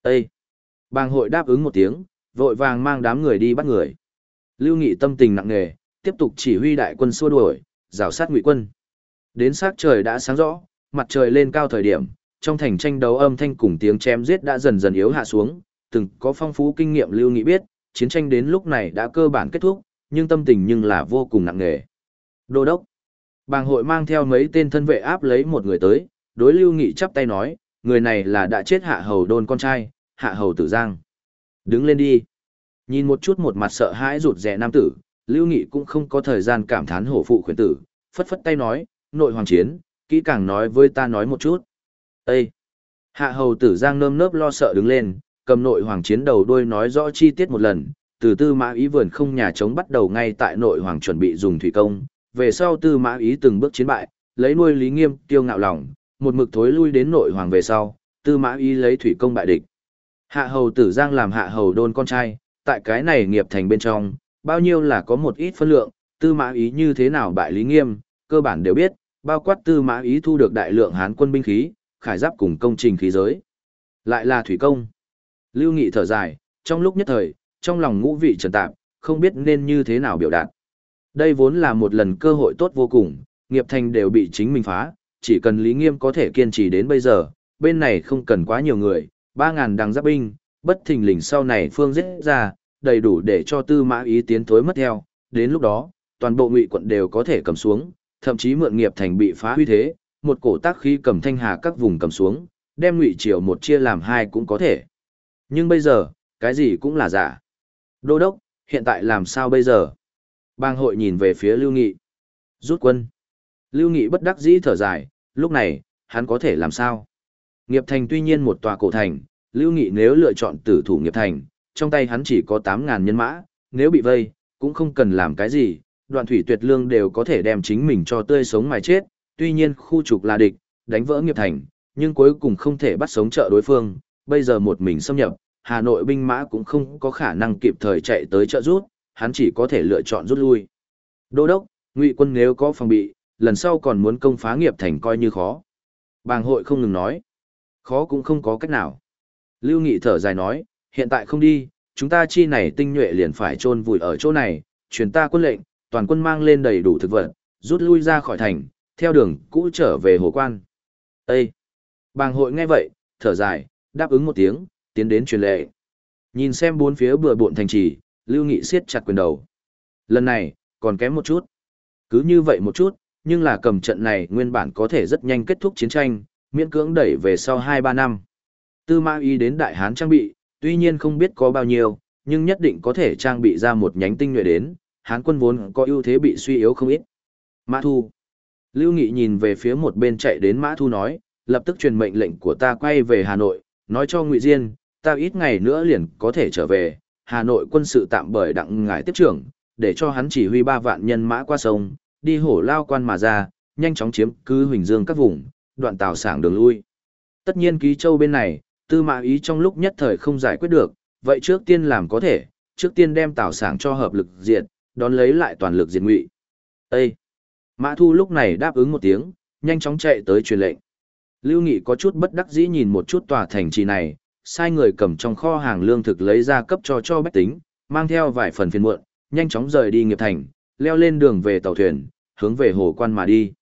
Ê! Bàng hội đáp ứng một tiếng, vội vàng mang đám người đi bắt người. Lưu Nghị tâm tình nặng nề, tiếp tục chỉ huy đại quân xua đuổi, rào sát ngụy quân. Đến sát trời đã sáng rõ, mặt trời lên cao thời điểm, trong thành tranh đấu âm thanh cùng tiếng chém giết đã dần dần yếu hạ xuống, từng có phong phú kinh nghiệm Lưu Nghị biết, chiến tranh đến lúc này đã cơ bản kết thúc, nhưng tâm tình nhưng là vô cùng nặng nề. Đô đốc. Bàng hội mang theo mấy tên thân vệ áp lấy một người tới, đối Lưu Nghị chắp tay nói, người này là đã chết hạ hầu đôn con trai, hạ hầu tử giang. Đứng lên đi. Nhìn một chút một mặt sợ hãi rụt rẻ nam tử, Lưu Nghị cũng không có thời gian cảm thán hổ phụ khuyến tử, phất phất tay nói, nội hoàng chiến, kỹ càng nói với ta nói một chút. Ê! Hạ hầu tử giang nơm nớp lo sợ đứng lên, cầm nội hoàng chiến đầu đuôi nói rõ chi tiết một lần, từ tư mã ý vườn không nhà trống bắt đầu ngay tại nội hoàng chuẩn bị dùng thủy công, về sau tư mã ý từng bước chiến bại, lấy nuôi lý nghiêm tiêu ngạo lòng, một mực thối lui đến nội hoàng về sau, tư mã ý lấy thủy công bại địch. Hạ hầu tử giang làm hạ hầu đôn con trai, tại cái này nghiệp thành bên trong, bao nhiêu là có một ít phân lượng, tư mã ý như thế nào bại lý nghiêm, cơ bản đều biết, bao quát tư mã ý thu được đại lượng hán quân binh khí, khải giáp cùng công trình khí giới. Lại là thủy công. Lưu Nghị thở dài, trong lúc nhất thời, trong lòng ngũ vị trần tạp, không biết nên như thế nào biểu đạt. Đây vốn là một lần cơ hội tốt vô cùng, nghiệp thành đều bị chính mình phá, chỉ cần Lý Nghiêm có thể kiên trì đến bây giờ, bên này không cần quá nhiều người, 3.000 đằng giáp binh, bất thình lình sau này phương giết ra, đầy đủ để cho tư mã ý tiến thối mất theo, đến lúc đó, toàn bộ ngụy quận đều có thể cầm xuống, thậm chí mượn nghiệp thành bị phá huy thế, một cổ tác khí cầm thanh hà các vùng cầm xuống, đem ngụy triều một chia làm hai cũng có thể. Nhưng bây giờ, cái gì cũng là giả. Đô đốc, hiện tại làm sao bây giờ? Bang hội nhìn về phía Lưu Nghị. Rút quân. Lưu Nghị bất đắc dĩ thở dài, lúc này, hắn có thể làm sao? Nghiệp thành tuy nhiên một tòa cổ thành, Lưu Nghị nếu lựa chọn tử thủ nghiệp thành, trong tay hắn chỉ có 8.000 nhân mã, nếu bị vây, cũng không cần làm cái gì, đoạn thủy tuyệt lương đều có thể đem chính mình cho tươi sống mà chết, tuy nhiên khu trục là địch, đánh vỡ nghiệp thành, nhưng cuối cùng không thể bắt sống trợ đối phương, bây giờ một mình xâm nhập, Hà Nội binh mã cũng không có khả năng kịp thời chạy tới trợ rút, hắn chỉ có thể lựa chọn rút lui. Đô đốc, ngụy quân nếu có phòng bị, lần sau còn muốn công phá nghiệp thành coi như khó. Bàng hội không ngừng nói. Khó cũng không có cách nào. Lưu Nghị thở dài nói, hiện tại không đi, chúng ta chi này tinh nhuệ liền phải chôn vùi ở chỗ này, truyền ta quân lệnh, toàn quân mang lên đầy đủ thực vật, rút lui ra khỏi thành, theo đường cũ trở về hồ quan. Ê! Bàng hội nghe vậy, thở dài, đáp ứng một tiếng, tiến đến truyền lệ. Nhìn xem bốn phía bừa bộn thành trì, Lưu Nghị siết chặt quyền đầu. Lần này, còn kém một chút. Cứ như vậy một chút, nhưng là cầm trận này nguyên bản có thể rất nhanh kết thúc chiến tranh, miễn cưỡng đẩy về sau 2-3 năm. Tư mã Y đến Đại Hán trang bị, tuy nhiên không biết có bao nhiêu, nhưng nhất định có thể trang bị ra một nhánh tinh nhuệ đến, Hán quân vốn có ưu thế bị suy yếu không ít. Mã Thu. Lưu Nghị nhìn về phía một bên chạy đến Mã Thu nói, lập tức truyền mệnh lệnh của ta quay về Hà Nội, nói cho Ngụy Diên, ta ít ngày nữa liền có thể trở về, Hà Nội quân sự tạm bởi đặng ngải tiếp trưởng, để cho hắn chỉ huy ba vạn nhân mã qua sông, đi hổ lao quan mà ra, nhanh chóng chiếm cứ Huỳnh Dương các vùng, đoạn tàu sảng đường lui. Tất nhiên ký châu bên này, tư mã ý trong lúc nhất thời không giải quyết được, vậy trước tiên làm có thể, trước tiên đem tàu sảng cho hợp lực diệt, đón lấy lại toàn lực diệt ngụy. Ê! Mã Thu lúc này đáp ứng một tiếng, nhanh chóng chạy tới truyền lệnh. Lưu Nghị có chút bất đắc dĩ nhìn một chút tòa thành trì này, sai người cầm trong kho hàng lương thực lấy ra cấp cho cho bách tính, mang theo vài phần phiền muộn, nhanh chóng rời đi nghiệp thành, leo lên đường về tàu thuyền, hướng về hồ quan mà đi.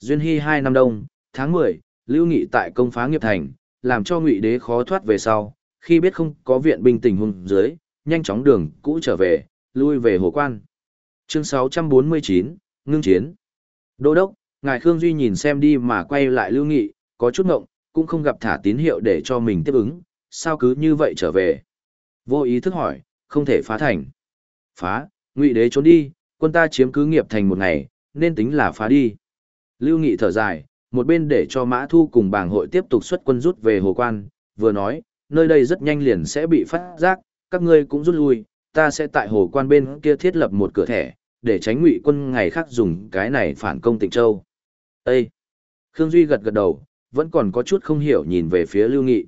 Duyên Hy hai năm đông, tháng 10, Lưu Nghị tại công phá nghiệp thành, làm cho Ngụy Đế khó thoát về sau, khi biết không có viện binh tình huống dưới, nhanh chóng đường cũ trở về, lui về hồ quan. Chương 649, ngưng chiến. Đô đốc, ngài Khương Duy nhìn xem đi mà quay lại Lưu Nghị, có chút ngộng, cũng không gặp thả tín hiệu để cho mình tiếp ứng, sao cứ như vậy trở về? Vô ý thức hỏi, không thể phá thành. Phá, ngụy đế trốn đi, quân ta chiếm cứ nghiệp thành một ngày, nên tính là phá đi. Lưu Nghị thở dài, một bên để cho Mã Thu cùng bảng hội tiếp tục xuất quân rút về hồ quan, vừa nói, nơi đây rất nhanh liền sẽ bị phát giác, các ngươi cũng rút lui, ta sẽ tại hồ quan bên kia thiết lập một cửa thẻ, để tránh ngụy quân ngày khác dùng cái này phản công Tịnh Châu. Ê! Khương Duy gật gật đầu, vẫn còn có chút không hiểu nhìn về phía Lưu Nghị.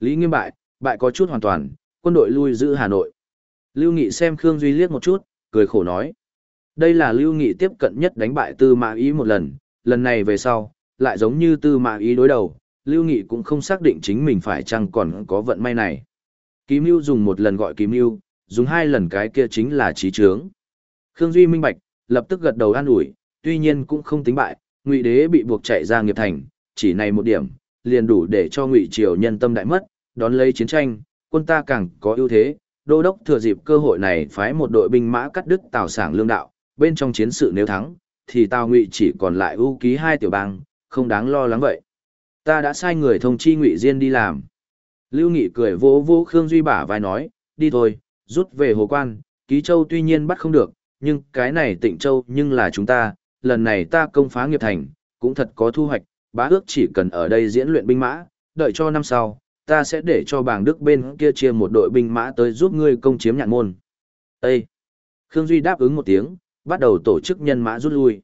Lý Nghiêm bại, bại có chút hoàn toàn, quân đội lui giữ Hà Nội. Lưu Nghị xem Khương Duy liếc một chút, cười khổ nói. Đây là Lưu Nghị tiếp cận nhất đánh bại Tư Mã Ý một lần, lần này về sau, lại giống như Tư Mã Ý đối đầu, Lưu Nghị cũng không xác định chính mình phải chăng còn có vận may này. Ký Mưu dùng một lần gọi Ký Mưu, dùng hai lần cái kia chính là trí trướng. Khương Duy minh bạch, lập tức gật đầu an ủi, tuy nhiên cũng không tính bại, Ngụy Đế bị buộc chạy ra nghiệp thành, chỉ này một điểm, liền đủ để cho Ngụy Triều nhân tâm đại mất, đón lấy chiến tranh, quân ta càng có ưu thế, đô đốc thừa dịp cơ hội này phái một đội binh mã cắt đứt Tào Sảng lương đạo, bên trong chiến sự nếu thắng, thì Tào Ngụy chỉ còn lại ưu ký hai tiểu bang, không đáng lo lắng vậy. Ta đã sai người thông chi Ngụy Diên đi làm. Lưu Nghị cười vỗ vỗ Khương Duy bả vai nói, đi thôi, rút về hồ quan, ký châu tuy nhiên bắt không được, nhưng cái này tịnh châu nhưng là chúng ta, lần này ta công phá nghiệp thành, cũng thật có thu hoạch, bá ước chỉ cần ở đây diễn luyện binh mã, đợi cho năm sau, ta sẽ để cho bàng đức bên kia chia một đội binh mã tới giúp ngươi công chiếm nhạn môn. Ê! Khương Duy đáp ứng một tiếng, bắt đầu tổ chức nhân mã rút lui.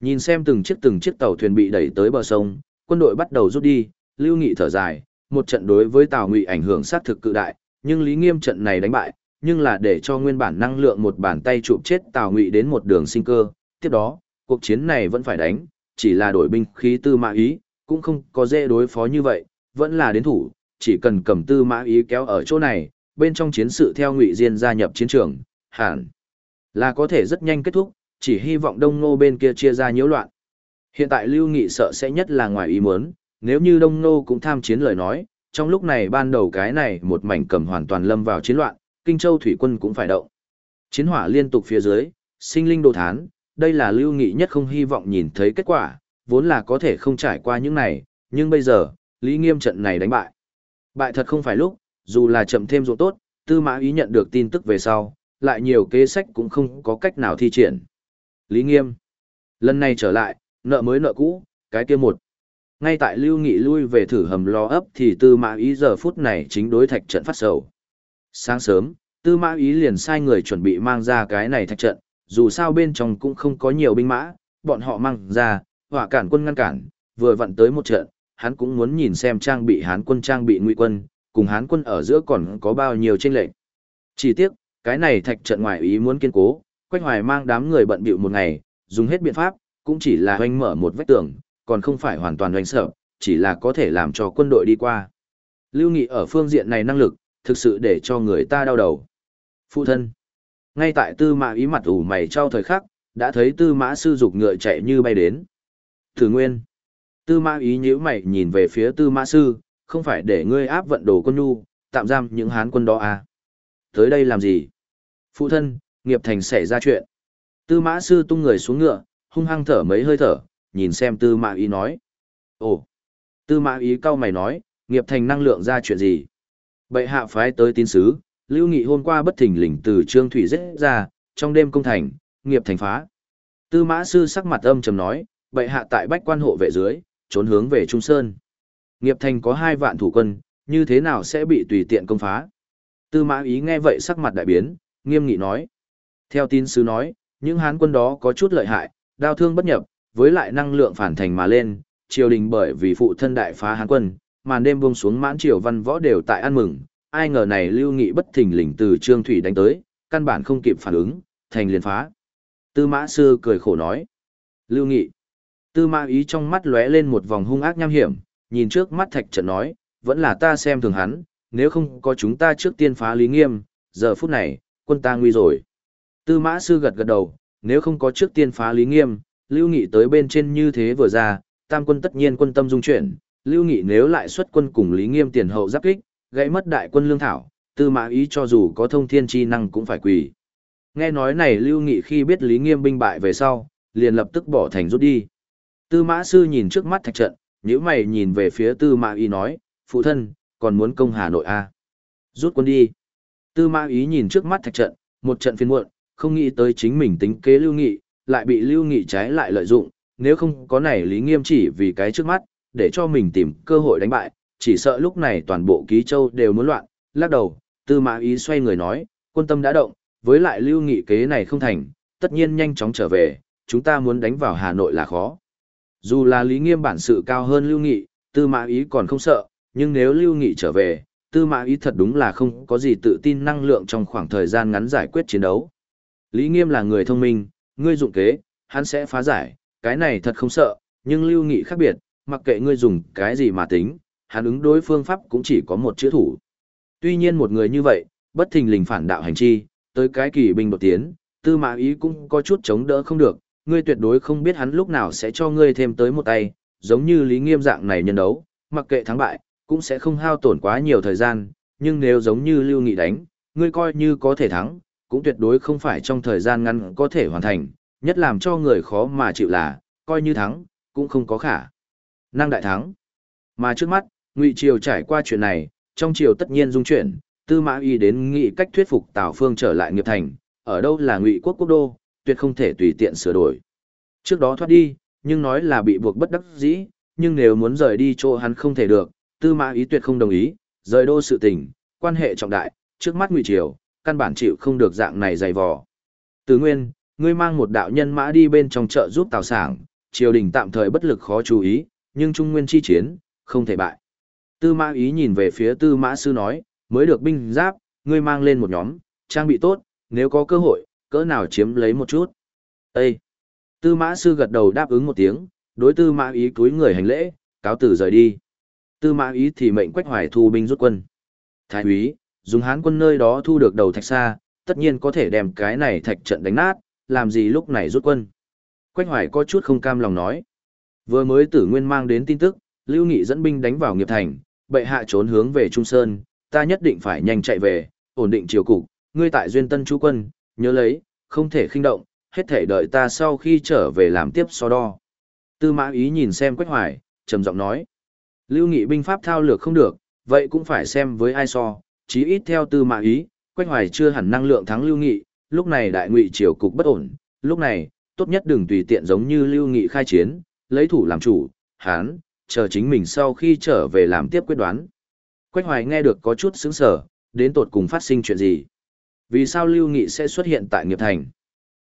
Nhìn xem từng chiếc từng chiếc tàu thuyền bị đẩy tới bờ sông, quân đội bắt đầu rút đi, lưu nghị thở dài, một trận đối với Tào Ngụy ảnh hưởng sát thực cự đại, nhưng Lý Nghiêm trận này đánh bại, nhưng là để cho nguyên bản năng lượng một bàn tay chụp chết Tào Ngụy đến một đường sinh cơ, tiếp đó, cuộc chiến này vẫn phải đánh, chỉ là đổi binh khí tư mã ý, cũng không có dễ đối phó như vậy, vẫn là đến thủ, chỉ cần cầm tư mã ý kéo ở chỗ này, bên trong chiến sự theo ngụy diên gia nhập chiến trường, hẳn là có thể rất nhanh kết thúc, chỉ hy vọng đông Ngô bên kia chia ra nhiễu loạn. Hiện tại Lưu Nghị sợ sẽ nhất là ngoài ý muốn, nếu như đông nô cũng tham chiến lời nói, trong lúc này ban đầu cái này một mảnh cầm hoàn toàn lâm vào chiến loạn, Kinh Châu thủy quân cũng phải động. Chiến hỏa liên tục phía dưới, sinh linh đồ thán, đây là Lưu Nghị nhất không hy vọng nhìn thấy kết quả, vốn là có thể không trải qua những này, nhưng bây giờ, Lý Nghiêm trận này đánh bại. Bại thật không phải lúc, dù là chậm thêm ruộng tốt, Tư Mã Ý nhận được tin tức về sau, lại nhiều kế sách cũng không có cách nào thi triển. Lý Nghiêm. Lần này trở lại, nợ mới nợ cũ, cái kia một. Ngay tại Lưu Nghị lui về thử hầm lò ấp thì Tư Mã Ý giờ phút này chính đối thạch trận phát sầu. Sáng sớm, Tư Mã Ý liền sai người chuẩn bị mang ra cái này thạch trận, dù sao bên trong cũng không có nhiều binh mã, bọn họ mang ra, hỏa cản quân ngăn cản, vừa vặn tới một trận, hắn cũng muốn nhìn xem trang bị hán quân trang bị ngụy quân, cùng hán quân ở giữa còn có bao nhiêu tranh lệch. Chỉ tiếc, cái này thạch trận ngoài ý muốn kiên cố, Quách Hoài mang đám người bận bịu một ngày, dùng hết biện pháp, cũng chỉ là hoành mở một vách tường, còn không phải hoàn toàn hoành sợ, chỉ là có thể làm cho quân đội đi qua. Lưu Nghị ở phương diện này năng lực, thực sự để cho người ta đau đầu. Phụ thân. Ngay tại tư mã ý mặt ủ mày trao thời khắc, đã thấy tư mã sư dục ngựa chạy như bay đến. Thử nguyên. Tư mã ý nhíu mày nhìn về phía tư mã sư, không phải để ngươi áp vận đồ quân nhu, tạm giam những hán quân đó à. Tới đây làm gì? Phụ thân, nghiệp thành xảy ra chuyện. Tư mã sư tung người xuống ngựa, hung hăng thở mấy hơi thở, nhìn xem tư mã ý nói. Ồ! Tư mã ý cau mày nói, nghiệp thành năng lượng ra chuyện gì? Bệ hạ phái tới tín sứ, Lưu Nghị hôm qua bất thình lình từ Trương Thủy giết ra, trong đêm công thành, nghiệp thành phá. Tư mã sư sắc mặt âm trầm nói, bệ hạ tại bách quan hộ vệ dưới, trốn hướng về Trung Sơn. Nghiệp thành có hai vạn thủ quân, như thế nào sẽ bị tùy tiện công phá? Tư mã ý nghe vậy sắc mặt đại biến, nghiêm nghị nói. Theo tin sứ nói, những hán quân đó có chút lợi hại, đao thương bất nhập, với lại năng lượng phản thành mà lên, triều đình bởi vì phụ thân đại phá hán quân, màn đêm buông xuống mãn triều văn võ đều tại ăn mừng, ai ngờ này lưu nghị bất thình lình từ trương thủy đánh tới, căn bản không kịp phản ứng, thành liền phá. Tư mã sư cười khổ nói. Lưu nghị. Tư mã ý trong mắt lóe lên một vòng hung ác nham hiểm, nhìn trước mắt thạch trận nói, vẫn là ta xem thường hắn, nếu không có chúng ta trước tiên phá lý nghiêm, giờ phút này, quân ta nguy rồi. Tư mã sư gật gật đầu, nếu không có trước tiên phá lý nghiêm, lưu nghị tới bên trên như thế vừa ra, tam quân tất nhiên quân tâm dung chuyển, lưu nghị nếu lại xuất quân cùng lý nghiêm tiền hậu giáp kích, gãy mất đại quân lương thảo, tư mã ý cho dù có thông thiên chi năng cũng phải quỳ. Nghe nói này lưu nghị khi biết lý nghiêm binh bại về sau, liền lập tức bỏ thành rút đi. Tư mã sư nhìn trước mắt thạch trận, nếu mày nhìn về phía tư mã ý nói, phụ thân, còn muốn công Hà Nội à? Rút quân đi. Tư mã ý nhìn trước mắt thạch trận, một trận phiên muộn, không nghĩ tới chính mình tính kế lưu nghị, lại bị lưu nghị trái lại lợi dụng, nếu không có này lý nghiêm chỉ vì cái trước mắt, để cho mình tìm cơ hội đánh bại, chỉ sợ lúc này toàn bộ ký châu đều muốn loạn, lắc đầu, tư mã ý xoay người nói, quân tâm đã động, với lại lưu nghị kế này không thành, tất nhiên nhanh chóng trở về, chúng ta muốn đánh vào Hà Nội là khó. Dù là lý nghiêm bản sự cao hơn lưu nghị, tư mã ý còn không sợ, nhưng nếu lưu nghị trở về, tư mã ý thật đúng là không có gì tự tin năng lượng trong khoảng thời gian ngắn giải quyết chiến đấu. Lý nghiêm là người thông minh, ngươi dụng kế, hắn sẽ phá giải, cái này thật không sợ, nhưng lưu nghị khác biệt, mặc kệ ngươi dùng cái gì mà tính, hắn ứng đối phương pháp cũng chỉ có một chữ thủ. Tuy nhiên một người như vậy, bất thình lình phản đạo hành chi, tới cái kỳ binh đột tiến, tư mã ý cũng có chút chống đỡ không được, ngươi tuyệt đối không biết hắn lúc nào sẽ cho ngươi thêm tới một tay, giống như lý nghiêm dạng này nhân đấu, mặc kệ thắng bại, cũng sẽ không hao tổn quá nhiều thời gian, nhưng nếu giống như lưu nghị đánh, ngươi coi như có thể thắng, cũng tuyệt đối không phải trong thời gian ngắn có thể hoàn thành, nhất làm cho người khó mà chịu là, coi như thắng, cũng không có khả. Năng đại thắng. Mà trước mắt, Ngụy Triều trải qua chuyện này, trong triều tất nhiên dung chuyển, Tư Mã Y đến nghị cách thuyết phục Tào Phương trở lại nghiệp thành, ở đâu là Ngụy quốc quốc đô, tuyệt không thể tùy tiện sửa đổi. Trước đó thoát đi, nhưng nói là bị buộc bất đắc dĩ, nhưng nếu muốn rời đi chỗ hắn không thể được, Tư Mã Ý tuyệt không đồng ý, rời đô sự tình, quan hệ trọng đại, trước mắt Ngụy Triều, căn bản chịu không được dạng này dày vò. Từ Nguyên, ngươi mang một đạo nhân mã đi bên trong chợ giúp Tào Sảng, triều đình tạm thời bất lực khó chú ý, nhưng Trung Nguyên chi chiến, không thể bại. Tư mã ý nhìn về phía tư mã sư nói, mới được binh giáp, ngươi mang lên một nhóm, trang bị tốt, nếu có cơ hội, cỡ nào chiếm lấy một chút. Ê! Tư mã sư gật đầu đáp ứng một tiếng, đối tư mã ý cúi người hành lễ, cáo từ rời đi. Tư mã ý thì mệnh Quách Hoài thu binh rút quân. Thái úy, dùng hán quân nơi đó thu được đầu thạch xa, tất nhiên có thể đem cái này thạch trận đánh nát, làm gì lúc này rút quân. Quách Hoài có chút không cam lòng nói. Vừa mới tử nguyên mang đến tin tức, Lưu Nghị dẫn binh đánh vào nghiệp thành, bệ hạ trốn hướng về Trung Sơn, ta nhất định phải nhanh chạy về, ổn định triều cục, ngươi tại duyên tân chú quân, nhớ lấy, không thể khinh động, hết thể đợi ta sau khi trở về làm tiếp so đo. Tư mã ý nhìn xem Quách Hoài, trầm giọng nói. Lưu Nghị binh pháp thao lược không được, vậy cũng phải xem với ai so, chí ít theo tư mã ý, Quách Hoài chưa hẳn năng lượng thắng Lưu Nghị, lúc này đại ngụy triều cục bất ổn, lúc này, tốt nhất đừng tùy tiện giống như Lưu Nghị khai chiến, lấy thủ làm chủ, hán, chờ chính mình sau khi trở về làm tiếp quyết đoán. Quách Hoài nghe được có chút sững sờ, đến tột cùng phát sinh chuyện gì? Vì sao Lưu Nghị sẽ xuất hiện tại nghiệp thành?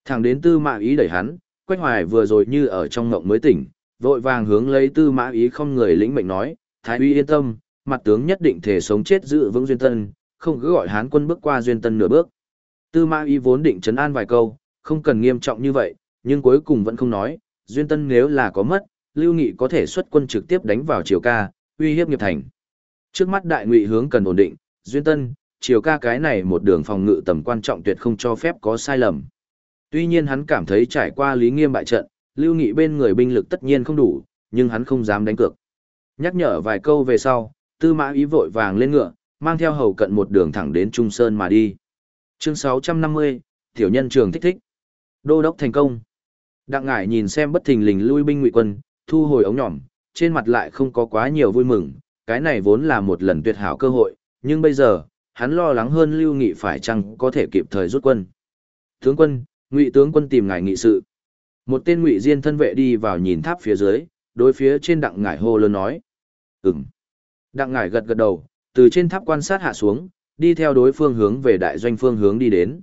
Thẳng đến tư mã ý đẩy hắn, Quách Hoài vừa rồi như ở trong ngộng mới tỉnh, vội vàng hướng lấy tư mã ý không người lĩnh mệnh nói, Thái uy yên tâm, mặt tướng nhất định thể sống chết giữ vững duyên tân, không cứ gọi hán quân bước qua duyên tân nửa bước. Tư mã ý vốn định trấn an vài câu, không cần nghiêm trọng như vậy, nhưng cuối cùng vẫn không nói, duyên tân nếu là có mất, Lưu Nghị có thể xuất quân trực tiếp đánh vào triều ca, uy hiếp nghiệp thành. Trước mắt đại ngụy hướng cần ổn định, duyên tân, triều ca cái này một đường phòng ngự tầm quan trọng tuyệt không cho phép có sai lầm. Tuy nhiên hắn cảm thấy trải qua lý nghiêm bại trận, lưu nghị bên người binh lực tất nhiên không đủ, nhưng hắn không dám đánh cược. Nhắc nhở vài câu về sau, tư mã ý vội vàng lên ngựa, mang theo hầu cận một đường thẳng đến Trung Sơn mà đi. Chương 650, Tiểu nhân trường thích thích. Đô đốc thành công. Đặng ngải nhìn xem bất thình lình lui binh ngụy quân, thu hồi ống nhỏm, trên mặt lại không có quá nhiều vui mừng, cái này vốn là một lần tuyệt hảo cơ hội, nhưng bây giờ, hắn lo lắng hơn Lưu Nghị phải chăng có thể kịp thời rút quân. Tướng quân, Ngụy tướng quân tìm ngài nghị sự. Một tên Ngụy Diên thân vệ đi vào nhìn tháp phía dưới, đối phía trên đặng ngải hô lớn nói. Ừm. Đặng ngải gật gật đầu, từ trên tháp quan sát hạ xuống, đi theo đối phương hướng về đại doanh phương hướng đi đến.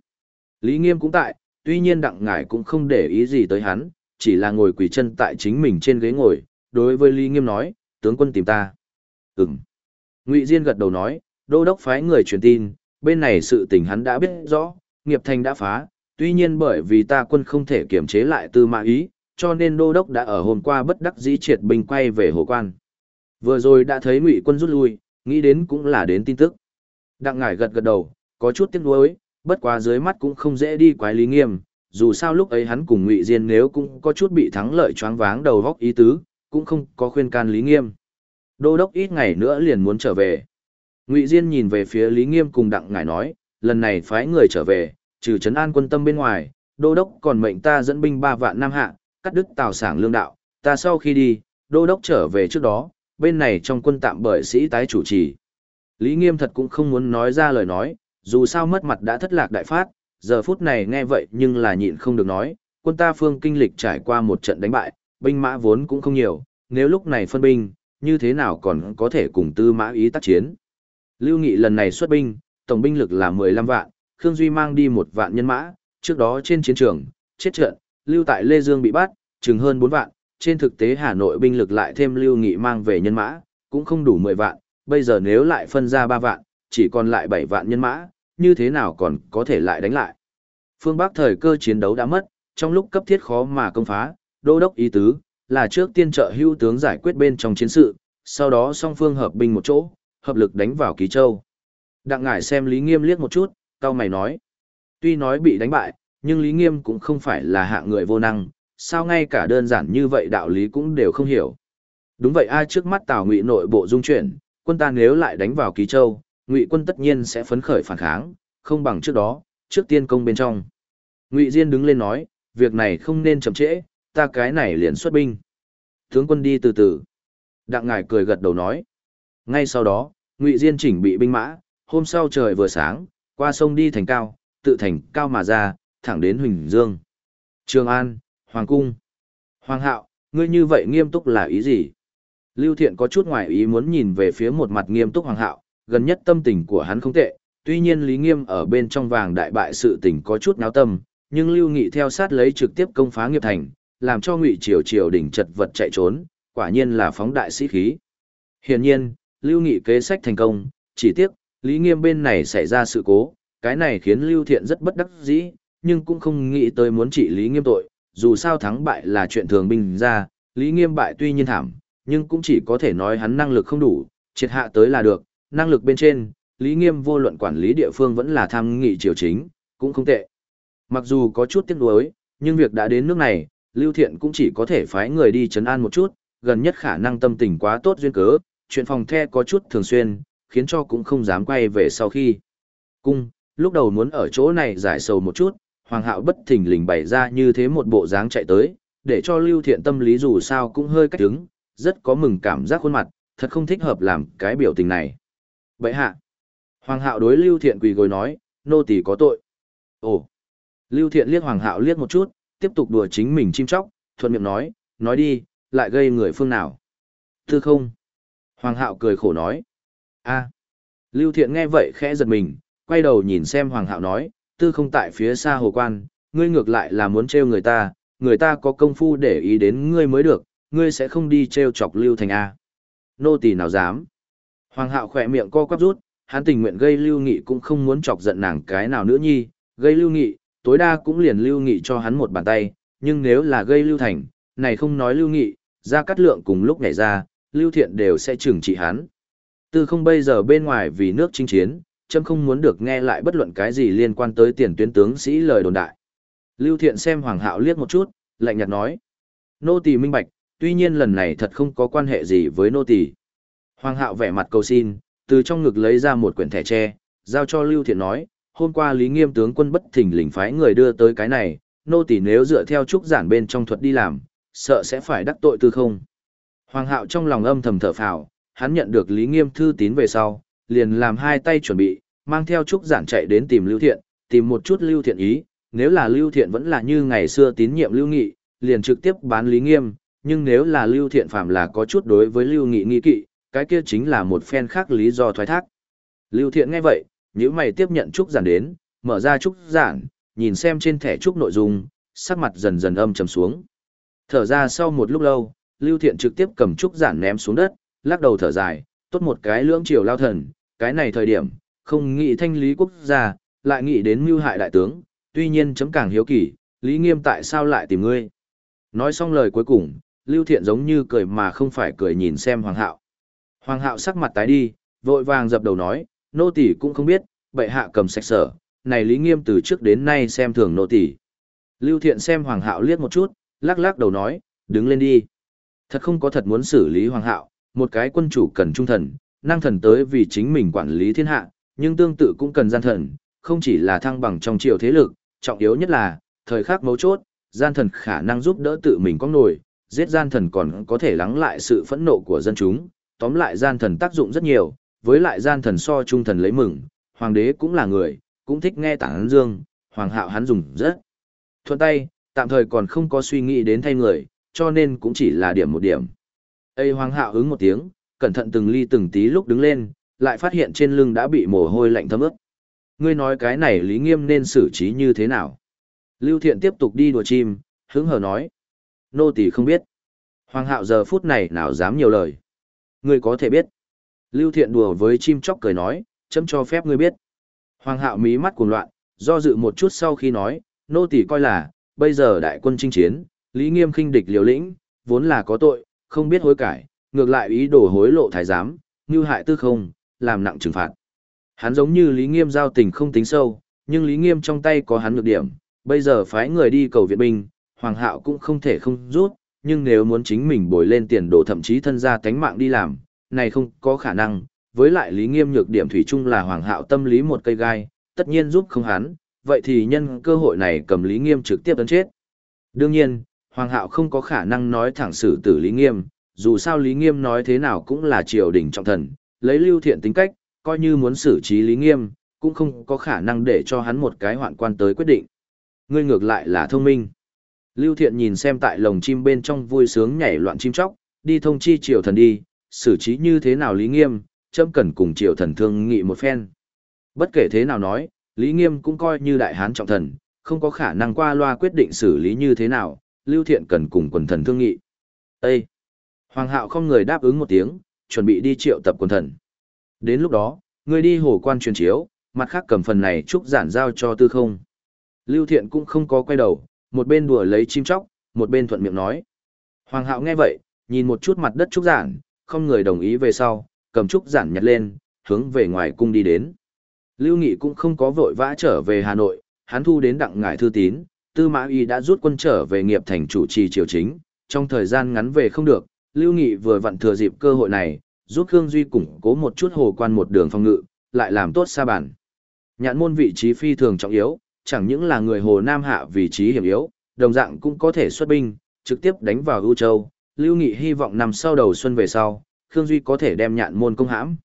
Lý Nghiêm cũng tại, tuy nhiên đặng ngải cũng không để ý gì tới hắn, chỉ là ngồi quỳ chân tại chính mình trên ghế ngồi, đối với Lý Nghiêm nói, tướng quân tìm ta. Ừm. Ngụy Diên gật đầu nói, đô đốc phái người truyền tin, bên này sự tình hắn đã biết rõ, nghiệp thành đã phá, tuy nhiên bởi vì ta quân không thể kiểm chế lại tư mã ý, cho nên đô đốc đã ở hôm qua bất đắc dĩ triệt binh quay về hồ quan. Vừa rồi đã thấy ngụy quân rút lui, nghĩ đến cũng là đến tin tức. Đặng ngải gật gật đầu, có chút tiếc nuối, bất quá dưới mắt cũng không dễ đi quái lý nghiêm, dù sao lúc ấy hắn cùng ngụy diên nếu cũng có chút bị thắng lợi choáng váng đầu góc ý tứ, cũng không có khuyên can lý nghiêm. Đô đốc ít ngày nữa liền muốn trở về. Ngụy Diên nhìn về phía Lý Nghiêm cùng Đặng Ngải nói, lần này phái người trở về, trừ trấn an quân tâm bên ngoài, đô đốc còn mệnh ta dẫn binh ba vạn năm hạ, cắt đứt tào sảng lương đạo, ta sau khi đi, đô đốc trở về trước đó, bên này trong quân tạm bởi sĩ tái chủ trì. Lý Nghiêm thật cũng không muốn nói ra lời nói, dù sao mất mặt đã thất lạc đại phát, giờ phút này nghe vậy nhưng là nhịn không được nói, quân ta phương kinh lịch trải qua một trận đánh bại, binh mã vốn cũng không nhiều, nếu lúc này phân binh, như thế nào còn có thể cùng tư mã ý tác chiến. Lưu Nghị lần này xuất binh, tổng binh lực là 15 vạn, Khương Duy mang đi một vạn nhân mã, trước đó trên chiến trường, chết trận, Lưu tại Lê Dương bị bắt, chừng hơn 4 vạn, trên thực tế Hà Nội binh lực lại thêm Lưu Nghị mang về nhân mã, cũng không đủ 10 vạn, bây giờ nếu lại phân ra 3 vạn, chỉ còn lại 7 vạn nhân mã, như thế nào còn có thể lại đánh lại. Phương Bắc thời cơ chiến đấu đã mất, trong lúc cấp thiết khó mà công phá, đô đốc ý tứ, là trước tiên trợ hưu tướng giải quyết bên trong chiến sự, sau đó song phương hợp binh một chỗ, hợp lực đánh vào Ký Châu. Đặng ngải xem Lý Nghiêm liếc một chút, cao mày nói. Tuy nói bị đánh bại, nhưng Lý Nghiêm cũng không phải là hạng người vô năng, sao ngay cả đơn giản như vậy đạo lý cũng đều không hiểu. Đúng vậy ai trước mắt Tào Ngụy nội bộ dung chuyển, quân ta nếu lại đánh vào Ký Châu, Ngụy quân tất nhiên sẽ phấn khởi phản kháng, không bằng trước đó, trước tiên công bên trong. Ngụy Diên đứng lên nói, việc này không nên chậm trễ, ta cái này liền xuất binh. Tướng quân đi từ từ. Đặng ngải cười gật đầu nói. Ngay sau đó, Ngụy Diên chỉnh bị binh mã, hôm sau trời vừa sáng, qua sông đi thành cao, tự thành cao mà ra, thẳng đến Huỳnh Dương. Trường An, Hoàng Cung. Hoàng Hạo, ngươi như vậy nghiêm túc là ý gì? Lưu Thiện có chút ngoài ý muốn nhìn về phía một mặt nghiêm túc Hoàng Hạo, gần nhất tâm tình của hắn không tệ, tuy nhiên Lý Nghiêm ở bên trong vàng đại bại sự tình có chút náo tâm, nhưng Lưu Nghị theo sát lấy trực tiếp công phá nghiệp thành, làm cho Ngụy Triều Triều đỉnh chật vật chạy trốn, quả nhiên là phóng đại sĩ khí. Hiển nhiên, Lưu Nghị kế sách thành công, chỉ tiếc, Lý Nghiêm bên này xảy ra sự cố, cái này khiến Lưu Thiện rất bất đắc dĩ, nhưng cũng không nghĩ tới muốn trị Lý Nghiêm tội, dù sao thắng bại là chuyện thường bình ra, Lý Nghiêm bại tuy nhiên thảm, nhưng cũng chỉ có thể nói hắn năng lực không đủ, triệt hạ tới là được, năng lực bên trên, Lý Nghiêm vô luận quản lý địa phương vẫn là tham nghị triều chính, cũng không tệ. Mặc dù có chút tiếc nuối, nhưng việc đã đến nước này, Lưu Thiện cũng chỉ có thể phái người đi chấn an một chút, gần nhất khả năng tâm tình quá tốt duyên cớ, chuyện phòng the có chút thường xuyên, khiến cho cũng không dám quay về sau khi. Cung, lúc đầu muốn ở chỗ này giải sầu một chút, Hoàng Hạo bất thình lình bày ra như thế một bộ dáng chạy tới, để cho Lưu Thiện tâm lý dù sao cũng hơi cách đứng, rất có mừng cảm giác khuôn mặt, thật không thích hợp làm cái biểu tình này. Vậy hạ, Hoàng Hạo đối Lưu Thiện quỳ gối nói, nô tỳ có tội. Ồ, Lưu Thiện liếc Hoàng Hạo liếc một chút, tiếp tục đùa chính mình chim chóc, thuận miệng nói, nói đi, lại gây người phương nào. Tư không. Hoàng Hạo cười khổ nói, a. Lưu Thiện nghe vậy khẽ giật mình, quay đầu nhìn xem Hoàng Hạo nói, tư không tại phía xa hồ quan, ngươi ngược lại là muốn trêu người ta, người ta có công phu để ý đến ngươi mới được, ngươi sẽ không đi trêu chọc Lưu Thành A. Nô tỳ nào dám. Hoàng hạo khỏe miệng co quắp rút, hắn tình nguyện gây Lưu Nghị cũng không muốn chọc giận nàng cái nào nữa nhi, gây Lưu Nghị, tối đa cũng liền Lưu Nghị cho hắn một bàn tay, nhưng nếu là gây Lưu Thành, này không nói Lưu Nghị, ra cắt lượng cùng lúc nhảy ra, Lưu Thiện đều sẽ trừng trị hắn. Tư không bây giờ bên ngoài vì nước chinh chiến, chấm không muốn được nghe lại bất luận cái gì liên quan tới tiền tuyến tướng sĩ lời đồn đại. Lưu Thiện xem Hoàng Hạo liếc một chút, lạnh nhạt nói. Nô tỳ minh bạch, tuy nhiên lần này thật không có quan hệ gì với nô tỳ. Hoàng Hạo vẻ mặt cầu xin, từ trong ngực lấy ra một quyển thẻ tre, giao cho Lưu Thiện nói, hôm qua Lý Nghiêm tướng quân bất thình lình phái người đưa tới cái này, nô tỳ nếu dựa theo trúc giản bên trong thuật đi làm, sợ sẽ phải đắc tội tư không. Hoàng Hạo trong lòng âm thầm thở phào, hắn nhận được Lý Nghiêm thư tín về sau, liền làm hai tay chuẩn bị, mang theo trúc giản chạy đến tìm Lưu Thiện, tìm một chút Lưu Thiện ý, nếu là Lưu Thiện vẫn là như ngày xưa tín nhiệm Lưu Nghị, liền trực tiếp bán Lý Nghiêm, nhưng nếu là Lưu Thiện phạm là có chút đối với Lưu Nghị nghi kỵ, cái kia chính là một phen khác lý do thoái thác. Lưu Thiện nghe vậy, nếu mày tiếp nhận trúc giản đến, mở ra trúc giản, nhìn xem trên thẻ trúc nội dung, sắc mặt dần dần âm trầm xuống. Thở ra sau một lúc lâu, Lưu Thiện trực tiếp cầm trúc giản ném xuống đất, lắc đầu thở dài, tốt một cái lưỡng triều lao thần, cái này thời điểm, không nghĩ thanh lý quốc gia, lại nghĩ đến mưu hại đại tướng, tuy nhiên chấm càng hiếu kỳ, Lý Nghiêm tại sao lại tìm ngươi. Nói xong lời cuối cùng, Lưu Thiện giống như cười mà không phải cười nhìn xem Hoàng Hạo. Hoàng Hạo sắc mặt tái đi, vội vàng dập đầu nói, nô tỳ cũng không biết, bệ hạ cầm sạch sở, này Lý Nghiêm từ trước đến nay xem thường nô tỳ. Lưu Thiện xem Hoàng Hạo liếc một chút, lắc lắc đầu nói, đứng lên đi. Thật không có thật muốn xử lý Hoàng Hạo, một cái quân chủ cần trung thần, năng thần tới vì chính mình quản lý thiên hạ, nhưng tương tự cũng cần gian thần, không chỉ là thăng bằng trong triều thế lực, trọng yếu nhất là, thời khắc mấu chốt, gian thần khả năng giúp đỡ tự mình có nổi, giết gian thần còn có thể lắng lại sự phẫn nộ của dân chúng, tóm lại gian thần tác dụng rất nhiều, với lại gian thần so trung thần lấy mừng, hoàng đế cũng là người, cũng thích nghe tảng dương, hoàng hạo hắn dùng rất thuận tay, tạm thời còn không có suy nghĩ đến thay người, cho nên cũng chỉ là điểm một điểm. Ê hoàng hạo ứng một tiếng, cẩn thận từng ly từng tí lúc đứng lên, lại phát hiện trên lưng đã bị mồ hôi lạnh thấm ướt. Ngươi nói cái này Lý Nghiêm nên xử trí như thế nào? Lưu Thiện tiếp tục đi đùa chim, hứng hờ nói. Nô tỳ không biết. Hoàng hạo giờ phút này nào dám nhiều lời. Ngươi có thể biết. Lưu Thiện đùa với chim chóc cười nói, chấm cho phép ngươi biết. Hoàng hạo mí mắt cuồng loạn, do dự một chút sau khi nói, nô tỳ coi là, bây giờ đại quân chinh chiến, Lý Nghiêm khinh địch liều lĩnh, vốn là có tội, không biết hối cải, ngược lại ý đồ hối lộ thái giám, như hại tư không, làm nặng trừng phạt. Hắn giống như Lý Nghiêm giao tình không tính sâu, nhưng Lý Nghiêm trong tay có hắn nhược điểm, bây giờ phái người đi cầu viện binh, Hoàng Hạo cũng không thể không rút, nhưng nếu muốn chính mình bồi lên tiền đồ thậm chí thân gia tánh mạng đi làm, này không có khả năng, với lại Lý Nghiêm nhược điểm thủy chung là Hoàng Hạo tâm lý một cây gai, tất nhiên giúp không hắn, vậy thì nhân cơ hội này cầm Lý Nghiêm trực tiếp tấn chết. Đương nhiên, Hoàng Hạo không có khả năng nói thẳng xử tử Lý Nghiêm, dù sao Lý Nghiêm nói thế nào cũng là triều đình trọng thần, lấy lưu thiện tính cách, coi như muốn xử trí Lý Nghiêm, cũng không có khả năng để cho hắn một cái hoạn quan tới quyết định. Ngươi ngược lại là thông minh. Lưu thiện nhìn xem tại lồng chim bên trong vui sướng nhảy loạn chim chóc, đi thông chi triều thần đi, xử trí như thế nào Lý Nghiêm, chấm cần cùng triều thần thương nghị một phen. Bất kể thế nào nói, Lý Nghiêm cũng coi như đại hán trọng thần, không có khả năng qua loa quyết định xử lý như thế nào, Lưu Thiện cần cùng quần thần thương nghị. Ê! Hoàng hạo không người đáp ứng một tiếng, chuẩn bị đi triệu tập quần thần. Đến lúc đó, người đi hồ quan truyền chiếu, mặt khác cầm phần này chúc giản giao cho tư không. Lưu Thiện cũng không có quay đầu, một bên đùa lấy chim chóc, một bên thuận miệng nói. Hoàng hạo nghe vậy, nhìn một chút mặt đất trúc giản, không người đồng ý về sau, cầm trúc giản nhặt lên, hướng về ngoài cung đi đến. Lưu Nghị cũng không có vội vã trở về Hà Nội, hắn thu đến đặng ngải thư tín, Tư Mã Y đã rút quân trở về nghiệp thành chủ trì triều chính, trong thời gian ngắn về không được, Lưu Nghị vừa vặn thừa dịp cơ hội này, giúp Khương Duy củng cố một chút hồ quan một đường phòng ngự, lại làm tốt xa bản. Nhạn môn vị trí phi thường trọng yếu, chẳng những là người Hồ Nam hạ vị trí hiểm yếu, đồng dạng cũng có thể xuất binh, trực tiếp đánh vào ưu châu. Lưu Nghị hy vọng nằm sau đầu xuân về sau, Khương Duy có thể đem nhạn môn công hãm.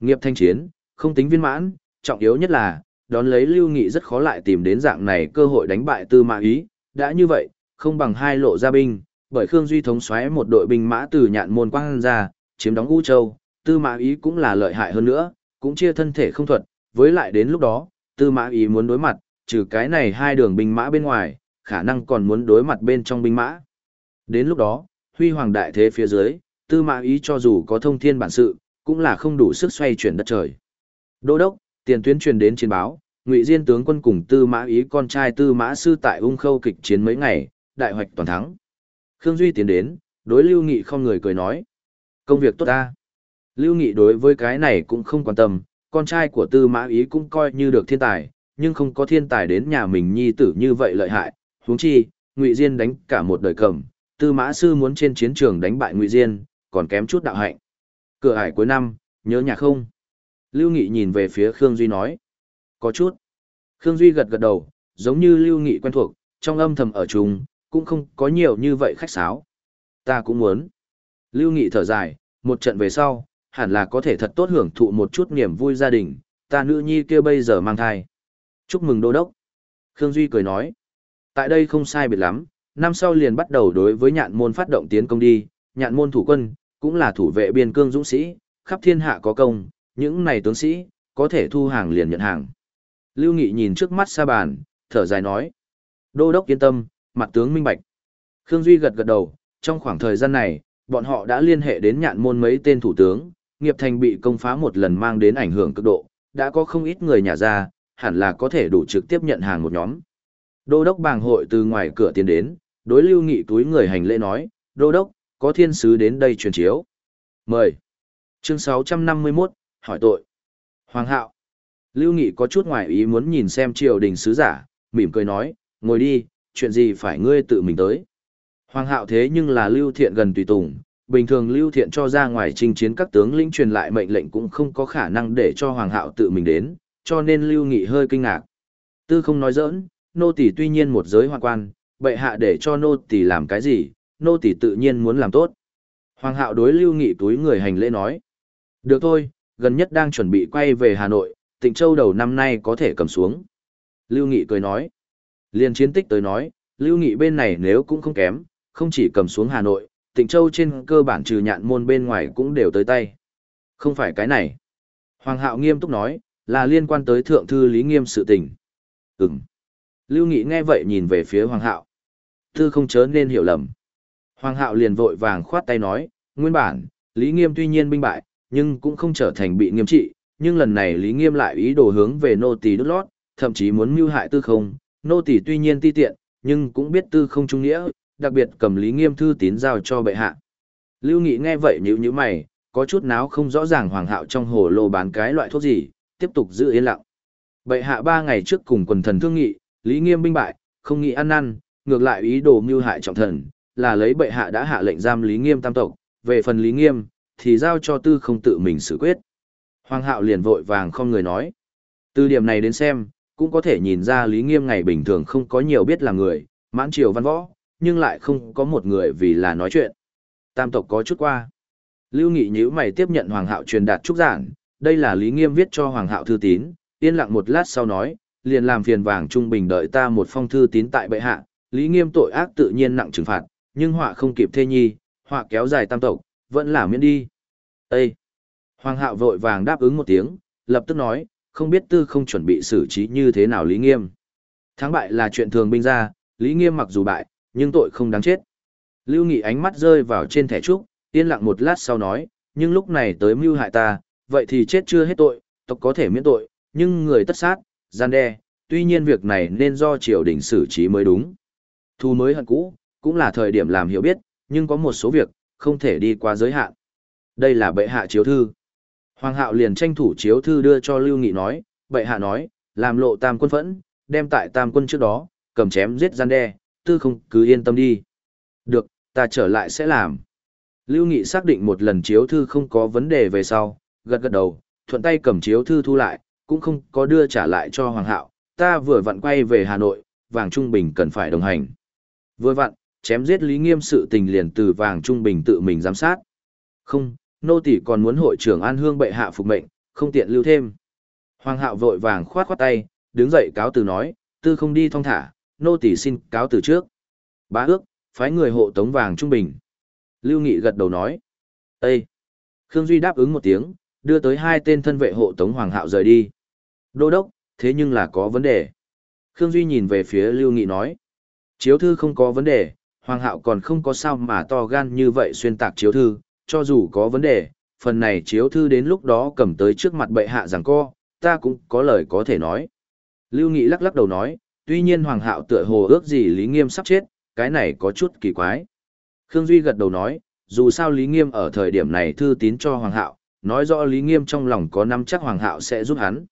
Nghiệp thanh chiến, không tính viên mãn, trọng yếu nhất là, đón lấy Lưu Nghị rất khó lại tìm đến dạng này cơ hội đánh bại Tư Mã Ý, đã như vậy, không bằng hai lộ ra binh, bởi Khương Duy thống xoáy một đội binh mã từ nhạn môn quang ra, chiếm đóng U Châu, Tư Mã Ý cũng là lợi hại hơn nữa, cũng chia thân thể không thuật, với lại đến lúc đó, Tư Mã Ý muốn đối mặt, trừ cái này hai đường binh mã bên ngoài, khả năng còn muốn đối mặt bên trong binh mã. Đến lúc đó, huy hoàng đại thế phía dưới, Tư Mã Ý cho dù có thông thiên bản sự, cũng là không đủ sức xoay chuyển đất trời. Đô đốc, tiền tuyến truyền đến chiến báo, Ngụy Diên tướng quân cùng Tư Mã Ý con trai Tư Mã sư tại Ung Khâu kịch chiến mấy ngày, đại hoạch toàn thắng. Khương Duy tiến đến, đối Lưu Nghị không người cười nói. Công việc tốt ta. Lưu Nghị đối với cái này cũng không quan tâm, con trai của Tư Mã Ý cũng coi như được thiên tài, nhưng không có thiên tài đến nhà mình nhi tử như vậy lợi hại. huống chi, Ngụy Diên đánh cả một đời cầm, Tư Mã Sư muốn trên chiến trường đánh bại Ngụy Diên, còn kém chút đạo hạnh. Cửa ải cuối năm, nhớ nhà không? Lưu Nghị nhìn về phía Khương Duy nói. Có chút. Khương Duy gật gật đầu, giống như Lưu Nghị quen thuộc, trong âm thầm ở chung, cũng không có nhiều như vậy khách sáo. Ta cũng muốn. Lưu Nghị thở dài, một trận về sau, hẳn là có thể thật tốt hưởng thụ một chút niềm vui gia đình, ta nữ nhi kia bây giờ mang thai. Chúc mừng đô đốc. Khương Duy cười nói. Tại đây không sai biệt lắm, năm sau liền bắt đầu đối với nhạn môn phát động tiến công đi, nhạn môn thủ quân, cũng là thủ vệ biên cương dũng sĩ, khắp thiên hạ có công, những này tướng sĩ, có thể thu hàng liền nhận hàng. Lưu Nghị nhìn trước mắt xa bàn, thở dài nói. Đô đốc yên tâm, mặt tướng minh bạch. Khương Duy gật gật đầu, trong khoảng thời gian này, bọn họ đã liên hệ đến nhạn môn mấy tên thủ tướng, nghiệp thành bị công phá một lần mang đến ảnh hưởng cực độ, đã có không ít người nhà ra, hẳn là có thể đủ trực tiếp nhận hàng một nhóm. Đô đốc bàng hội từ ngoài cửa tiến đến, đối lưu nghị túi người hành lễ nói, đô đốc, có thiên sứ đến đây truyền chiếu. Mời. Chương 651, hỏi tội. Hoàng hạo. Lưu Nghị có chút ngoài ý muốn nhìn xem triều đình sứ giả, mỉm cười nói, ngồi đi, chuyện gì phải ngươi tự mình tới. Hoàng hạo thế nhưng là Lưu Thiện gần tùy tùng, bình thường Lưu Thiện cho ra ngoài chinh chiến các tướng lĩnh truyền lại mệnh lệnh cũng không có khả năng để cho Hoàng hạo tự mình đến, cho nên Lưu Nghị hơi kinh ngạc. Tư không nói giỡn, nô tỷ tuy nhiên một giới hoàng quan, bệ hạ để cho nô tỷ làm cái gì, nô tỷ tự nhiên muốn làm tốt. Hoàng hạo đối Lưu Nghị túi người hành lễ nói. Được thôi, gần nhất đang chuẩn bị quay về Hà Nội, Tịnh Châu đầu năm nay có thể cầm xuống. Lưu Nghị cười nói. Liên chiến tích tới nói, Lưu Nghị bên này nếu cũng không kém, không chỉ cầm xuống Hà Nội, Tịnh Châu trên cơ bản trừ nhạn môn bên ngoài cũng đều tới tay. Không phải cái này. Hoàng hạo nghiêm túc nói, là liên quan tới thượng thư lý nghiêm sự tình. Ừm. Lưu Nghị nghe vậy nhìn về phía Hoàng hạo. Thư không chớ nên hiểu lầm. Hoàng hạo liền vội vàng khoát tay nói, nguyên bản, lý nghiêm tuy nhiên binh bại, nhưng cũng không trở thành bị nghiêm trị, nhưng lần này lý nghiêm lại ý đồ hướng về nô tỳ đốt lót, thậm chí muốn mưu hại tư không. Nô tỳ tuy nhiên ti tiện, nhưng cũng biết tư không trung nghĩa, đặc biệt cầm Lý Nghiêm thư tín giao cho bệ hạ. Lưu Nghị nghe vậy nhíu nhíu mày, có chút náo không rõ ràng hoàng hạo trong hồ lô bán cái loại thuốc gì, tiếp tục giữ yên lặng. Bệ hạ ba ngày trước cùng quần thần thương nghị, Lý Nghiêm binh bại, không nghĩ ăn năn, ngược lại ý đồ mưu hại trọng thần, là lấy bệ hạ đã hạ lệnh giam Lý Nghiêm tam tộc, về phần Lý Nghiêm, thì giao cho tư không tự mình xử quyết. Hoàng hạo liền vội vàng không người nói. Từ điểm này đến xem, cũng có thể nhìn ra Lý Nghiêm ngày bình thường không có nhiều biết là người, mãn triều văn võ, nhưng lại không có một người vì là nói chuyện. Tam tộc có chút qua. Lưu Nghị nhíu mày tiếp nhận Hoàng Hạo truyền đạt trúc giảng, đây là Lý Nghiêm viết cho Hoàng Hạo thư tín, yên lặng một lát sau nói, liền làm phiền vàng trung bình đợi ta một phong thư tín tại bệ hạ, Lý Nghiêm tội ác tự nhiên nặng trừng phạt, nhưng họa không kịp thê nhi, họa kéo dài tam tộc, vẫn là miễn đi. Ê! Hoàng Hạo vội vàng đáp ứng một tiếng, lập tức nói, không biết tư không chuẩn bị xử trí như thế nào Lý Nghiêm. Thắng bại là chuyện thường binh ra, Lý Nghiêm mặc dù bại, nhưng tội không đáng chết. Lưu Nghị ánh mắt rơi vào trên thẻ trúc, yên lặng một lát sau nói, nhưng lúc này tới mưu hại ta, vậy thì chết chưa hết tội, tộc có thể miễn tội, nhưng người tất sát, gian đe, tuy nhiên việc này nên do triều đình xử trí mới đúng. Thu mới hận cũ, cũng là thời điểm làm hiểu biết, nhưng có một số việc, không thể đi qua giới hạn. Đây là bệ hạ chiếu thư. Hoàng hạo liền tranh thủ chiếu thư đưa cho Lưu Nghị nói, bệ hạ nói, làm lộ tam quân phẫn, đem tại tam quân trước đó, cầm chém giết gian đe, tư không cứ yên tâm đi. Được, ta trở lại sẽ làm. Lưu Nghị xác định một lần chiếu thư không có vấn đề về sau, gật gật đầu, thuận tay cầm chiếu thư thu lại, cũng không có đưa trả lại cho Hoàng hạo, ta vừa vặn quay về Hà Nội, Vàng Trung Bình cần phải đồng hành. Vừa vặn, chém giết Lý Nghiêm sự tình liền từ Vàng Trung Bình tự mình giám sát. Không, nô tỷ còn muốn hội trưởng An Hương bệ hạ phục mệnh, không tiện lưu thêm. Hoàng hạo vội vàng khoát khoát tay, đứng dậy cáo từ nói, tư không đi thong thả, nô tỷ xin cáo từ trước. Bá ước, phái người hộ tống vàng trung bình. Lưu Nghị gật đầu nói. Ê! Khương Duy đáp ứng một tiếng, đưa tới hai tên thân vệ hộ tống Hoàng Hạo rời đi. Đô đốc, thế nhưng là có vấn đề. Khương Duy nhìn về phía Lưu Nghị nói. Chiếu thư không có vấn đề, Hoàng Hạo còn không có sao mà to gan như vậy xuyên tạc chiếu thư, cho dù có vấn đề, phần này chiếu thư đến lúc đó cầm tới trước mặt bệ hạ rằng co, ta cũng có lời có thể nói. Lưu Nghị lắc lắc đầu nói, tuy nhiên Hoàng Hạo tựa hồ ước gì Lý Nghiêm sắp chết, cái này có chút kỳ quái. Khương Duy gật đầu nói, dù sao Lý Nghiêm ở thời điểm này thư tín cho Hoàng Hạo, nói rõ Lý Nghiêm trong lòng có nắm chắc Hoàng Hạo sẽ giúp hắn.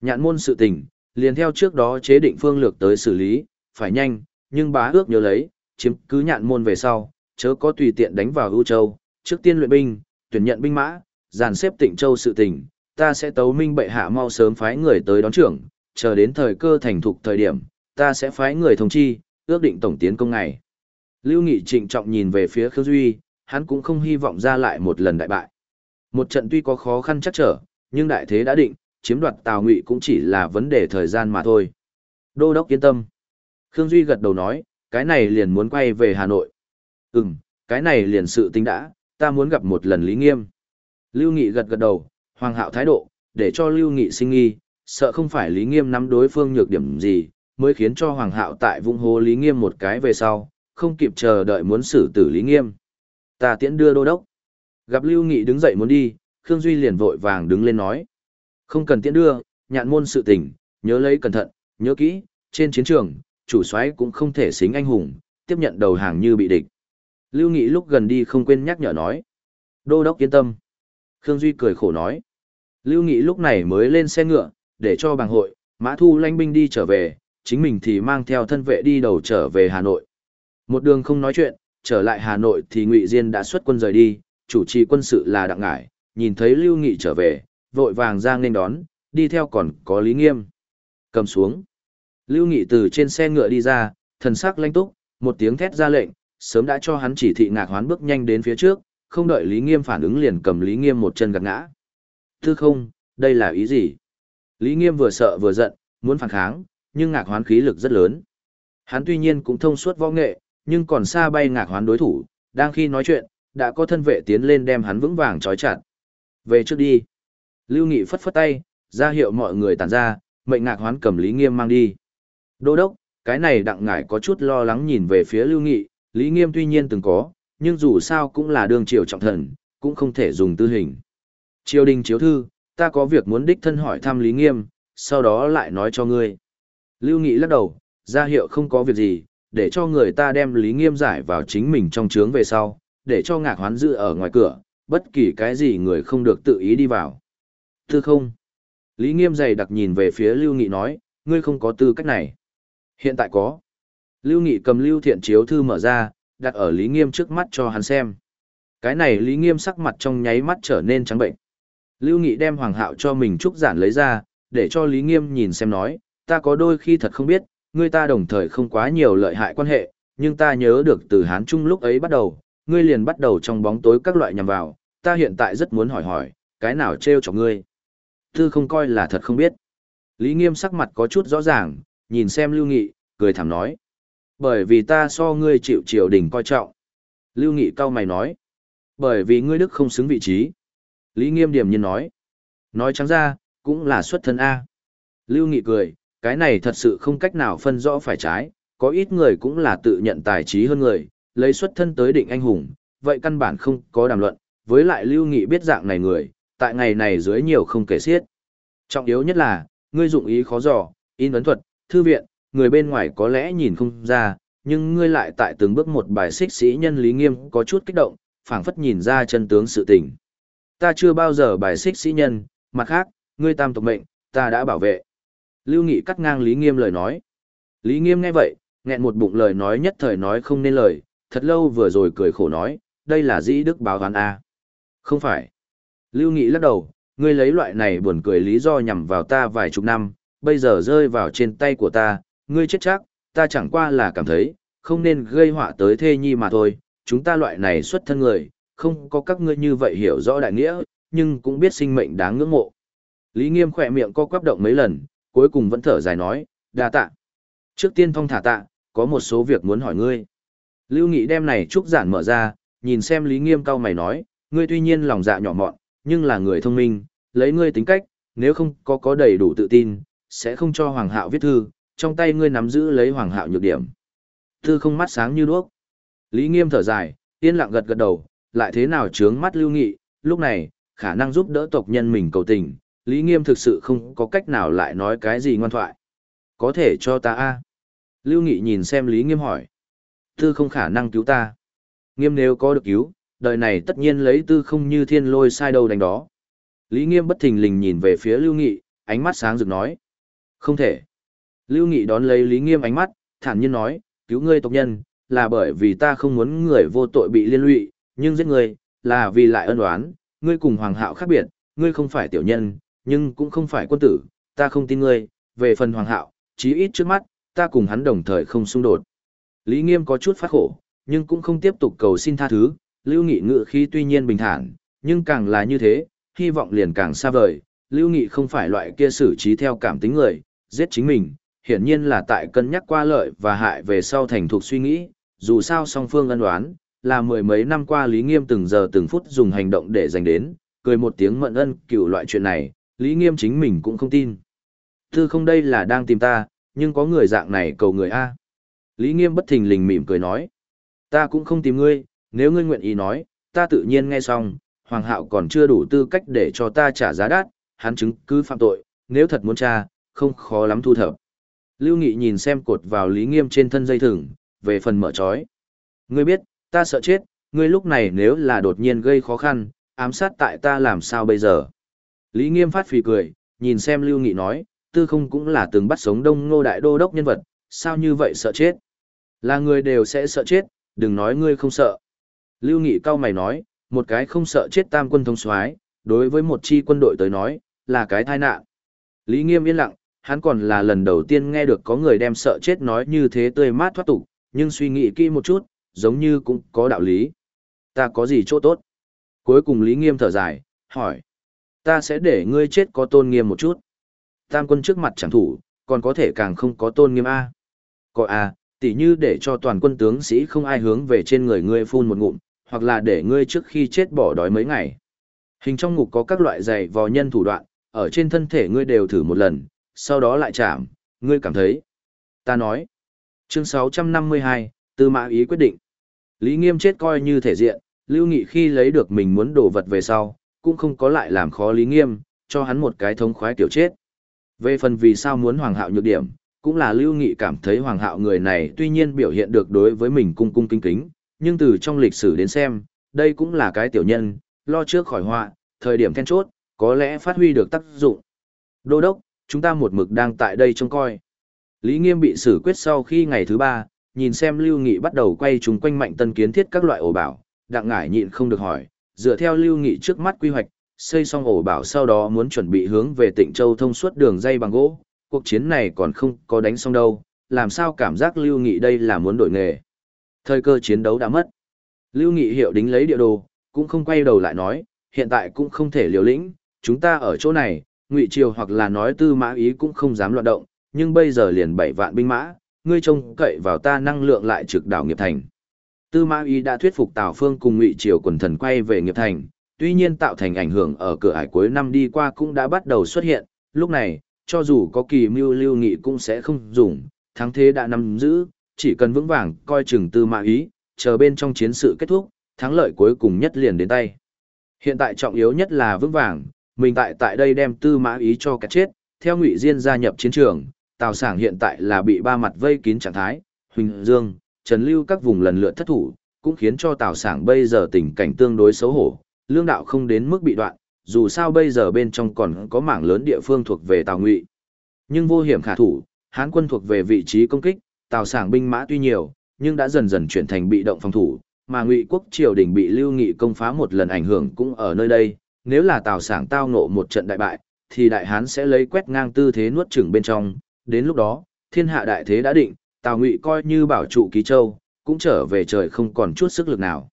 Nhạn môn sự tình, liền theo trước đó chế định phương lược tới xử lý, phải nhanh, nhưng bá ước nhớ lấy, chiếm cứ nhạn môn về sau, chớ có tùy tiện đánh vào ưu châu, trước tiên luyện binh, tuyển nhận binh mã, dàn xếp tịnh châu sự tình, ta sẽ tấu minh bệ hạ mau sớm phái người tới đón trưởng, chờ đến thời cơ thành thục thời điểm, ta sẽ phái người thông chi, ước định tổng tiến công ngày. Lưu Nghị trịnh trọng nhìn về phía Khương Duy, hắn cũng không hy vọng ra lại một lần đại bại. Một trận tuy có khó khăn chắc trở, nhưng đại thế đã định, chiếm đoạt Tào Ngụy cũng chỉ là vấn đề thời gian mà thôi. Đô đốc yên tâm. Khương Duy gật đầu nói, cái này liền muốn quay về Hà Nội. Ừm, cái này liền sự tính đã, ta muốn gặp một lần Lý Nghiêm. Lưu Nghị gật gật đầu, Hoàng Hạo thái độ, để cho Lưu Nghị sinh nghi, sợ không phải Lý Nghiêm nắm đối phương nhược điểm gì, mới khiến cho Hoàng Hạo tại vung hô Lý Nghiêm một cái về sau, không kịp chờ đợi muốn xử tử Lý Nghiêm. Ta tiễn đưa đô đốc. Gặp Lưu Nghị đứng dậy muốn đi, Khương Duy liền vội vàng đứng lên nói. Không cần tiễn đưa, nhạn môn sự tình, nhớ lấy cẩn thận, nhớ kỹ, trên chiến trường, chủ soái cũng không thể xính anh hùng, tiếp nhận đầu hàng như bị địch. Lưu Nghị lúc gần đi không quên nhắc nhở nói. Đô đốc yên tâm. Khương Duy cười khổ nói. Lưu Nghị lúc này mới lên xe ngựa, để cho bàng hội, Mã Thu lãnh binh đi trở về, chính mình thì mang theo thân vệ đi đầu trở về Hà Nội. Một đường không nói chuyện, trở lại Hà Nội thì Ngụy Diên đã xuất quân rời đi, chủ trì quân sự là Đặng Ngải, nhìn thấy Lưu Nghị trở về, vội vàng ra nên đón, đi theo còn có Lý Nghiêm. Cầm xuống. Lưu Nghị từ trên xe ngựa đi ra, thần sắc lanh túc, một tiếng thét ra lệnh, sớm đã cho hắn chỉ thị ngạc hoán bước nhanh đến phía trước, không đợi Lý Nghiêm phản ứng liền cầm Lý Nghiêm một chân gạt ngã. Tư không, đây là ý gì? Lý Nghiêm vừa sợ vừa giận, muốn phản kháng, nhưng ngạc hoán khí lực rất lớn. Hắn tuy nhiên cũng thông suốt võ nghệ, nhưng còn xa bay ngạc hoán đối thủ, đang khi nói chuyện, đã có thân vệ tiến lên đem hắn vững vàng trói chặt. Về trước đi. Lưu Nghị phất phất tay, ra hiệu mọi người tản ra, mệnh ngạc hoán cầm Lý Nghiêm mang đi. Đô đốc, cái này đặng ngải có chút lo lắng nhìn về phía Lưu Nghị, Lý Nghiêm tuy nhiên từng có, nhưng dù sao cũng là đường triều trọng thần, cũng không thể dùng tư hình. Triều đình chiếu thư, ta có việc muốn đích thân hỏi thăm Lý Nghiêm, sau đó lại nói cho ngươi. Lưu Nghị lắc đầu, ra hiệu không có việc gì, để cho người ta đem Lý Nghiêm giải vào chính mình trong trướng về sau, để cho ngạc hoán dự ở ngoài cửa, bất kỳ cái gì người không được tự ý đi vào. Tư không? Lý Nghiêm dày đặc nhìn về phía Lưu Nghị nói, ngươi không có tư cách này. Hiện tại có. Lưu Nghị cầm Lưu Thiện chiếu thư mở ra, đặt ở Lý Nghiêm trước mắt cho hắn xem. Cái này Lý Nghiêm sắc mặt trong nháy mắt trở nên trắng bệnh. Lưu Nghị đem Hoàng Hạo cho mình trúc giản lấy ra, để cho Lý Nghiêm nhìn xem nói, ta có đôi khi thật không biết, ngươi ta đồng thời không quá nhiều lợi hại quan hệ, nhưng ta nhớ được từ Hán Trung lúc ấy bắt đầu, ngươi liền bắt đầu trong bóng tối các loại nhằm vào, ta hiện tại rất muốn hỏi hỏi, cái nào trêu cho ngươi. Tư không coi là thật không biết. Lý Nghiêm sắc mặt có chút rõ ràng, nhìn xem Lưu Nghị, cười thảm nói. Bởi vì ta so ngươi chịu triều đình coi trọng. Lưu Nghị cao mày nói. Bởi vì ngươi đức không xứng vị trí. Lý Nghiêm điểm nhiên nói. Nói trắng ra, cũng là xuất thân A. Lưu Nghị cười, cái này thật sự không cách nào phân rõ phải trái, có ít người cũng là tự nhận tài trí hơn người, lấy xuất thân tới định anh hùng, vậy căn bản không có đàm luận, với lại Lưu Nghị biết dạng này người, tại ngày này dưới nhiều không kể xiết. Trọng yếu nhất là, ngươi dụng ý khó dò, in ấn thuật, thư viện, người bên ngoài có lẽ nhìn không ra, nhưng ngươi lại tại từng bước một bài xích sĩ nhân lý nghiêm có chút kích động, phảng phất nhìn ra chân tướng sự tình. Ta chưa bao giờ bài xích sĩ nhân, mặt khác, ngươi tam tộc mệnh, ta đã bảo vệ. Lưu Nghị cắt ngang Lý Nghiêm lời nói. Lý Nghiêm nghe vậy, nghẹn một bụng lời nói nhất thời nói không nên lời, thật lâu vừa rồi cười khổ nói, đây là dĩ đức báo toán A. Không phải. Lưu Nghị lắc đầu, ngươi lấy loại này buồn cười lý do nhằm vào ta vài chục năm, bây giờ rơi vào trên tay của ta, ngươi chết chắc, ta chẳng qua là cảm thấy, không nên gây họa tới thê nhi mà thôi, chúng ta loại này xuất thân người, không có các ngươi như vậy hiểu rõ đại nghĩa, nhưng cũng biết sinh mệnh đáng ngưỡng mộ. Lý Nghiêm khỏe miệng co quắp động mấy lần, cuối cùng vẫn thở dài nói, đa tạ. Trước tiên thông thả tạ, có một số việc muốn hỏi ngươi. Lưu Nghị đem này trúc giản mở ra, nhìn xem Lý Nghiêm cao mày nói, ngươi tuy nhiên lòng dạ nhỏ mọn, nhưng là người thông minh, lấy ngươi tính cách, nếu không có có đầy đủ tự tin, sẽ không cho Hoàng Hạo viết thư, trong tay ngươi nắm giữ lấy Hoàng Hạo nhược điểm. Thư không mắt sáng như đuốc. Lý Nghiêm thở dài, yên lặng gật gật đầu, lại thế nào trướng mắt Lưu Nghị, lúc này, khả năng giúp đỡ tộc nhân mình cầu tình, Lý Nghiêm thực sự không có cách nào lại nói cái gì ngoan thoại. Có thể cho ta a Lưu Nghị nhìn xem Lý Nghiêm hỏi. Tư không khả năng cứu ta. Nghiêm nếu có được cứu, đời này tất nhiên lấy tư không như thiên lôi sai đâu đánh đó. Lý Nghiêm bất thình lình nhìn về phía Lưu Nghị, ánh mắt sáng rực nói. Không thể. Lưu Nghị đón lấy Lý Nghiêm ánh mắt, thản nhiên nói, cứu ngươi tộc nhân, là bởi vì ta không muốn người vô tội bị liên lụy, nhưng giết ngươi, là vì lại ân oán, ngươi cùng Hoàng Hạo khác biệt, ngươi không phải tiểu nhân, nhưng cũng không phải quân tử, ta không tin ngươi, về phần Hoàng Hạo, chí ít trước mắt, ta cùng hắn đồng thời không xung đột. Lý Nghiêm có chút phát khổ, nhưng cũng không tiếp tục cầu xin tha thứ, Lưu Nghị ngự khí tuy nhiên bình thản, nhưng càng là như thế, hy vọng liền càng xa vời, Lưu Nghị không phải loại kia xử trí theo cảm tính người, giết chính mình, hiển nhiên là tại cân nhắc qua lợi và hại về sau thành thục suy nghĩ, dù sao song phương ân đoán, là mười mấy năm qua Lý Nghiêm từng giờ từng phút dùng hành động để giành đến, cười một tiếng mận ân cựu loại chuyện này, Lý Nghiêm chính mình cũng không tin. Thư không đây là đang tìm ta, nhưng có người dạng này cầu người A. Lý Nghiêm bất thình lình mỉm cười nói. Ta cũng không tìm ngươi, nếu ngươi nguyện ý nói, ta tự nhiên nghe xong, Hoàng Hạo còn chưa đủ tư cách để cho ta trả giá đắt, hắn chứng cứ phạm tội, nếu thật muốn tra, không khó lắm thu thập. Lưu Nghị nhìn xem cột vào Lý Nghiêm trên thân dây thừng, về phần mở trói. Ngươi biết, ta sợ chết, ngươi lúc này nếu là đột nhiên gây khó khăn, ám sát tại ta làm sao bây giờ? Lý Nghiêm phát phì cười, nhìn xem Lưu Nghị nói, tư không cũng là từng bắt sống đông ngô đại đô đốc nhân vật, sao như vậy sợ chết? Là người đều sẽ sợ chết, đừng nói ngươi không sợ. Lưu Nghị cao mày nói, một cái không sợ chết tam quân thống soái, đối với một chi quân đội tới nói, là cái tai nạn. Lý Nghiêm yên lặng, hắn còn là lần đầu tiên nghe được có người đem sợ chết nói như thế tươi mát thoát tục, nhưng suy nghĩ kỹ một chút, giống như cũng có đạo lý. Ta có gì chỗ tốt? Cuối cùng Lý Nghiêm thở dài, hỏi. Ta sẽ để ngươi chết có tôn nghiêm một chút. Tam quân trước mặt chẳng thủ, còn có thể càng không có tôn nghiêm A. Có A, tỉ như để cho toàn quân tướng sĩ không ai hướng về trên người ngươi phun một ngụm, hoặc là để ngươi trước khi chết bỏ đói mấy ngày. Hình trong ngục có các loại giày vò nhân thủ đoạn, ở trên thân thể ngươi đều thử một lần, sau đó lại chạm, ngươi cảm thấy. Ta nói. Chương 652, Tư Mã Ý quyết định. Lý Nghiêm chết coi như thể diện, Lưu Nghị khi lấy được mình muốn đổ vật về sau, cũng không có lại làm khó Lý Nghiêm, cho hắn một cái thống khoái tiểu chết. Về phần vì sao muốn Hoàng Hạo nhược điểm, cũng là Lưu Nghị cảm thấy Hoàng Hạo người này tuy nhiên biểu hiện được đối với mình cung cung kính kính, nhưng từ trong lịch sử đến xem, đây cũng là cái tiểu nhân, lo trước khỏi họa, thời điểm then chốt, có lẽ phát huy được tác dụng. Đô đốc, chúng ta một mực đang tại đây trông coi. Lý Nghiêm bị xử quyết sau khi ngày thứ ba, nhìn xem Lưu Nghị bắt đầu quay chúng quanh mạnh tân kiến thiết các loại ổ bảo, đặng ngải nhịn không được hỏi, dựa theo Lưu Nghị trước mắt quy hoạch, xây xong ổ bảo sau đó muốn chuẩn bị hướng về Tịnh Châu thông suốt đường dây bằng gỗ, cuộc chiến này còn không có đánh xong đâu, làm sao cảm giác Lưu Nghị đây là muốn đổi nghề. Thời cơ chiến đấu đã mất. Lưu Nghị hiệu đính lấy địa đồ, cũng không quay đầu lại nói, hiện tại cũng không thể liều lĩnh, chúng ta ở chỗ này, Ngụy Triều hoặc là nói tư mã ý cũng không dám loạn động, nhưng bây giờ liền bảy vạn binh mã, ngươi trông cậy vào ta năng lượng lại trực đảo nghiệp thành. Tư mã ý đã thuyết phục Tào Phương cùng Ngụy Triều quần thần quay về nghiệp thành, tuy nhiên tạo thành ảnh hưởng ở cửa ải cuối năm đi qua cũng đã bắt đầu xuất hiện, lúc này, cho dù có kỳ mưu lưu nghị cũng sẽ không dùng, thắng thế đã nắm giữ, chỉ cần vững vàng coi chừng tư mã ý, chờ bên trong chiến sự kết thúc, thắng lợi cuối cùng nhất liền đến tay. Hiện tại trọng yếu nhất là vững vàng, mình tại tại đây đem tư mã ý cho cả chết, theo ngụy diên gia nhập chiến trường, Tào Sảng hiện tại là bị ba mặt vây kín trạng thái, Huỳnh Dương, Trần Lưu các vùng lần lượt thất thủ, cũng khiến cho Tào Sảng bây giờ tình cảnh tương đối xấu hổ, lương đạo không đến mức bị đoạn, dù sao bây giờ bên trong còn có mảng lớn địa phương thuộc về Tào Ngụy. Nhưng vô hiểm khả thủ, Hán quân thuộc về vị trí công kích, Tào Sảng binh mã tuy nhiều, nhưng đã dần dần chuyển thành bị động phòng thủ, mà Ngụy quốc triều đình bị Lưu Nghị công phá một lần ảnh hưởng cũng ở nơi đây, nếu là Tào Sảng tao ngộ một trận đại bại, thì đại hán sẽ lấy quét ngang tư thế nuốt chửng bên trong, đến lúc đó, thiên hạ đại thế đã định, Tào Ngụy coi như bảo trụ ký châu, cũng trở về trời không còn chút sức lực nào.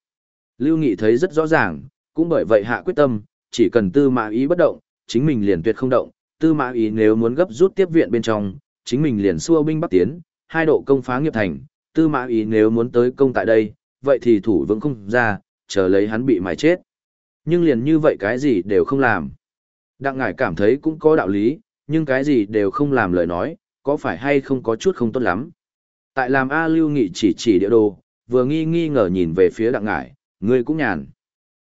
Lưu Nghị thấy rất rõ ràng, cũng bởi vậy hạ quyết tâm, chỉ cần tư mã ý bất động, chính mình liền tuyệt không động, tư mã ý nếu muốn gấp rút tiếp viện bên trong, chính mình liền xua binh bắc tiến, hai độ công phá nghiệp thành, tư mã ý nếu muốn tới công tại đây, vậy thì thủ vững không ra, chờ lấy hắn bị mài chết. Nhưng liền như vậy cái gì đều không làm. Đặng ngải cảm thấy cũng có đạo lý, nhưng cái gì đều không làm lời nói, có phải hay không có chút không tốt lắm. Tại làm A Lưu Nghị chỉ chỉ địa đồ, vừa nghi nghi ngờ nhìn về phía đặng ngải, người cũng nhàn.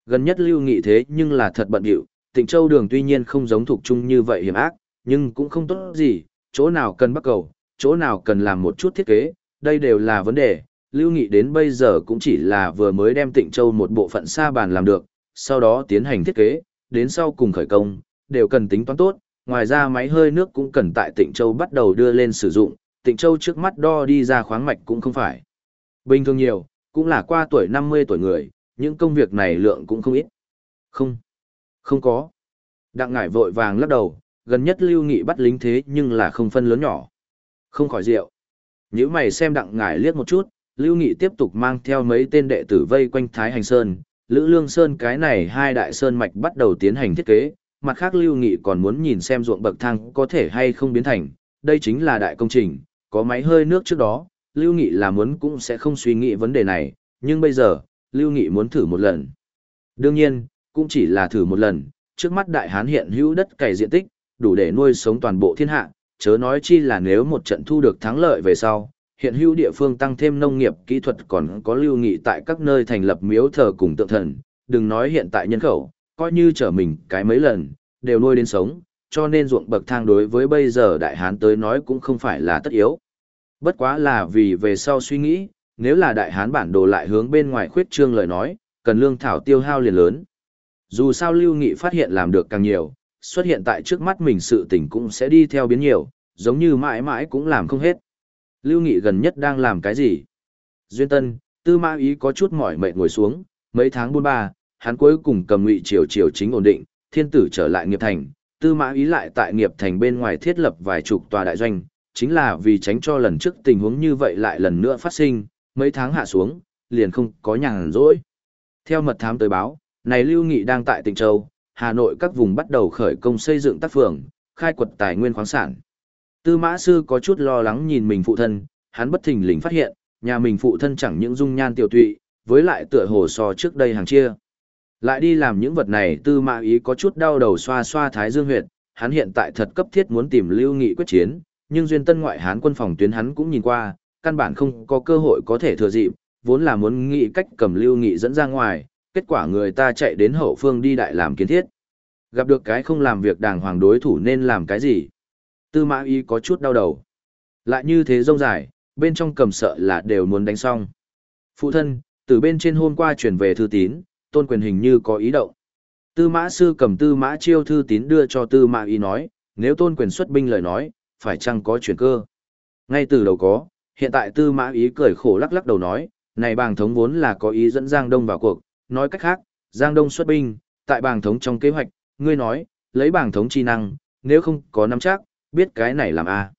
Gần nhất Lưu Nghị thế nhưng là thật bận điệu, Tịnh Châu đường tuy nhiên không giống thuộc chung như vậy hiểm ác, nhưng cũng không tốt gì, chỗ nào cần bắt cầu, chỗ nào cần làm một chút thiết kế, đây đều là vấn đề. Lưu Nghị đến bây giờ cũng chỉ là vừa mới đem Tịnh Châu một bộ phận xa bàn làm được, sau đó tiến hành thiết kế, đến sau cùng khởi công, đều cần tính toán tốt, ngoài ra máy hơi nước cũng cần tại Tịnh Châu bắt đầu đưa lên sử dụng, Tịnh Châu trước mắt đo đi ra khoáng mạch cũng không phải. Bình thường nhiều, cũng là qua tuổi 50 tuổi người, những công việc này lượng cũng không ít. Không, không có. Đặng ngải vội vàng lắc đầu, gần nhất lưu nghị bắt lính thế nhưng là không phân lớn nhỏ. Không khỏi rượu. Nếu mày xem đặng ngải liếc một chút, lưu nghị tiếp tục mang theo mấy tên đệ tử vây quanh Thái Hành Sơn. Lữ Lương Sơn cái này hai đại sơn mạch bắt đầu tiến hành thiết kế, mặt khác lưu nghị còn muốn nhìn xem ruộng bậc thang có thể hay không biến thành, đây chính là đại công trình, có máy hơi nước trước đó, lưu nghị là muốn cũng sẽ không suy nghĩ vấn đề này, nhưng bây giờ, lưu nghị muốn thử một lần. Đương nhiên, cũng chỉ là thử một lần, trước mắt đại hán hiện hữu đất cày diện tích, đủ để nuôi sống toàn bộ thiên hạ, chớ nói chi là nếu một trận thu được thắng lợi về sau, hiện hữu địa phương tăng thêm nông nghiệp kỹ thuật còn có lưu nghị tại các nơi thành lập miếu thờ cùng tượng thần, đừng nói hiện tại nhân khẩu, coi như trở mình cái mấy lần, đều nuôi đến sống, cho nên ruộng bậc thang đối với bây giờ đại hán tới nói cũng không phải là tất yếu. Bất quá là vì về sau suy nghĩ, nếu là đại hán bản đồ lại hướng bên ngoài khuyết trương lời nói, cần lương thảo tiêu hao liền lớn. Dù sao Lưu Nghị phát hiện làm được càng nhiều, xuất hiện tại trước mắt mình sự tình cũng sẽ đi theo biến nhiều, giống như mãi mãi cũng làm không hết. Lưu Nghị gần nhất đang làm cái gì? Duyên Tân, Tư Mã Ý có chút mỏi mệt ngồi xuống, mấy tháng buôn ba, hắn cuối cùng cầm ngụy triều triều chính ổn định, thiên tử trở lại nghiệp thành, Tư Mã Ý lại tại nghiệp thành bên ngoài thiết lập vài chục tòa đại doanh, chính là vì tránh cho lần trước tình huống như vậy lại lần nữa phát sinh, mấy tháng hạ xuống, liền không có nhàn rỗi. Theo mật thám tới báo, này Lưu Nghị đang tại tỉnh Châu, Hà Nội các vùng bắt đầu khởi công xây dựng tác phường, khai quật tài nguyên khoáng sản. Tư Mã Sư có chút lo lắng nhìn mình phụ thân, hắn bất thình lình phát hiện, nhà mình phụ thân chẳng những dung nhan tiểu tụy, với lại tựa hồ so trước đây hàng chia. Lại đi làm những vật này Tư Mã Ý có chút đau đầu xoa xoa thái dương huyệt, hắn hiện tại thật cấp thiết muốn tìm Lưu Nghị quyết chiến, nhưng duyên tân ngoại hán quân phòng tuyến hắn cũng nhìn qua, căn bản không có cơ hội có thể thừa dịp, vốn là muốn nghĩ cách cầm lưu nghị dẫn ra ngoài, kết quả người ta chạy đến hậu phương đi đại làm kiến thiết. Gặp được cái không làm việc đàng hoàng đối thủ nên làm cái gì? Tư mã y có chút đau đầu. Lại như thế rông dài, bên trong cầm sợ là đều muốn đánh xong. Phụ thân, từ bên trên hôm qua chuyển về thư tín, tôn quyền hình như có ý động. Tư mã sư cầm tư mã chiêu thư tín đưa cho tư mã y nói, nếu tôn quyền xuất binh lời nói, phải chăng có chuyển cơ? Ngay từ đầu có, hiện tại tư mã ý cười khổ lắc lắc đầu nói, này bàng thống vốn là có ý dẫn Giang Đông vào cuộc, nói cách khác, Giang Đông xuất binh, tại bàng thống trong kế hoạch, ngươi nói, lấy bàng thống chi năng, nếu không có nắm chắc, biết cái này làm a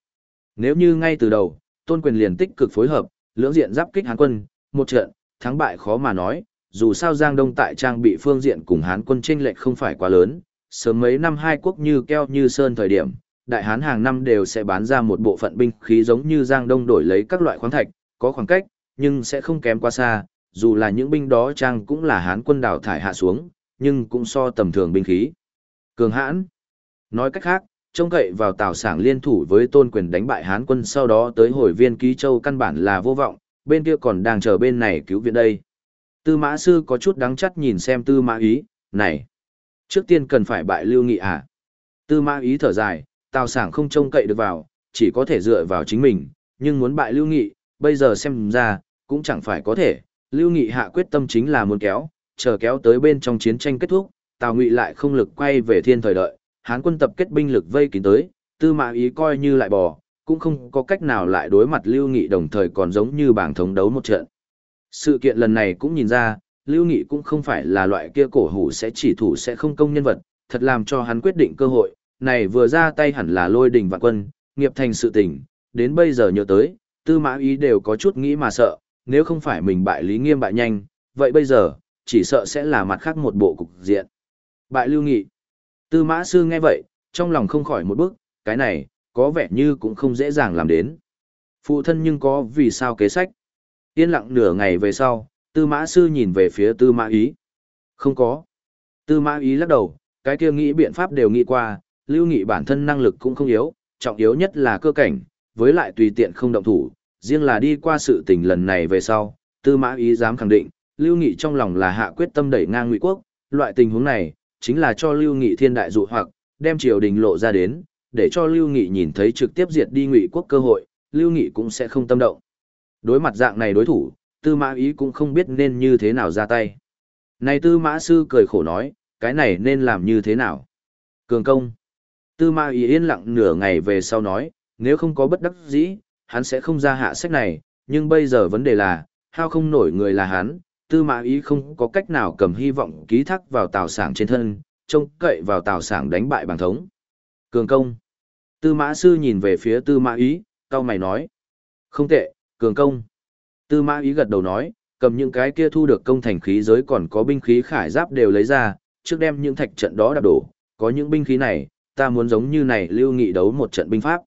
Nếu như ngay từ đầu, tôn quyền liền tích cực phối hợp, lưỡng diện giáp kích Hán quân, một trận, thắng bại khó mà nói, dù sao Giang Đông tại trang bị phương diện cùng Hán quân chênh lệch không phải quá lớn, sớm mấy năm hai quốc như keo như sơn thời điểm, đại hán hàng năm đều sẽ bán ra một bộ phận binh khí giống như Giang Đông đổi lấy các loại khoáng thạch, có khoảng cách, nhưng sẽ không kém quá xa, dù là những binh đó trang cũng là hán quân đảo thải hạ xuống, nhưng cũng so tầm thường binh khí. Cường hãn. Nói cách khác, trông cậy vào tào sảng liên thủ với tôn quyền đánh bại hán quân sau đó tới hồi viên ký châu căn bản là vô vọng, bên kia còn đang chờ bên này cứu viện đây. Tư mã sư có chút đắng chắt nhìn xem tư mã ý, này. Trước tiên cần phải bại lưu nghị à? Tư mã ý thở dài, Tào Sảng không trông cậy được vào, chỉ có thể dựa vào chính mình, nhưng muốn bại Lưu Nghị, bây giờ xem ra, cũng chẳng phải có thể. Lưu Nghị hạ quyết tâm chính là muốn kéo, chờ kéo tới bên trong chiến tranh kết thúc, Tào Ngụy lại không lực quay về thiên thời đợi, Hán quân tập kết binh lực vây kín tới, Tư Mã Ý coi như lại bò, cũng không có cách nào lại đối mặt Lưu Nghị đồng thời còn giống như bảng thống đấu một trận. Sự kiện lần này cũng nhìn ra, Lưu Nghị cũng không phải là loại kia cổ hủ sẽ chỉ thủ sẽ không công nhân vật, thật làm cho hắn quyết định cơ hội, này vừa ra tay hẳn là lôi đình vạn quân, nghiệp thành sự tình, đến bây giờ nhớ tới, tư mã ý đều có chút nghĩ mà sợ, nếu không phải mình bại lý nghiêm bại nhanh, vậy bây giờ, chỉ sợ sẽ là mặt khác một bộ cục diện. Bại lưu nghị. Tư mã sư nghe vậy, trong lòng không khỏi một bước, cái này, có vẻ như cũng không dễ dàng làm đến. Phụ thân nhưng có vì sao kế sách. Yên lặng nửa ngày về sau, tư mã sư nhìn về phía tư mã ý. Không có. Tư mã ý lắc đầu, cái kia nghĩ biện pháp đều nghĩ qua, lưu nghị bản thân năng lực cũng không yếu, trọng yếu nhất là cơ cảnh, với lại tùy tiện không động thủ, riêng là đi qua sự tình lần này về sau, tư mã ý dám khẳng định, lưu nghị trong lòng là hạ quyết tâm đẩy ngang ngụy quốc, loại tình huống này, chính là cho lưu nghị thiên đại dụ hoặc, đem triều đình lộ ra đến, để cho lưu nghị nhìn thấy trực tiếp diệt đi ngụy quốc cơ hội, lưu nghị cũng sẽ không tâm động. Đối mặt dạng này đối thủ, tư mã ý cũng không biết nên như thế nào ra tay. Này tư mã sư cười khổ nói, cái này nên làm như thế nào? Cường công. Tư mã ý yên lặng nửa ngày về sau nói, nếu không có bất đắc dĩ, hắn sẽ không ra hạ sách này, nhưng bây giờ vấn đề là, hao không nổi người là hắn, tư mã ý không có cách nào cầm hy vọng ký thác vào tào sảng trên thân, trông cậy vào tào sảng đánh bại bằng thống. Cường công. Tư mã sư nhìn về phía tư mã ý, cao mày nói. Không tệ, cường công. Tư mã ý gật đầu nói, cầm những cái kia thu được công thành khí giới còn có binh khí khải giáp đều lấy ra, trước đem những thạch trận đó đạp đổ, có những binh khí này, ta muốn giống như này lưu nghị đấu một trận binh pháp.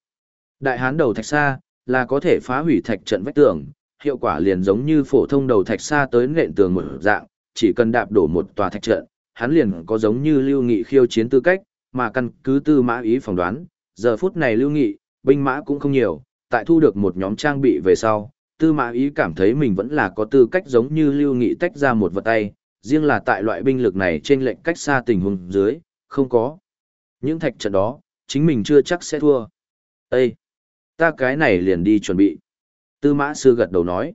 Đại hán đầu thạch xa, là có thể phá hủy thạch trận vách tường, hiệu quả liền giống như phổ thông đầu thạch xa tới nện tường một dạng, chỉ cần đạp đổ một tòa thạch trận, hắn liền có giống như lưu nghị khiêu chiến tư cách, mà căn cứ tư mã ý phỏng đoán, giờ phút này lưu nghị, binh mã cũng không nhiều, tại thu được một nhóm trang bị về sau, tư mã ý cảm thấy mình vẫn là có tư cách giống như lưu nghị tách ra một vật tay, riêng là tại loại binh lực này trên lệnh cách xa tình huống dưới, không có. Những thạch trận đó, chính mình chưa chắc sẽ thua. Ê! Ta cái này liền đi chuẩn bị. Tư mã sư gật đầu nói.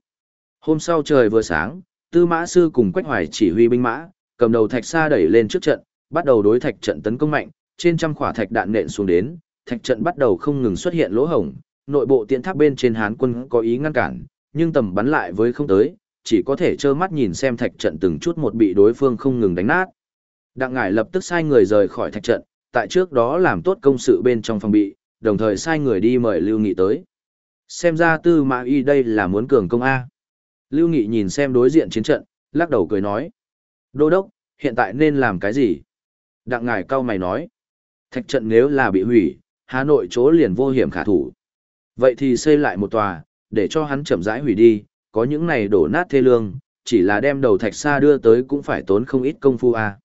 Hôm sau trời vừa sáng, tư mã sư cùng Quách Hoài chỉ huy binh mã, cầm đầu thạch xa đẩy lên trước trận, bắt đầu đối thạch trận tấn công mạnh, trên trăm khỏa thạch đạn nện xuống đến, thạch trận bắt đầu không ngừng xuất hiện lỗ hổng, nội bộ tiến tháp bên trên hán quân có ý ngăn cản, nhưng tầm bắn lại với không tới, chỉ có thể trơ mắt nhìn xem thạch trận từng chút một bị đối phương không ngừng đánh nát. Đặng ngải lập tức sai người rời khỏi thạch trận, tại trước đó làm tốt công sự bên trong phòng bị, đồng thời sai người đi mời Lưu Nghị tới. Xem ra tư mã y đây là muốn cường công A. Lưu Nghị nhìn xem đối diện chiến trận, lắc đầu cười nói. Đô đốc, hiện tại nên làm cái gì? Đặng ngài cao mày nói. Thạch trận nếu là bị hủy, Hà Nội chỗ liền vô hiểm khả thủ. Vậy thì xây lại một tòa, để cho hắn chậm rãi hủy đi, có những này đổ nát thê lương, chỉ là đem đầu thạch xa đưa tới cũng phải tốn không ít công phu a.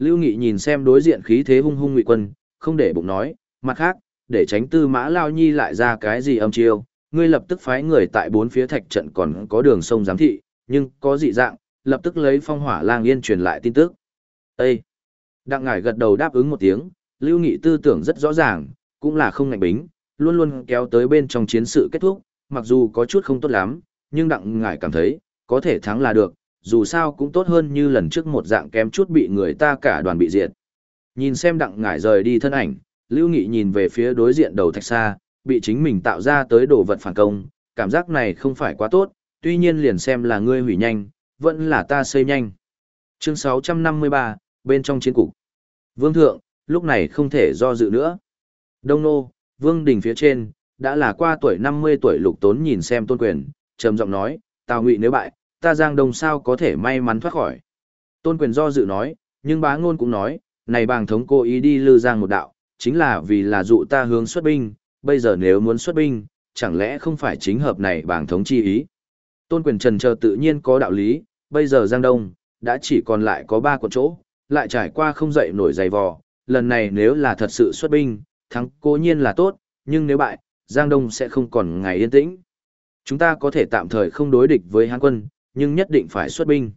Lưu Nghị nhìn xem đối diện khí thế hung hung ngụy quân, không để bụng nói, mặt khác, để tránh tư mã lao nhi lại ra cái gì âm chiêu, ngươi lập tức phái người tại bốn phía thạch trận còn có đường sông giám thị, nhưng có dị dạng, lập tức lấy phong hỏa lang yên truyền lại tin tức. Ê! Đặng ngải gật đầu đáp ứng một tiếng, Lưu Nghị tư tưởng rất rõ ràng, cũng là không ngạnh bính, luôn luôn kéo tới bên trong chiến sự kết thúc, mặc dù có chút không tốt lắm, nhưng đặng ngải cảm thấy, có thể thắng là được, dù sao cũng tốt hơn như lần trước một dạng kém chút bị người ta cả đoàn bị diệt. Nhìn xem đặng ngải rời đi thân ảnh, Lưu Nghị nhìn về phía đối diện đầu thạch xa, bị chính mình tạo ra tới đồ vật phản công, cảm giác này không phải quá tốt, tuy nhiên liền xem là ngươi hủy nhanh, vẫn là ta xây nhanh. Chương 653, bên trong chiến cục. Vương thượng, lúc này không thể do dự nữa. Đông nô, vương đình phía trên, đã là qua tuổi 50 tuổi lục tốn nhìn xem tôn quyền, trầm giọng nói, tào ngụy nếu bại, ta giang đông sao có thể may mắn thoát khỏi. Tôn quyền do dự nói, nhưng bá ngôn cũng nói, này bàng thống cố ý đi lư giang một đạo, chính là vì là dụ ta hướng xuất binh, bây giờ nếu muốn xuất binh, chẳng lẽ không phải chính hợp này bàng thống chi ý. Tôn quyền trần chờ tự nhiên có đạo lý, bây giờ giang đông, đã chỉ còn lại có ba quận chỗ, lại trải qua không dậy nổi giày vò, lần này nếu là thật sự xuất binh, thắng cố nhiên là tốt, nhưng nếu bại, Giang Đông sẽ không còn ngày yên tĩnh. Chúng ta có thể tạm thời không đối địch với Hán quân, nhưng nhất định phải xuất binh.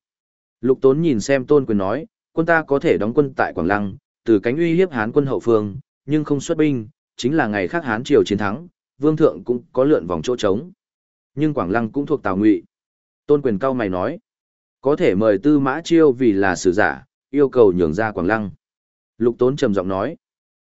Lục Tốn nhìn xem Tôn Quyền nói, quân ta có thể đóng quân tại Quảng Lăng, từ cánh uy hiếp Hán quân hậu phương, nhưng không xuất binh, chính là ngày khác Hán triều chiến thắng, Vương thượng cũng có lượn vòng chỗ trống. Nhưng Quảng Lăng cũng thuộc Tào Ngụy. Tôn Quyền cao mày nói, Có thể mời Tư Mã Chiêu vì là sử giả, yêu cầu nhường ra Quảng Lăng. Lục Tốn trầm giọng nói,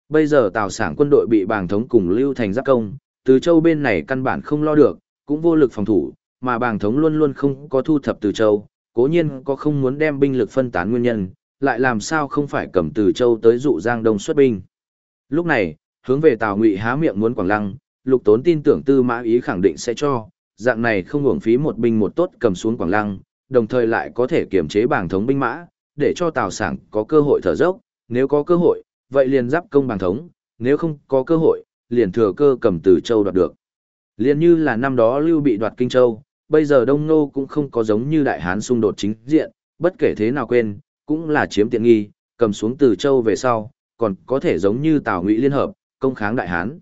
bây giờ Tào Sảng quân đội bị bàng thống cùng Lưu Thành giáp công, từ châu bên này căn bản không lo được, cũng vô lực phòng thủ, mà bàng thống luôn luôn không có thu thập từ châu, cố nhiên có không muốn đem binh lực phân tán nguyên nhân, lại làm sao không phải cầm từ châu tới dụ Giang Đông xuất binh. Lúc này, hướng về Tào Ngụy há miệng muốn Quảng Lăng, Lục Tốn tin tưởng Tư Mã Ý khẳng định sẽ cho, dạng này không uổng phí một binh một tốt cầm xuống Quảng Lăng, đồng thời lại có thể kiểm chế bảng thống binh mã, để cho Tào Sảng có cơ hội thở dốc, nếu có cơ hội, vậy liền giáp công bảng thống, nếu không có cơ hội, liền thừa cơ cầm từ châu đoạt được. Liền như là năm đó Lưu bị đoạt Kinh Châu, bây giờ Đông Nô cũng không có giống như Đại Hán xung đột chính diện, bất kể thế nào quên, cũng là chiếm tiện nghi, cầm xuống từ châu về sau, còn có thể giống như Tào Ngụy liên hợp, công kháng Đại Hán.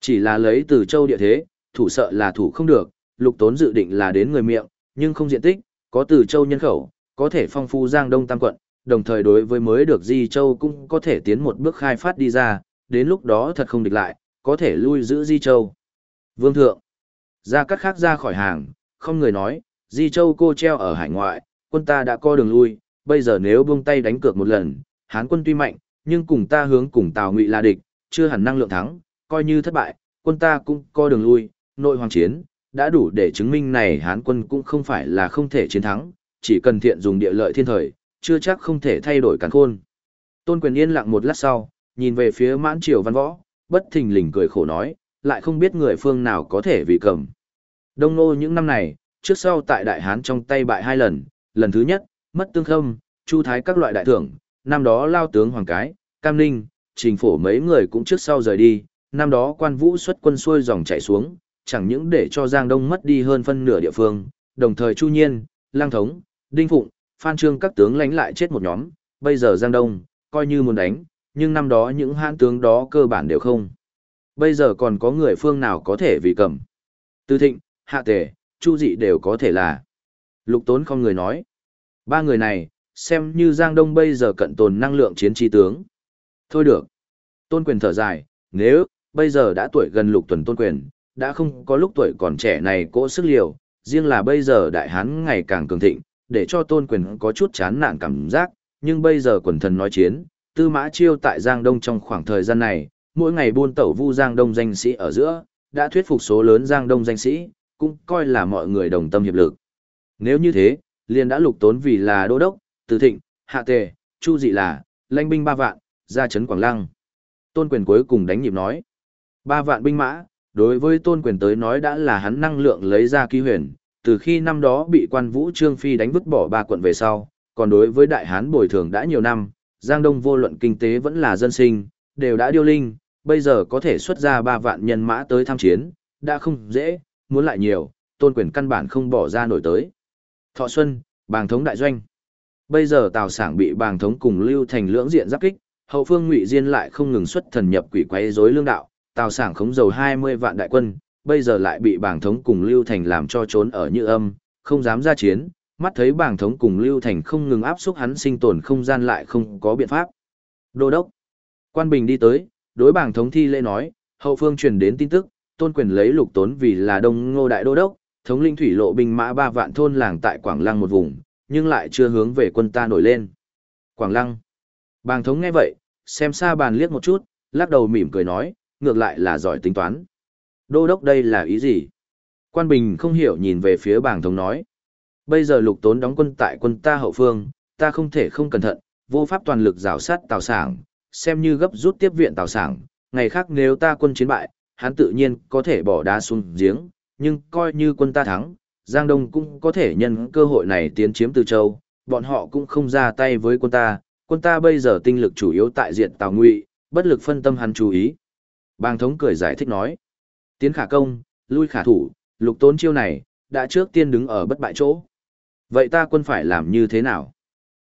Chỉ là lấy từ châu địa thế, thủ sợ là thủ không được, lục tốn dự định là đến người miệng, nhưng không diện tích, có từ châu nhân khẩu, có thể phong phú giang đông tam quận, đồng thời đối với mới được di châu cũng có thể tiến một bước khai phát đi ra, đến lúc đó thật không địch lại, có thể lui giữ di châu. Vương thượng, ra cắt khác ra khỏi hàng, không người nói, di châu cô treo ở hải ngoại, quân ta đã co đường lui, bây giờ nếu buông tay đánh cược một lần, hán quân tuy mạnh, nhưng cùng ta hướng cùng tào ngụy là địch, chưa hẳn năng lượng thắng, coi như thất bại, quân ta cũng co đường lui, nội hoàng chiến, đã đủ để chứng minh này Hán quân cũng không phải là không thể chiến thắng, chỉ cần thiện dùng địa lợi thiên thời, chưa chắc không thể thay đổi càn khôn. Tôn quyền yên lặng một lát sau, nhìn về phía mãn triều văn võ, bất thình lình cười khổ nói, lại không biết người phương nào có thể vì cầm. Đông Ngô những năm này, trước sau tại Đại Hán trong tay bại hai lần, lần thứ nhất, mất tương khâm, chu thái các loại đại thưởng, năm đó lao tướng Hoàng Cái, Cam Ninh, Trình Phổ mấy người cũng trước sau rời đi, năm đó quan vũ xuất quân xuôi dòng chạy xuống, chẳng những để cho Giang Đông mất đi hơn phân nửa địa phương, đồng thời Chu Nhiên, Lang Thống, Đinh Phụng, Phan Trương các tướng lánh lại chết một nhóm, bây giờ Giang Đông, coi như muốn đánh, nhưng năm đó những hãn tướng đó cơ bản đều không. Bây giờ còn có người phương nào có thể vì cầm. Tư Thịnh, Hạ Tề, Chu Dị đều có thể là. Lục Tốn không người nói. Ba người này, xem như Giang Đông bây giờ cận tồn năng lượng chiến trí tướng. Thôi được. Tôn quyền thở dài, nếu, bây giờ đã tuổi gần lục tuần tôn quyền, đã không có lúc tuổi còn trẻ này cỗ sức liều, riêng là bây giờ đại hán ngày càng cường thịnh, để cho tôn quyền có chút chán nản cảm giác, nhưng bây giờ quần thần nói chiến, tư mã chiêu tại Giang Đông trong khoảng thời gian này, mỗi ngày buôn tẩu vu Giang Đông danh sĩ ở giữa, đã thuyết phục số lớn Giang Đông danh sĩ, cũng coi là mọi người đồng tâm hiệp lực. Nếu như thế, liền đã lục tốn vì là đô đốc, từ thịnh, hạ tề, chu dị là, lãnh binh ba vạn, ra chấn Quảng Lăng. Tôn quyền cuối cùng đánh nhịp nói, ba vạn binh mã, đối với tôn quyền tới nói đã là hắn năng lượng lấy ra ký huyền, từ khi năm đó bị quan vũ Trương Phi đánh vứt bỏ ba quận về sau, còn đối với đại hán bồi thường đã nhiều năm, Giang Đông vô luận kinh tế vẫn là dân sinh, đều đã điêu linh, bây giờ có thể xuất ra ba vạn nhân mã tới tham chiến, đã không dễ, muốn lại nhiều, tôn quyền căn bản không bỏ ra nổi tới. Thọ Xuân, bàng thống đại doanh. Bây giờ Tào Sảng bị bàng thống cùng lưu thành lưỡng diện giáp kích, hậu phương ngụy Diên lại không ngừng xuất thần nhập quỷ quấy rối lương đạo, Tào Sảng khống dầu 20 vạn đại quân, bây giờ lại bị bàng thống cùng Lưu Thành làm cho trốn ở như âm, không dám ra chiến, mắt thấy bàng thống cùng Lưu Thành không ngừng áp xúc hắn sinh tồn không gian lại không có biện pháp. Đô đốc. Quan Bình đi tới, đối bàng thống thi lễ nói, hậu phương truyền đến tin tức, tôn quyền lấy lục tốn vì là đông ngô đại đô đốc, thống linh thủy lộ binh mã ba vạn thôn làng tại Quảng Lăng một vùng, nhưng lại chưa hướng về quân ta nổi lên. Quảng Lăng. Bàng thống nghe vậy, xem xa bàn liếc một chút, lắc đầu mỉm cười nói, ngược lại là giỏi tính toán. Đô đốc đây là ý gì? Quan Bình không hiểu nhìn về phía bàng thống nói. Bây giờ lục tốn đóng quân tại quân ta hậu phương, ta không thể không cẩn thận, vô pháp toàn lực rào sát tào sảng, xem như gấp rút tiếp viện tào sảng. Ngày khác nếu ta quân chiến bại, hắn tự nhiên có thể bỏ đá xuống giếng, nhưng coi như quân ta thắng, Giang Đông cũng có thể nhân cơ hội này tiến chiếm Từ Châu, bọn họ cũng không ra tay với quân ta, quân ta bây giờ tinh lực chủ yếu tại diện Tào Ngụy, bất lực phân tâm hắn chú ý. Bang thống cười giải thích nói. Tiến khả công, lui khả thủ, lục tốn chiêu này, đã trước tiên đứng ở bất bại chỗ. Vậy ta quân phải làm như thế nào?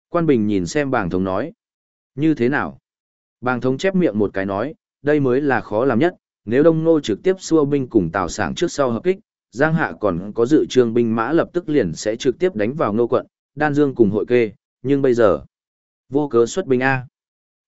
Quan Bình nhìn xem bàng thống nói. Như thế nào? Bàng thống chép miệng một cái nói, đây mới là khó làm nhất, nếu Đông Ngô trực tiếp xua binh cùng Tào Sảng trước sau hợp kích, Giang Hạ còn có dự trương binh mã lập tức liền sẽ trực tiếp đánh vào Ngô quận, Đan Dương cùng hội kê, nhưng bây giờ, vô cớ xuất binh A.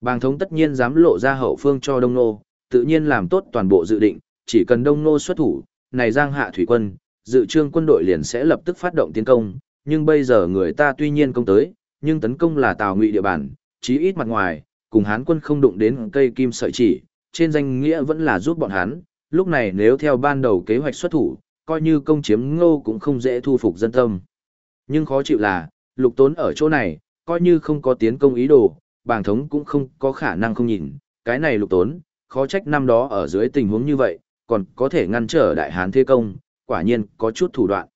Bàng thống tất nhiên dám lộ ra hậu phương cho Đông Ngô, tự nhiên làm tốt toàn bộ dự định, chỉ cần Đông Ngô xuất thủ, này Giang Hạ thủy quân, dự trương quân đội liền sẽ lập tức phát động tiến công, nhưng bây giờ người ta tuy nhiên công tới, nhưng tấn công là Tào Ngụy địa bàn, chí ít mặt ngoài, cùng Hán quân không đụng đến cây kim sợi chỉ, trên danh nghĩa vẫn là giúp bọn hắn, lúc này nếu theo ban đầu kế hoạch xuất thủ, coi như công chiếm ngô cũng không dễ thu phục dân tâm. Nhưng khó chịu là, lục tốn ở chỗ này, coi như không có tiến công ý đồ, bàng thống cũng không có khả năng không nhìn, cái này lục tốn, khó trách năm đó ở dưới tình huống như vậy, còn có thể ngăn trở đại hán thế công, quả nhiên có chút thủ đoạn.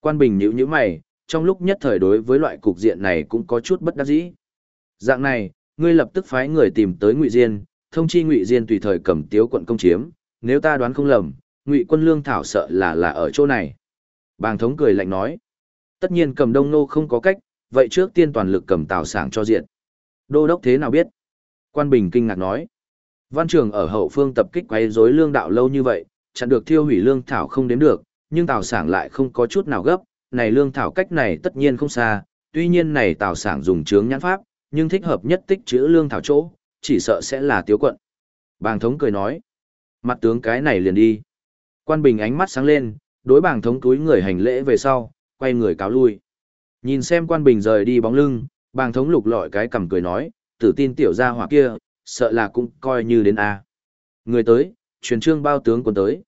Quan Bình nhíu nhíu mày, trong lúc nhất thời đối với loại cục diện này cũng có chút bất đắc dĩ. Dạng này, ngươi lập tức phái người tìm tới Ngụy Diên, thông chi Ngụy Diên tùy thời cầm tiếu quận công chiếm, nếu ta đoán không lầm, Ngụy Quân Lương thảo sợ là là ở chỗ này. Bàng thống cười lạnh nói, tất nhiên cầm Đông nô không có cách, vậy trước tiên toàn lực cầm Tào Sảng cho diện. Đô đốc thế nào biết? Quan Bình kinh ngạc nói, Văn Trường ở hậu phương tập kích quấy rối lương đạo lâu như vậy, chặn được thiêu hủy lương thảo không đến được, nhưng Tào Sảng lại không có chút nào gấp, này lương thảo cách này tất nhiên không xa, tuy nhiên này Tào Sảng dùng trướng nhãn pháp, nhưng thích hợp nhất tích chữ lương thảo chỗ, chỉ sợ sẽ là tiếu quận. Bàng thống cười nói, mặt tướng cái này liền đi. Quan Bình ánh mắt sáng lên, đối bàng thống túi người hành lễ về sau, quay người cáo lui. Nhìn xem quan Bình rời đi bóng lưng, bàng thống lục lọi cái cầm cười nói, tử tin tiểu gia hỏa kia, sợ là cũng coi như đến A. Người tới, truyền trương bao tướng quân tới.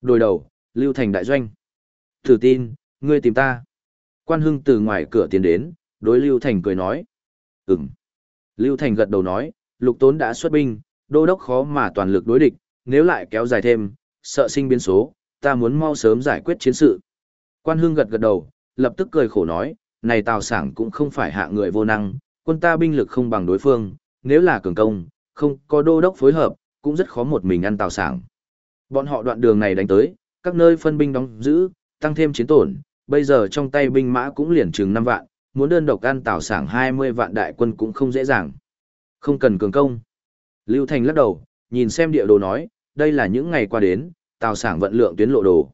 Đồi đầu, Lưu Thành đại doanh. Tử tin, ngươi tìm ta. Quan Hưng từ ngoài cửa tiến đến, đối Lưu Thành cười nói. Ừm. Lưu Thành gật đầu nói, lục tốn đã xuất binh, đô đốc khó mà toàn lực đối địch, nếu lại kéo dài thêm, sợ sinh biến số, ta muốn mau sớm giải quyết chiến sự. Quan Hưng gật gật đầu, lập tức cười khổ nói, này Tào Sảng cũng không phải hạ người vô năng, quân ta binh lực không bằng đối phương, nếu là cường công, không có đô đốc phối hợp, cũng rất khó một mình ăn Tào Sảng. Bọn họ đoạn đường này đánh tới, các nơi phân binh đóng giữ, tăng thêm chiến tổn, bây giờ trong tay binh mã cũng liền chừng 5 vạn, muốn đơn độc ăn Tào Sảng 20 vạn đại quân cũng không dễ dàng. Không cần cường công. Lưu Thành lắc đầu, nhìn xem địa đồ nói, đây là những ngày qua đến, Tào Sảng vận lượng tuyến lộ đồ.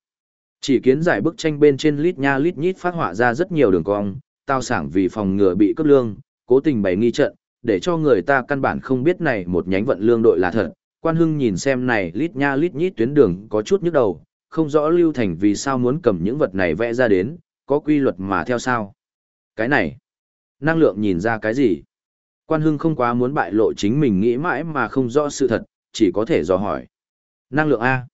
Chỉ kiến giải bức tranh bên trên lít nha lít nhít phát họa ra rất nhiều đường cong, Tào Sảng vì phòng ngừa bị cướp lương, cố tình bày nghi trận, để cho người ta căn bản không biết này một nhánh vận lương đội là thật. Quan Hưng nhìn xem này lít nha lít nhít tuyến đường có chút nhức đầu, không rõ Lưu Thành vì sao muốn cầm những vật này vẽ ra đến, có quy luật mà theo sao. Cái này, năng lượng nhìn ra cái gì? Quan Hưng không quá muốn bại lộ chính mình nghĩ mãi mà không rõ sự thật, chỉ có thể dò hỏi. Năng lượng A.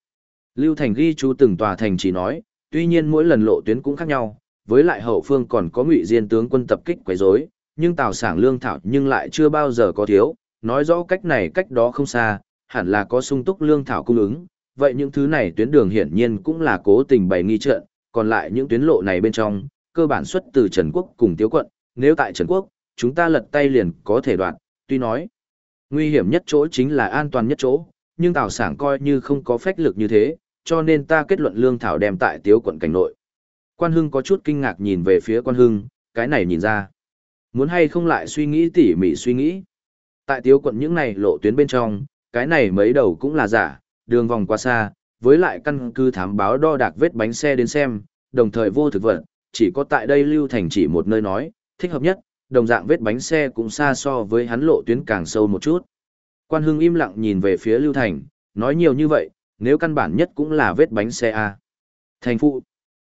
Lưu Thành ghi chú từng tòa thành chỉ nói, tuy nhiên mỗi lần lộ tuyến cũng khác nhau, với lại hậu phương còn có ngụy diên tướng quân tập kích quấy rối, nhưng tào sảng lương thảo nhưng lại chưa bao giờ có thiếu, nói rõ cách này cách đó không xa, hẳn là có sung túc lương thảo cung ứng, vậy những thứ này tuyến đường hiển nhiên cũng là cố tình bày nghi trận, còn lại những tuyến lộ này bên trong, cơ bản xuất từ Trần Quốc cùng Tiếu Quận, nếu tại Trần Quốc, chúng ta lật tay liền có thể đoạn, tuy nói, nguy hiểm nhất chỗ chính là an toàn nhất chỗ, nhưng Tào Sảng coi như không có phách lực như thế, cho nên ta kết luận lương thảo đem tại Tiếu Quận cảnh nội. Quan Hưng có chút kinh ngạc nhìn về phía Quan Hưng, cái này nhìn ra. Muốn hay không lại suy nghĩ tỉ mỉ suy nghĩ. Tại Tiếu Quận những này lộ tuyến bên trong, cái này mấy đầu cũng là giả, đường vòng qua xa, với lại căn cứ thám báo đo đạc vết bánh xe đến xem, đồng thời vô thực vật, chỉ có tại đây lưu thành chỉ một nơi nói, thích hợp nhất, đồng dạng vết bánh xe cũng xa so với hắn lộ tuyến càng sâu một chút. Quan Hưng im lặng nhìn về phía lưu thành, nói nhiều như vậy, nếu căn bản nhất cũng là vết bánh xe A. Thành phụ,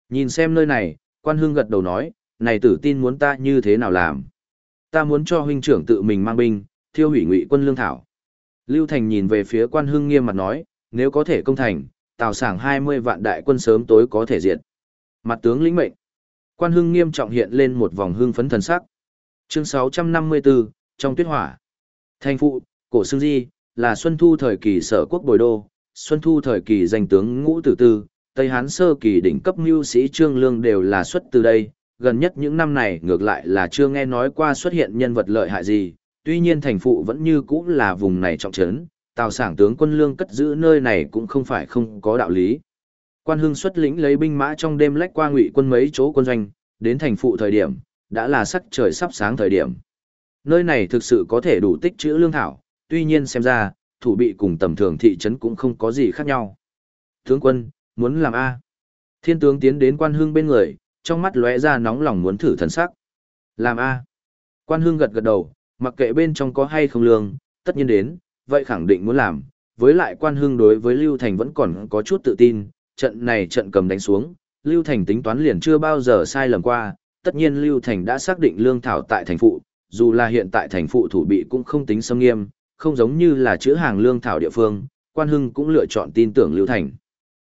nhìn xem nơi này, quan Hưng gật đầu nói, này tử tin muốn ta như thế nào làm. Ta muốn cho huynh trưởng tự mình mang binh, thiêu hủy ngụy quân lương thảo. Lưu Thành nhìn về phía quan hưng nghiêm mặt nói, nếu có thể công thành, tào sảng 20 vạn đại quân sớm tối có thể diệt. Mặt tướng lĩnh mệnh. Quan hưng nghiêm trọng hiện lên một vòng hưng phấn thần sắc. Chương 654, trong tuyết hỏa. Thành phụ, cổ xương di, là Xuân Thu thời kỳ sở quốc bồi đô, Xuân Thu thời kỳ danh tướng ngũ tử tư, Tây Hán sơ kỳ đỉnh cấp mưu sĩ Trương Lương đều là xuất từ đây. Gần nhất những năm này ngược lại là chưa nghe nói qua xuất hiện nhân vật lợi hại gì, tuy nhiên thành phụ vẫn như cũ là vùng này trọng trấn, tào sảng tướng quân lương cất giữ nơi này cũng không phải không có đạo lý. Quan hưng xuất lĩnh lấy binh mã trong đêm lách qua ngụy quân mấy chỗ quân doanh, đến thành phụ thời điểm, đã là sắc trời sắp sáng thời điểm. Nơi này thực sự có thể đủ tích trữ lương thảo, tuy nhiên xem ra, thủ bị cùng tầm thường thị trấn cũng không có gì khác nhau. Tướng quân, muốn làm A. Thiên tướng tiến đến quan hương bên người, trong mắt lóe ra nóng lòng muốn thử thần sắc. Làm A. Quan hương gật gật đầu, Mặc kệ bên trong có hay không lương, tất nhiên đến, vậy khẳng định muốn làm, với lại quan hương đối với Lưu Thành vẫn còn có chút tự tin, trận này trận cầm đánh xuống, Lưu Thành tính toán liền chưa bao giờ sai lầm qua, tất nhiên Lưu Thành đã xác định lương thảo tại thành phụ, dù là hiện tại thành phụ thủ bị cũng không tính xâm nghiêm, không giống như là chữ hàng lương thảo địa phương, quan hưng cũng lựa chọn tin tưởng Lưu Thành.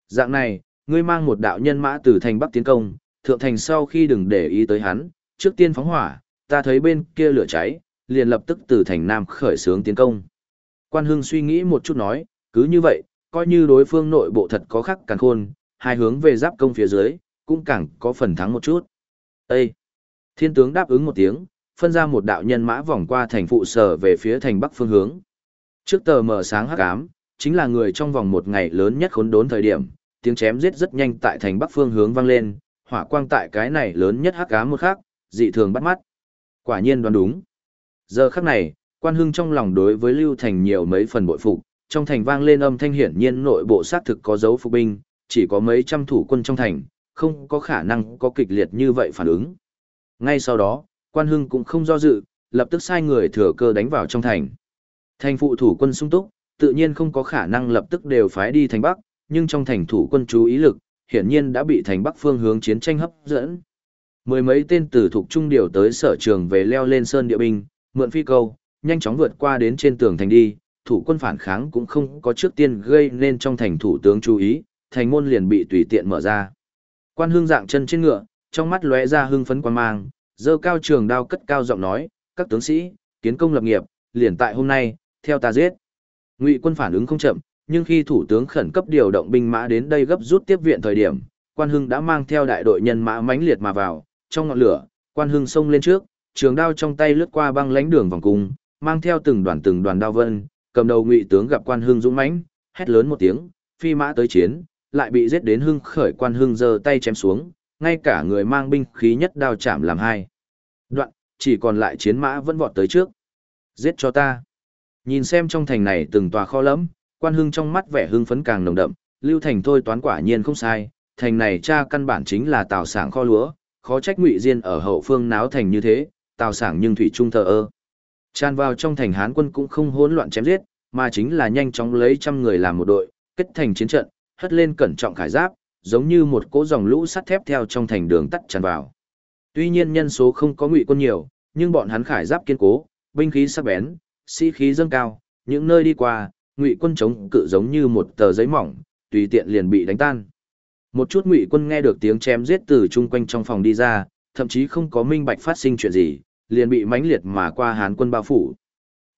Dạng này, ngươi mang một đạo nhân mã từ thành Bắc tiến công, thượng thành sau khi đừng để ý tới hắn, trước tiên phóng hỏa, ta thấy bên kia lửa cháy, liền lập tức từ thành Nam khởi xướng tiến công. Quan hưng suy nghĩ một chút nói, cứ như vậy, coi như đối phương nội bộ thật có khắc càng khôn, hai hướng về giáp công phía dưới, cũng càng có phần thắng một chút. Ê! Thiên tướng đáp ứng một tiếng, phân ra một đạo nhân mã vòng qua thành phụ sở về phía thành bắc phương hướng. Trước tờ mở sáng hắc ám, chính là người trong vòng một ngày lớn nhất khốn đốn thời điểm, tiếng chém giết rất nhanh tại thành bắc phương hướng vang lên, hỏa quang tại cái này lớn nhất hắc ám một khắc, dị thường bắt mắt. Quả nhiên đoán đúng. Giờ khắc này, quan hưng trong lòng đối với Lưu Thành nhiều mấy phần bội phục, trong thành vang lên âm thanh hiển nhiên nội bộ xác thực có dấu phục binh, chỉ có mấy trăm thủ quân trong thành, không có khả năng có kịch liệt như vậy phản ứng. Ngay sau đó, quan hưng cũng không do dự, lập tức sai người thừa cơ đánh vào trong thành. Thành phụ thủ quân sung túc, tự nhiên không có khả năng lập tức đều phái đi thành Bắc, nhưng trong thành thủ quân chú ý lực, hiển nhiên đã bị thành Bắc phương hướng chiến tranh hấp dẫn. Mười mấy tên tử thuộc trung điều tới sở trường về leo lên sơn địa binh, mượn phi câu, nhanh chóng vượt qua đến trên tường thành đi, thủ quân phản kháng cũng không có trước tiên gây nên trong thành thủ tướng chú ý, thành môn liền bị tùy tiện mở ra. Quan hương dạng chân trên ngựa, trong mắt lóe ra hưng phấn quan mang, dơ cao trường đao cất cao giọng nói, các tướng sĩ, kiến công lập nghiệp, liền tại hôm nay, theo ta giết. Ngụy quân phản ứng không chậm, nhưng khi thủ tướng khẩn cấp điều động binh mã đến đây gấp rút tiếp viện thời điểm, quan hưng đã mang theo đại đội nhân mã mãnh liệt mà vào, trong ngọn lửa, quan hưng xông lên trước, trường đao trong tay lướt qua băng lãnh đường vòng cung, mang theo từng đoàn từng đoàn đao vân, cầm đầu ngụy tướng gặp quan hưng dũng mãnh, hét lớn một tiếng, phi mã tới chiến, lại bị giết đến hưng khởi quan hưng giơ tay chém xuống, ngay cả người mang binh khí nhất đao chạm làm hai. Đoạn, chỉ còn lại chiến mã vẫn vọt tới trước. Giết cho ta. Nhìn xem trong thành này từng tòa kho lẫm, quan hưng trong mắt vẻ hưng phấn càng nồng đậm, lưu thành thôi toán quả nhiên không sai, thành này cha căn bản chính là tào sảng kho lúa, khó trách ngụy diên ở hậu phương náo thành như thế, tào sảng nhưng thủy trung thờ ơ. Tràn vào trong thành Hán quân cũng không hỗn loạn chém giết, mà chính là nhanh chóng lấy trăm người làm một đội, kết thành chiến trận, hất lên cẩn trọng khải giáp, giống như một cỗ dòng lũ sắt thép theo trong thành đường tắt tràn vào. Tuy nhiên nhân số không có ngụy quân nhiều, nhưng bọn hắn khải giáp kiên cố, binh khí sắc bén, sĩ khí dâng cao, những nơi đi qua, ngụy quân chống cự giống như một tờ giấy mỏng, tùy tiện liền bị đánh tan. Một chút ngụy quân nghe được tiếng chém giết từ chung quanh trong phòng đi ra, thậm chí không có minh bạch phát sinh chuyện gì, liền bị mãnh liệt mà qua hán quân bao phủ.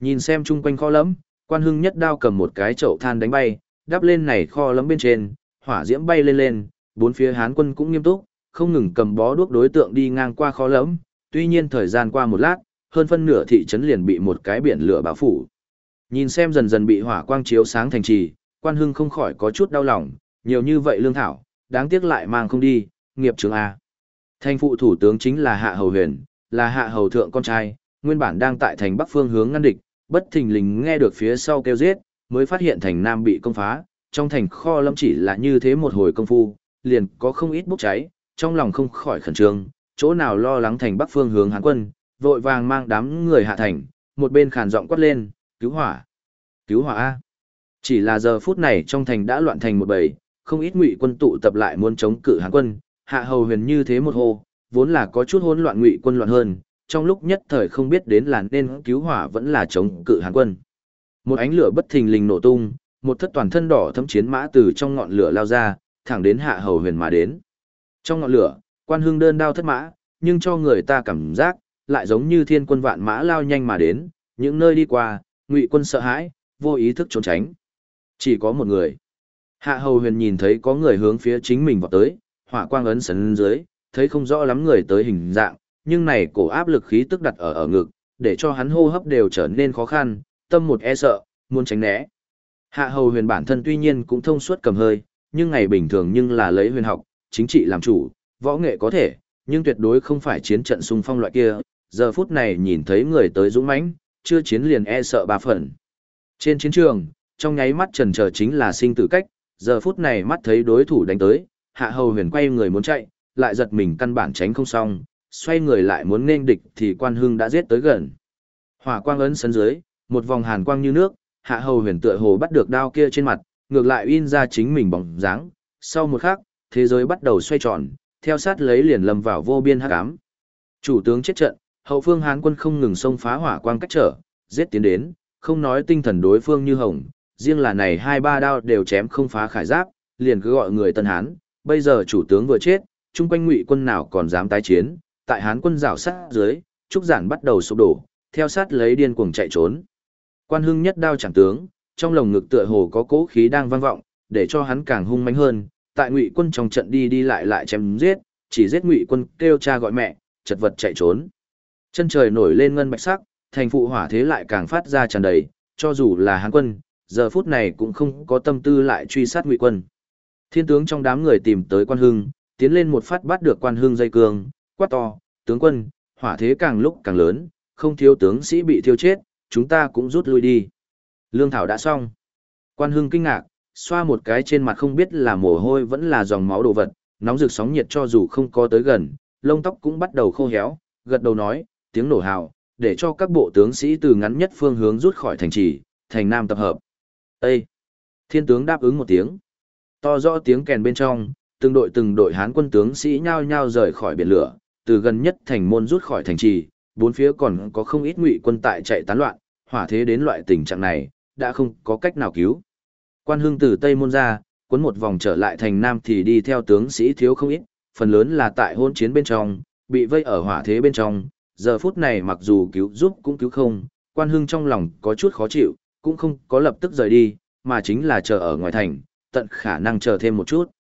Nhìn xem chung quanh kho lẫm, quan hưng nhất đao cầm một cái chậu than đánh bay, đắp lên này kho lấm bên trên, hỏa diễm bay lên lên, bốn phía hán quân cũng nghiêm túc, không ngừng cầm bó đuốc đối tượng đi ngang qua kho lấm. tuy nhiên thời gian qua một lát, hơn phân nửa thị trấn liền bị một cái biển lửa bao phủ. Nhìn xem dần dần bị hỏa quang chiếu sáng thành trì, quan hưng không khỏi có chút đau lòng, nhiều như vậy lương thảo, đáng tiếc lại mang không đi, nghiệp trường A. Thành phụ thủ tướng chính là Hạ Hầu Huyền, là Hạ Hầu Thượng con trai, nguyên bản đang tại thành bắc phương hướng ngăn địch, bất thình lình nghe được phía sau kêu giết, mới phát hiện thành nam bị công phá, trong thành kho lâm chỉ là như thế một hồi công phu, liền có không ít bốc cháy, trong lòng không khỏi khẩn trương, chỗ nào lo lắng thành bắc phương hướng hán quân, vội vàng mang đám người hạ thành, một bên khàn giọng quát lên, cứu hỏa, cứu hỏa A. Chỉ là giờ phút này trong thành đã loạn thành một bầy, không ít ngụy quân tụ tập lại muốn chống cự hán quân, hạ hầu huyền như thế một hồ, vốn là có chút hỗn loạn ngụy quân loạn hơn, trong lúc nhất thời không biết đến là nên cứu hỏa vẫn là chống cự hán quân. Một ánh lửa bất thình lình nổ tung, một thất toàn thân đỏ thấm chiến mã từ trong ngọn lửa lao ra, thẳng đến hạ hầu huyền mà đến. Trong ngọn lửa, quan hương đơn đao thất mã, nhưng cho người ta cảm giác, lại giống như thiên quân vạn mã lao nhanh mà đến, những nơi đi qua, ngụy quân sợ hãi, vô ý thức trốn tránh. Chỉ có một người. Hạ hầu huyền nhìn thấy có người hướng phía chính mình vào tới, hỏa quang ấn sấn dưới, thấy không rõ lắm người tới hình dạng, nhưng này cổ áp lực khí tức đặt ở ở ngực, để cho hắn hô hấp đều trở nên khó khăn, tâm một e sợ, muốn tránh né. Hạ hầu huyền bản thân tuy nhiên cũng thông suốt cầm hơi, nhưng ngày bình thường nhưng là lấy huyền học, chính trị làm chủ, võ nghệ có thể, nhưng tuyệt đối không phải chiến trận xung phong loại kia, giờ phút này nhìn thấy người tới dũng mãnh, chưa chiến liền e sợ ba phần. Trên chiến trường, trong nháy mắt trần chờ chính là sinh tử cách, giờ phút này mắt thấy đối thủ đánh tới, hạ hầu huyền quay người muốn chạy, lại giật mình căn bản tránh không xong, xoay người lại muốn nên địch thì quan hưng đã giết tới gần. Hỏa quang ấn sân dưới, một vòng hàn quang như nước, hạ hầu huyền tựa hồ bắt được đao kia trên mặt, ngược lại in ra chính mình bóng dáng. Sau một khắc, thế giới bắt đầu xoay tròn, theo sát lấy liền lâm vào vô biên hắc ám, Chủ tướng chết trận, hậu phương Hán quân không ngừng xông phá hỏa quang cách trở, giết tiến đến, không nói tinh thần đối phương như hồng, riêng là này hai ba đao đều chém không phá khải giáp, liền cứ gọi người Tân Hán, bây giờ chủ tướng vừa chết, chung quanh ngụy quân nào còn dám tái chiến, tại Hán quân rào sát dưới, trúc giản bắt đầu sụp đổ, theo sát lấy điên cuồng chạy trốn. Quan Hưng nhất đao chẳng tướng, trong lồng ngực tựa hồ có cỗ khí đang vang vọng, để cho hắn càng hung mãnh hơn, tại ngụy quân trong trận đi đi lại lại chém giết, chỉ giết ngụy quân kêu cha gọi mẹ, chật vật chạy trốn. Chân trời nổi lên ngân bạch sắc, thành phụ hỏa thế lại càng phát ra tràn đầy, cho dù là hán quân, giờ phút này cũng không có tâm tư lại truy sát ngụy quân. Thiên tướng trong đám người tìm tới quan hưng, tiến lên một phát bắt được quan hưng dây cương, quát to, tướng quân, hỏa thế càng lúc càng lớn, không thiếu tướng sĩ bị thiêu chết, chúng ta cũng rút lui đi. Lương thảo đã xong. Quan hưng kinh ngạc, xoa một cái trên mặt không biết là mồ hôi vẫn là dòng máu đồ vật, nóng rực sóng nhiệt cho dù không có tới gần, lông tóc cũng bắt đầu khô héo, gật đầu nói, tiếng nổ hào, để cho các bộ tướng sĩ từ ngắn nhất phương hướng rút khỏi thành trì, thành nam tập hợp. Ê! Thiên tướng đáp ứng một tiếng. To rõ tiếng kèn bên trong, từng đội từng đội hán quân tướng sĩ nhao nhao rời khỏi biển lửa, từ gần nhất thành môn rút khỏi thành trì, bốn phía còn có không ít ngụy quân tại chạy tán loạn, hỏa thế đến loại tình trạng này, đã không có cách nào cứu. Quan hưng từ Tây môn ra, cuốn một vòng trở lại thành Nam thì đi theo tướng sĩ thiếu không ít, phần lớn là tại hôn chiến bên trong, bị vây ở hỏa thế bên trong, giờ phút này mặc dù cứu giúp cũng cứu không, quan hưng trong lòng có chút khó chịu, cũng không có lập tức rời đi, mà chính là chờ ở ngoài thành, tận khả năng chờ thêm một chút.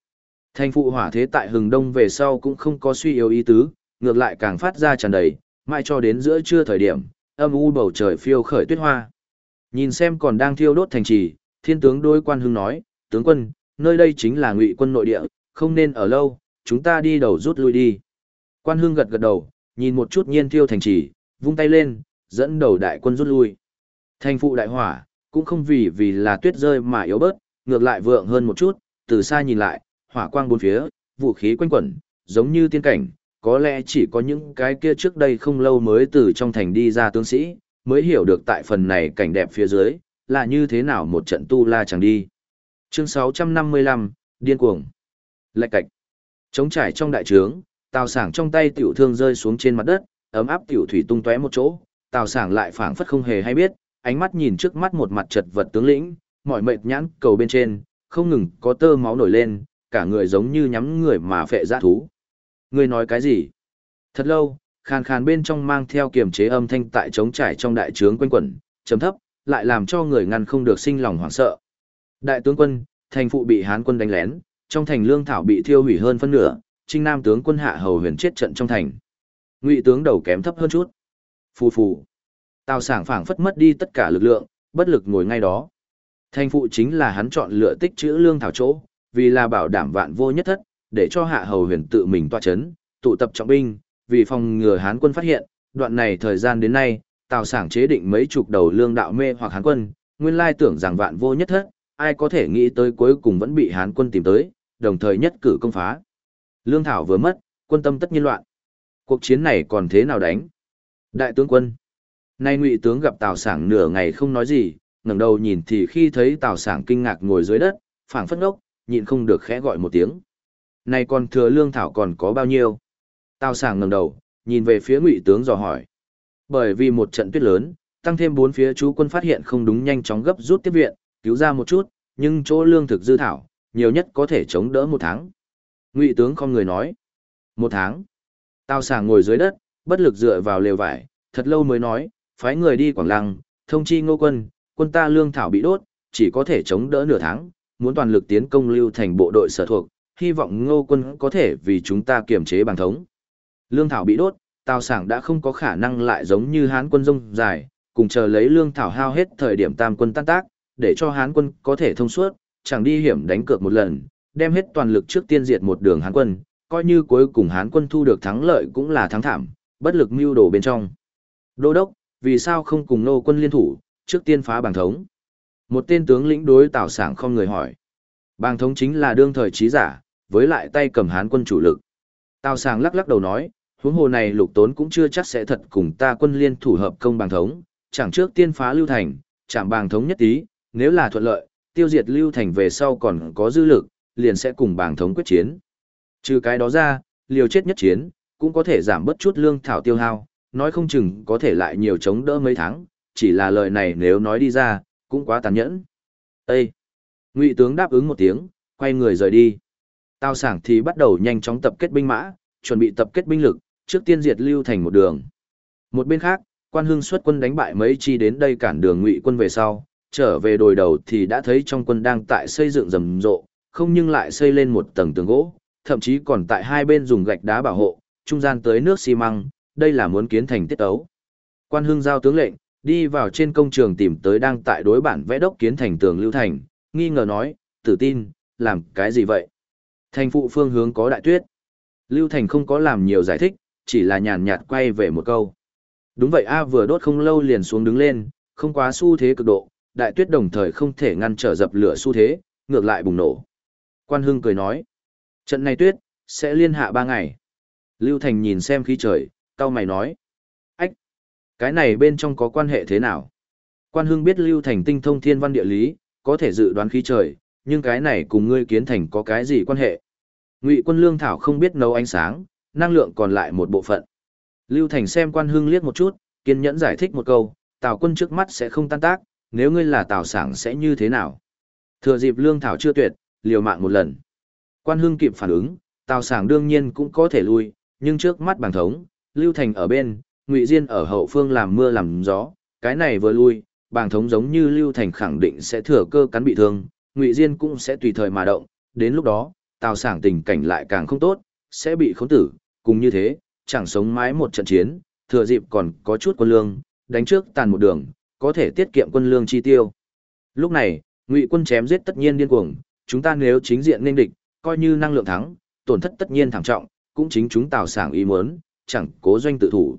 Thành phụ hỏa thế tại hừng đông về sau cũng không có suy yếu ý tứ, ngược lại càng phát ra tràn đầy, mãi cho đến giữa trưa thời điểm, âm u bầu trời phiêu khởi tuyết hoa. Nhìn xem còn đang thiêu đốt thành trì, thiên tướng đối quan hưng nói, tướng quân, nơi đây chính là ngụy quân nội địa, không nên ở lâu, chúng ta đi đầu rút lui đi. Quan hưng gật gật đầu, nhìn một chút nhiên thiêu thành trì, vung tay lên, dẫn đầu đại quân rút lui. Thành phụ đại hỏa, cũng không vì vì là tuyết rơi mà yếu bớt, ngược lại vượng hơn một chút, từ xa nhìn lại, hỏa quang bốn phía, vũ khí quanh quẩn, giống như tiên cảnh, có lẽ chỉ có những cái kia trước đây không lâu mới từ trong thành đi ra tướng sĩ, mới hiểu được tại phần này cảnh đẹp phía dưới, là như thế nào một trận tu la chẳng đi. Chương 655, Điên cuồng. Lạch cạch. Trống trải trong đại trướng, tào sảng trong tay tiểu thương rơi xuống trên mặt đất, ấm áp tiểu thủy tung tóe một chỗ, tào sảng lại phảng phất không hề hay biết, ánh mắt nhìn trước mắt một mặt chật vật tướng lĩnh, mỏi mệt nhãn cầu bên trên, không ngừng có tơ máu nổi lên, cả người giống như nhắm người mà phệ dã thú. Ngươi nói cái gì? Thật lâu, khàn khàn bên trong mang theo kiềm chế âm thanh tại trống trải trong đại trướng quanh quẩn, chấm thấp, lại làm cho người ngăn không được sinh lòng hoảng sợ. Đại tướng quân, thành phụ bị Hán quân đánh lén, trong thành lương thảo bị thiêu hủy hơn phân nửa, Trinh Nam tướng quân hạ hầu huyền chết trận trong thành. Ngụy tướng đầu kém thấp hơn chút. Phù phù. Tào Sảng phảng phất mất đi tất cả lực lượng, bất lực ngồi ngay đó. Thành phụ chính là hắn chọn lựa tích trữ lương thảo chỗ, vì là bảo đảm vạn vô nhất thất, để cho hạ hầu huyền tự mình toa chấn, tụ tập trọng binh, vì phòng ngừa Hán quân phát hiện, đoạn này thời gian đến nay, Tào Sảng chế định mấy chục đầu lương đạo mê hoặc Hán quân, nguyên lai tưởng rằng vạn vô nhất thất, ai có thể nghĩ tới cuối cùng vẫn bị Hán quân tìm tới, đồng thời nhất cử công phá. Lương thảo vừa mất, quân tâm tất nhiên loạn. Cuộc chiến này còn thế nào đánh? Đại tướng quân. Nay ngụy tướng gặp Tào Sảng nửa ngày không nói gì, ngẩng đầu nhìn thì khi thấy Tào Sảng kinh ngạc ngồi dưới đất, phảng phất ngốc, nhịn không được khẽ gọi một tiếng. Nay còn thừa lương thảo còn có bao nhiêu? Tào Sảng ngẩng đầu, nhìn về phía ngụy tướng dò hỏi. Bởi vì một trận tuyết lớn, tăng thêm bốn phía chú quân phát hiện không đúng nhanh chóng gấp rút tiếp viện, cứu ra một chút, nhưng chỗ lương thực dư thảo, nhiều nhất có thể chống đỡ một tháng. Ngụy tướng không người nói. Một tháng. Tào Sảng ngồi dưới đất, bất lực dựa vào lều vải, thật lâu mới nói, phái người đi Quảng Lăng, thông chi ngô quân, quân ta lương thảo bị đốt, chỉ có thể chống đỡ nửa tháng, muốn toàn lực tiến công lưu thành bộ đội sở thuộc, hy vọng ngô quân có thể vì chúng ta kiểm chế bằng thống. Lương thảo bị đốt, Tào Sảng đã không có khả năng lại giống như Hán quân rông dài, cùng chờ lấy lương thảo hao hết thời điểm tam quân tan tác, để cho Hán quân có thể thông suốt, chẳng đi hiểm đánh cược một lần, đem hết toàn lực trước tiên diệt một đường Hán quân, coi như cuối cùng Hán quân thu được thắng lợi cũng là thắng thảm, bất lực mưu đồ bên trong. Đô đốc, vì sao không cùng nô quân liên thủ, trước tiên phá bàng thống? Một tên tướng lĩnh đối Tào Sảng không người hỏi. Bàng thống chính là đương thời trí giả, với lại tay cầm Hán quân chủ lực. Tào Sàng lắc lắc đầu nói, huống hồ này lục tốn cũng chưa chắc sẽ thật cùng ta quân liên thủ hợp công bàng thống, chẳng trước tiên phá lưu thành, chạm bàng thống nhất tí, nếu là thuận lợi, tiêu diệt lưu thành về sau còn có dư lực, liền sẽ cùng bàng thống quyết chiến. Trừ cái đó ra, liều chết nhất chiến, cũng có thể giảm bớt chút lương thảo tiêu hao, nói không chừng có thể lại nhiều chống đỡ mấy tháng, chỉ là lời này nếu nói đi ra, cũng quá tàn nhẫn. Ê! Ngụy tướng đáp ứng một tiếng, quay người rời đi. Tào sảng thì bắt đầu nhanh chóng tập kết binh mã, chuẩn bị tập kết binh lực, trước tiên diệt lưu thành một đường. Một bên khác, quan hưng xuất quân đánh bại mấy chi đến đây cản đường ngụy quân về sau, trở về đồi đầu thì đã thấy trong quân đang tại xây dựng rầm rộ, không nhưng lại xây lên một tầng tường gỗ, thậm chí còn tại hai bên dùng gạch đá bảo hộ, trung gian tới nước xi măng, đây là muốn kiến thành tiết ấu. Quan hưng giao tướng lệnh, đi vào trên công trường tìm tới đang tại đối bản vẽ đốc kiến thành tường lưu thành, nghi ngờ nói, tử tin, làm cái gì vậy? Thành phụ phương hướng có đại tuyết. Lưu Thành không có làm nhiều giải thích, chỉ là nhàn nhạt quay về một câu. Đúng vậy A vừa đốt không lâu liền xuống đứng lên, không quá xu thế cực độ, đại tuyết đồng thời không thể ngăn trở dập lửa xu thế, ngược lại bùng nổ. Quan Hưng cười nói, trận này tuyết, sẽ liên hạ ba ngày. Lưu Thành nhìn xem khí trời, cao mày nói. Ách, cái này bên trong có quan hệ thế nào? Quan Hưng biết Lưu Thành tinh thông thiên văn địa lý, có thể dự đoán khí trời, nhưng cái này cùng ngươi kiến thành có cái gì quan hệ? Ngụy quân lương thảo không biết nấu ánh sáng, năng lượng còn lại một bộ phận. Lưu Thành xem quan hưng liếc một chút, kiên nhẫn giải thích một câu, Tào quân trước mắt sẽ không tan tác, nếu ngươi là Tào sảng sẽ như thế nào? Thừa dịp lương thảo chưa tuyệt, liều mạng một lần. Quan hưng kịp phản ứng, Tào sảng đương nhiên cũng có thể lui, nhưng trước mắt bằng thống, Lưu Thành ở bên, Ngụy Diên ở hậu phương làm mưa làm gió, cái này vừa lui, bàng thống giống như Lưu Thành khẳng định sẽ thừa cơ cắn bị thương, Ngụy Diên cũng sẽ tùy thời mà động, đến lúc đó, Tào Sảng tình cảnh lại càng không tốt, sẽ bị khốn tử, cùng như thế, chẳng sống mái một trận chiến, thừa dịp còn có chút quân lương, đánh trước tàn một đường, có thể tiết kiệm quân lương chi tiêu. Lúc này, Ngụy quân chém giết tất nhiên điên cuồng, chúng ta nếu chính diện nên địch, coi như năng lượng thắng, tổn thất tất nhiên thảm trọng, cũng chính chúng Tào Sảng ý muốn, chẳng cố doanh tự thủ.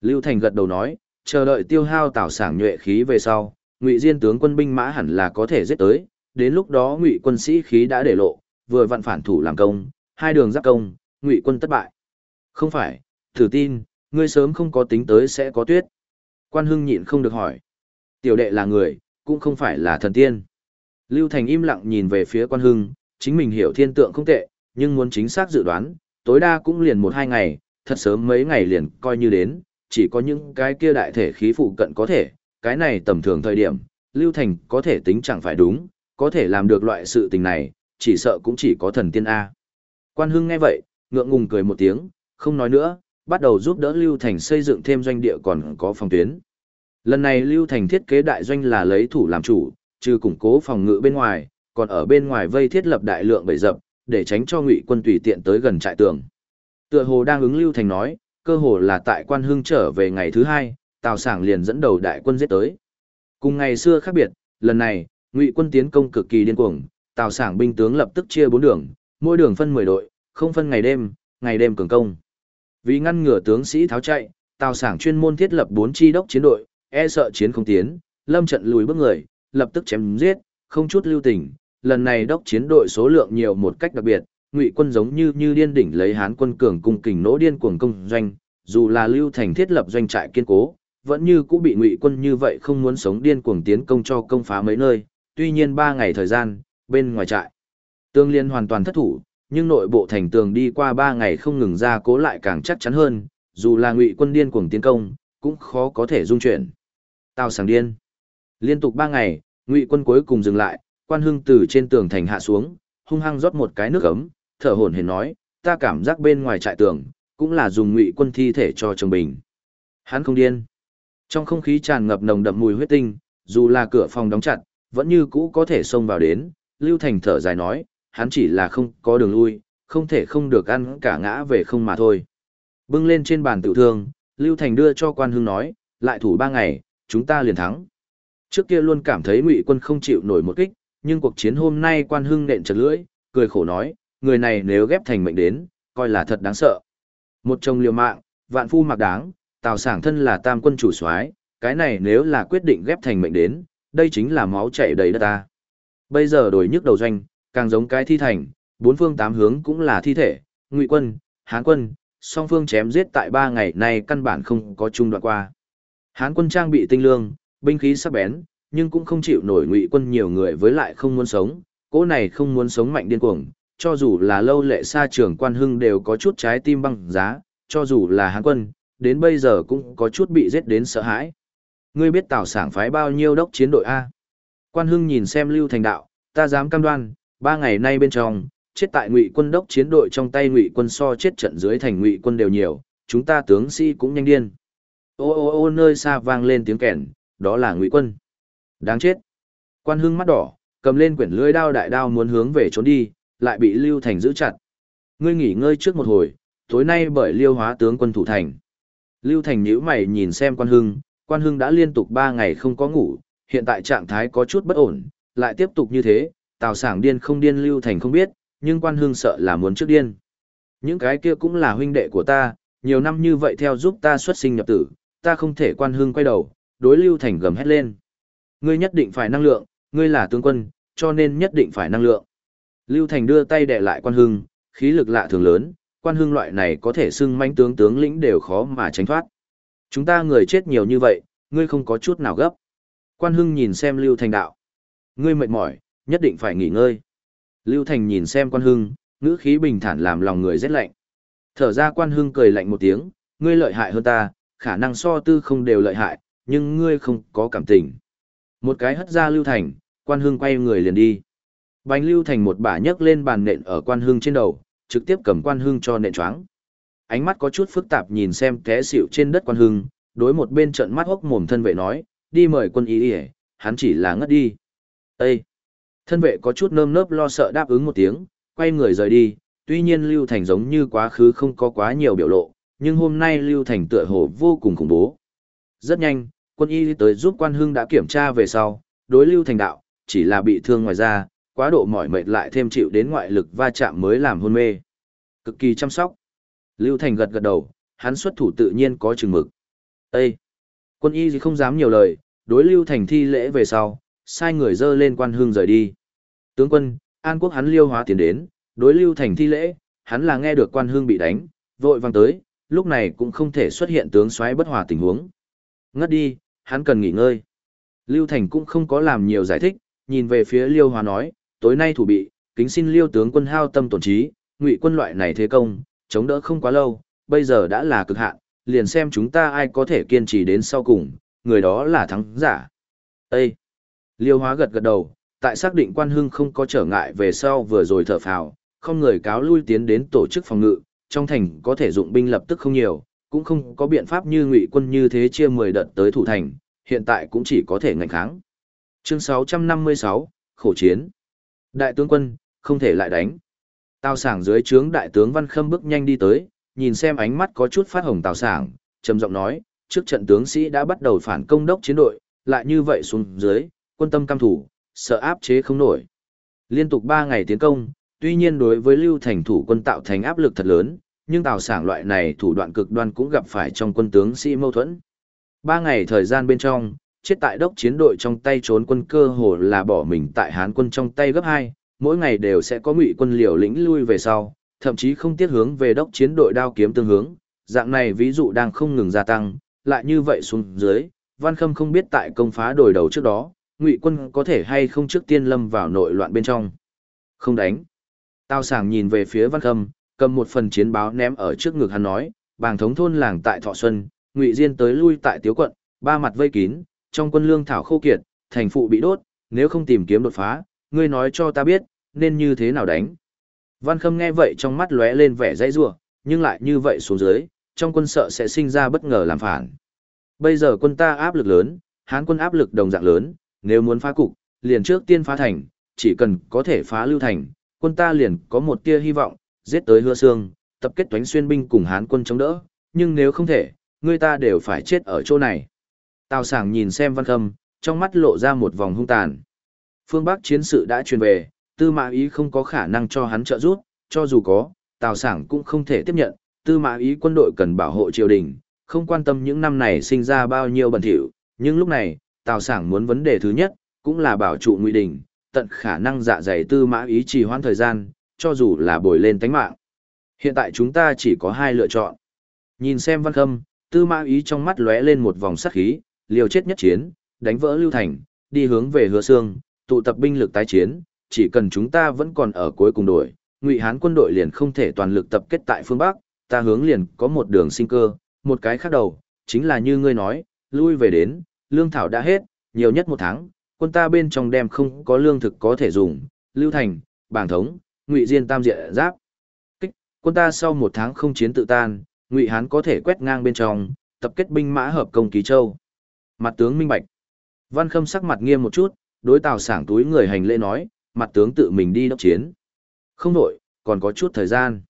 Lưu Thành gật đầu nói, chờ đợi tiêu hao Tào Sảng nhuệ khí về sau, Ngụy Diên tướng quân binh mã hẳn là có thể giết tới, đến lúc đó Ngụy quân sĩ khí đã để lộ, vừa vặn phản thủ làm công, hai đường giáp công, ngụy quân thất bại. Không phải, thử tin, ngươi sớm không có tính tới sẽ có tuyết. Quan hưng nhịn không được hỏi. Tiểu đệ là người, cũng không phải là thần tiên. Lưu Thành im lặng nhìn về phía quan hưng, chính mình hiểu thiên tượng không tệ, nhưng muốn chính xác dự đoán, tối đa cũng liền một hai ngày, thật sớm mấy ngày liền coi như đến, chỉ có những cái kia đại thể khí phụ cận có thể, cái này tầm thường thời điểm, Lưu Thành có thể tính chẳng phải đúng, có thể làm được loại sự tình này, chỉ sợ cũng chỉ có thần tiên A. Quan Hưng nghe vậy, ngượng ngùng cười một tiếng, không nói nữa, bắt đầu giúp đỡ Lưu Thành xây dựng thêm doanh địa còn có phòng tuyến. Lần này Lưu Thành thiết kế đại doanh là lấy thủ làm chủ, trừ củng cố phòng ngự bên ngoài, còn ở bên ngoài vây thiết lập đại lượng bẫy dập, để tránh cho ngụy quân tùy tiện tới gần trại tường. Tựa hồ đang ứng Lưu Thành nói, cơ hồ là tại Quan Hưng trở về ngày thứ hai, Tào Sảng liền dẫn đầu đại quân giết tới. Cùng ngày xưa khác biệt, lần này, ngụy quân tiến công cực kỳ điên cuồng, Tào Sảng binh tướng lập tức chia bốn đường, mỗi đường phân 10 đội, không phân ngày đêm, ngày đêm cường công. Vì ngăn ngừa tướng sĩ tháo chạy, Tào Sảng chuyên môn thiết lập bốn chi đốc chiến đội, e sợ chiến không tiến, lâm trận lùi bước người, lập tức chém giết, không chút lưu tình. Lần này đốc chiến đội số lượng nhiều một cách đặc biệt, Ngụy quân giống như như điên đỉnh lấy Hán quân cường cung kình nỗ điên cuồng công doanh, dù là lưu thành thiết lập doanh trại kiên cố, vẫn như cũng bị Ngụy quân như vậy không muốn sống điên cuồng tiến công cho công phá mấy nơi. Tuy nhiên ba ngày thời gian, bên ngoài trại. Tương liên hoàn toàn thất thủ, nhưng nội bộ thành tường đi qua 3 ngày không ngừng ra cố lại càng chắc chắn hơn, dù là ngụy quân điên cuồng tiến công, cũng khó có thể dung chuyển. Tào sảng điên. Liên tục 3 ngày, ngụy quân cuối cùng dừng lại, quan hưng từ trên tường thành hạ xuống, hung hăng rót một cái nước ấm, thở hổn hển nói, ta cảm giác bên ngoài trại tường, cũng là dùng ngụy quân thi thể cho chồng bình. Hắn không điên. Trong không khí tràn ngập nồng đậm mùi huyết tinh, dù là cửa phòng đóng chặt, vẫn như cũ có thể xông vào đến, Lưu Thành thở dài nói, hắn chỉ là không có đường lui, không thể không được ăn cả ngã về không mà thôi. Bưng lên trên bàn tự thương, Lưu Thành đưa cho quan hưng nói, lại thủ ba ngày, chúng ta liền thắng. Trước kia luôn cảm thấy ngụy quân không chịu nổi một kích, nhưng cuộc chiến hôm nay quan hưng nện chật lưỡi, cười khổ nói, người này nếu ghép thành mệnh đến, coi là thật đáng sợ. Một chồng liều mạng, vạn phu mặc đáng, tào sảng thân là tam quân chủ soái, cái này nếu là quyết định ghép thành mệnh đến, đây chính là máu chảy đầy đất ta. Bây giờ đổi nhức đầu doanh, càng giống cái thi thành, bốn phương tám hướng cũng là thi thể, ngụy quân, hán quân, song phương chém giết tại ba ngày nay căn bản không có chung đoạn qua. Hán quân trang bị tinh lương, binh khí sắc bén, nhưng cũng không chịu nổi ngụy quân nhiều người với lại không muốn sống, cỗ này không muốn sống mạnh điên cuồng, cho dù là lâu lệ xa trưởng quan hưng đều có chút trái tim băng giá, cho dù là Hán quân, đến bây giờ cũng có chút bị giết đến sợ hãi. Ngươi biết Tào Sảng phái bao nhiêu đốc chiến đội A? Quan Hưng nhìn xem Lưu Thành đạo, ta dám cam đoan, ba ngày nay bên trong, chết tại ngụy quân đốc chiến đội trong tay ngụy quân so chết trận dưới thành ngụy quân đều nhiều, chúng ta tướng sĩ si cũng nhanh điên. Ô ô ô nơi xa vang lên tiếng kèn, đó là ngụy quân. Đáng chết. Quan Hưng mắt đỏ, cầm lên quyển lưỡi đao đại đao muốn hướng về trốn đi, lại bị Lưu Thành giữ chặt. Ngươi nghỉ ngơi trước một hồi, tối nay bởi Liêu Hóa tướng quân thủ thành. Lưu Thành nhíu mày nhìn xem Quan Hưng, Quan Hưng đã liên tục 3 ngày không có ngủ, hiện tại trạng thái có chút bất ổn, lại tiếp tục như thế, Tào Sảng điên không điên Lưu Thành không biết, nhưng Quan Hương sợ là muốn trước điên. Những cái kia cũng là huynh đệ của ta, nhiều năm như vậy theo giúp ta xuất sinh nhập tử, ta không thể Quan Hương quay đầu, đối Lưu Thành gầm hét lên. Ngươi nhất định phải năng lượng, ngươi là tướng quân, cho nên nhất định phải năng lượng. Lưu Thành đưa tay đè lại Quan Hưng, khí lực lạ thường lớn, Quan Hưng loại này có thể xưng mãnh tướng tướng lĩnh đều khó mà tránh thoát. Chúng ta người chết nhiều như vậy, ngươi không có chút nào gấp. Quan Hưng nhìn xem Lưu Thành đạo. Ngươi mệt mỏi, nhất định phải nghỉ ngơi. Lưu Thành nhìn xem Quan Hưng, ngữ khí bình thản làm lòng người rét lạnh. Thở ra Quan Hưng cười lạnh một tiếng, ngươi lợi hại hơn ta, khả năng so tư không đều lợi hại, nhưng ngươi không có cảm tình. Một cái hất ra Lưu Thành, Quan Hưng quay người liền đi. Bánh Lưu Thành một bả nhấc lên bàn nện ở Quan Hưng trên đầu, trực tiếp cầm Quan Hưng cho nện choáng. Ánh mắt có chút phức tạp nhìn xem té xỉu trên đất Quan Hưng, đối một bên trận mắt hốc mồm thân vệ nói, đi mời quân y, ỉa hắn chỉ là ngất đi. Ê, thân vệ có chút nơm nớp lo sợ đáp ứng một tiếng quay người rời đi tuy nhiên lưu thành giống như quá khứ không có quá nhiều biểu lộ nhưng hôm nay lưu thành tựa hồ vô cùng khủng bố. Rất nhanh quân y tới giúp quan hưng đã kiểm tra về sau đối lưu thành đạo chỉ là bị thương ngoài ra quá độ mỏi mệt lại thêm chịu đến ngoại lực va chạm mới làm hôn mê. Cực kỳ chăm sóc. Lưu thành gật gật đầu hắn xuất thủ tự nhiên có chừng mực. Ê. Quân y gì không dám nhiều lời, đối lưu thành thi lễ về sau, sai người dơ lên quan hương rời đi. Tướng quân, An Quốc hắn liêu hóa tiến đến, đối lưu thành thi lễ, hắn là nghe được quan hương bị đánh, vội vàng tới, lúc này cũng không thể xuất hiện tướng xoáy bất hòa tình huống. Ngất đi, hắn cần nghỉ ngơi. Lưu Thành cũng không có làm nhiều giải thích, nhìn về phía Liêu Hóa nói, tối nay thủ bị, kính xin Liêu tướng quân hao tâm tổn trí, ngụy quân loại này thế công, chống đỡ không quá lâu, bây giờ đã là cực hạn, liền xem chúng ta ai có thể kiên trì đến sau cùng, người đó là thắng giả. Ê! Liêu hóa gật gật đầu, tại xác định quan hưng không có trở ngại về sau vừa rồi thở phào, không người cáo lui tiến đến tổ chức phòng ngự, trong thành có thể dụng binh lập tức không nhiều, cũng không có biện pháp như ngụy quân như thế chia 10 đợt tới thủ thành, hiện tại cũng chỉ có thể ngành kháng. Chương 656, Khổ chiến. Đại tướng quân, không thể lại đánh. Tao sảng dưới trướng đại tướng Văn Khâm bước nhanh đi tới, nhìn xem ánh mắt có chút phát hồng tào sảng, trầm giọng nói, trước trận tướng sĩ đã bắt đầu phản công đốc chiến đội, lại như vậy xuống dưới, quân tâm cam thủ, sợ áp chế không nổi. Liên tục 3 ngày tiến công, tuy nhiên đối với lưu thành thủ quân tạo thành áp lực thật lớn, nhưng tào sảng loại này thủ đoạn cực đoan cũng gặp phải trong quân tướng sĩ mâu thuẫn. 3 ngày thời gian bên trong, chết tại đốc chiến đội trong tay trốn quân cơ hồ là bỏ mình tại Hán quân trong tay gấp 2, mỗi ngày đều sẽ có ngụy quân liều lĩnh lui về sau, thậm chí không tiết hướng về đốc chiến đội đao kiếm tương hướng, dạng này ví dụ đang không ngừng gia tăng, lại như vậy xuống dưới, Văn Khâm không biết tại công phá đổi đầu trước đó, Ngụy quân có thể hay không trước tiên lâm vào nội loạn bên trong. Không đánh. Tao sảng nhìn về phía Văn Khâm, cầm một phần chiến báo ném ở trước ngực hắn nói, bàng thống thôn làng tại Thọ Xuân, Ngụy Diên tới lui tại Tiếu quận, ba mặt vây kín, trong quân lương thảo khô kiệt, thành phụ bị đốt, nếu không tìm kiếm đột phá, ngươi nói cho ta biết, nên như thế nào đánh. Văn Khâm nghe vậy trong mắt lóe lên vẻ dãy rủa, nhưng lại như vậy xuống dưới, trong quân sợ sẽ sinh ra bất ngờ làm phản. Bây giờ quân ta áp lực lớn, Hán quân áp lực đồng dạng lớn, nếu muốn phá cục, liền trước tiên phá thành, chỉ cần có thể phá lưu thành, quân ta liền có một tia hy vọng, giết tới hứa xương, tập kết toánh xuyên binh cùng Hán quân chống đỡ, nhưng nếu không thể, người ta đều phải chết ở chỗ này. Tào sảng nhìn xem Văn Khâm, trong mắt lộ ra một vòng hung tàn. Phương Bắc chiến sự đã truyền về, tư mã ý không có khả năng cho hắn trợ giúp, cho dù có, tào sảng cũng không thể tiếp nhận, tư mã ý quân đội cần bảo hộ triều đình, không quan tâm những năm này sinh ra bao nhiêu bẩn thỉu, nhưng lúc này, tào sảng muốn vấn đề thứ nhất, cũng là bảo trụ ngụy đình, tận khả năng dạ dày tư mã ý trì hoãn thời gian, cho dù là bồi lên tánh mạng. Hiện tại chúng ta chỉ có hai lựa chọn. Nhìn xem văn khâm, tư mã ý trong mắt lóe lên một vòng sắc khí, liều chết nhất chiến, đánh vỡ lưu thành, đi hướng về hứa xương, tụ tập binh lực tái chiến, chỉ cần chúng ta vẫn còn ở cuối cùng đội, Ngụy Hán quân đội liền không thể toàn lực tập kết tại phương Bắc, ta hướng liền có một đường sinh cơ, một cái khác đầu, chính là như ngươi nói, lui về đến, lương thảo đã hết, nhiều nhất một tháng, quân ta bên trong đem không có lương thực có thể dùng, lưu thành, bảng thống, ngụy diên tam diện giáp. Kích, quân ta sau một tháng không chiến tự tan, ngụy hán có thể quét ngang bên trong, tập kết binh mã hợp công ký châu. Mặt tướng minh bạch. Văn Khâm sắc mặt nghiêm một chút, đối Tào Sảng túi người hành lễ nói, mặt tướng tự mình đi đốc chiến. Không đổi, còn có chút thời gian.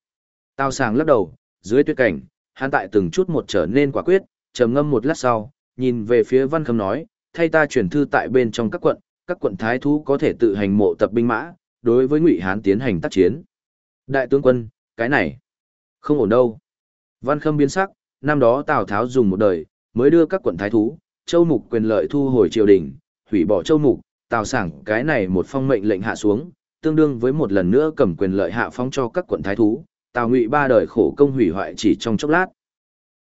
Tào Sàng lắc đầu, dưới tuyết cảnh, hắn tại từng chút một trở nên quả quyết, trầm ngâm một lát sau, nhìn về phía Văn Khâm nói, thay ta chuyển thư tại bên trong các quận, các quận thái thú có thể tự hành mộ tập binh mã, đối với Ngụy Hán tiến hành tác chiến. Đại tướng quân, cái này không ổn đâu. Văn Khâm biến sắc, năm đó Tào Tháo dùng một đời, mới đưa các quận thái thú, châu mục quyền lợi thu hồi triều đình, hủy bỏ châu mục, Tào Sảng cái này một phong mệnh lệnh hạ xuống, tương đương với một lần nữa cầm quyền lợi hạ phong cho các quận thái thú, Tào Ngụy ba đời khổ công hủy hoại chỉ trong chốc lát.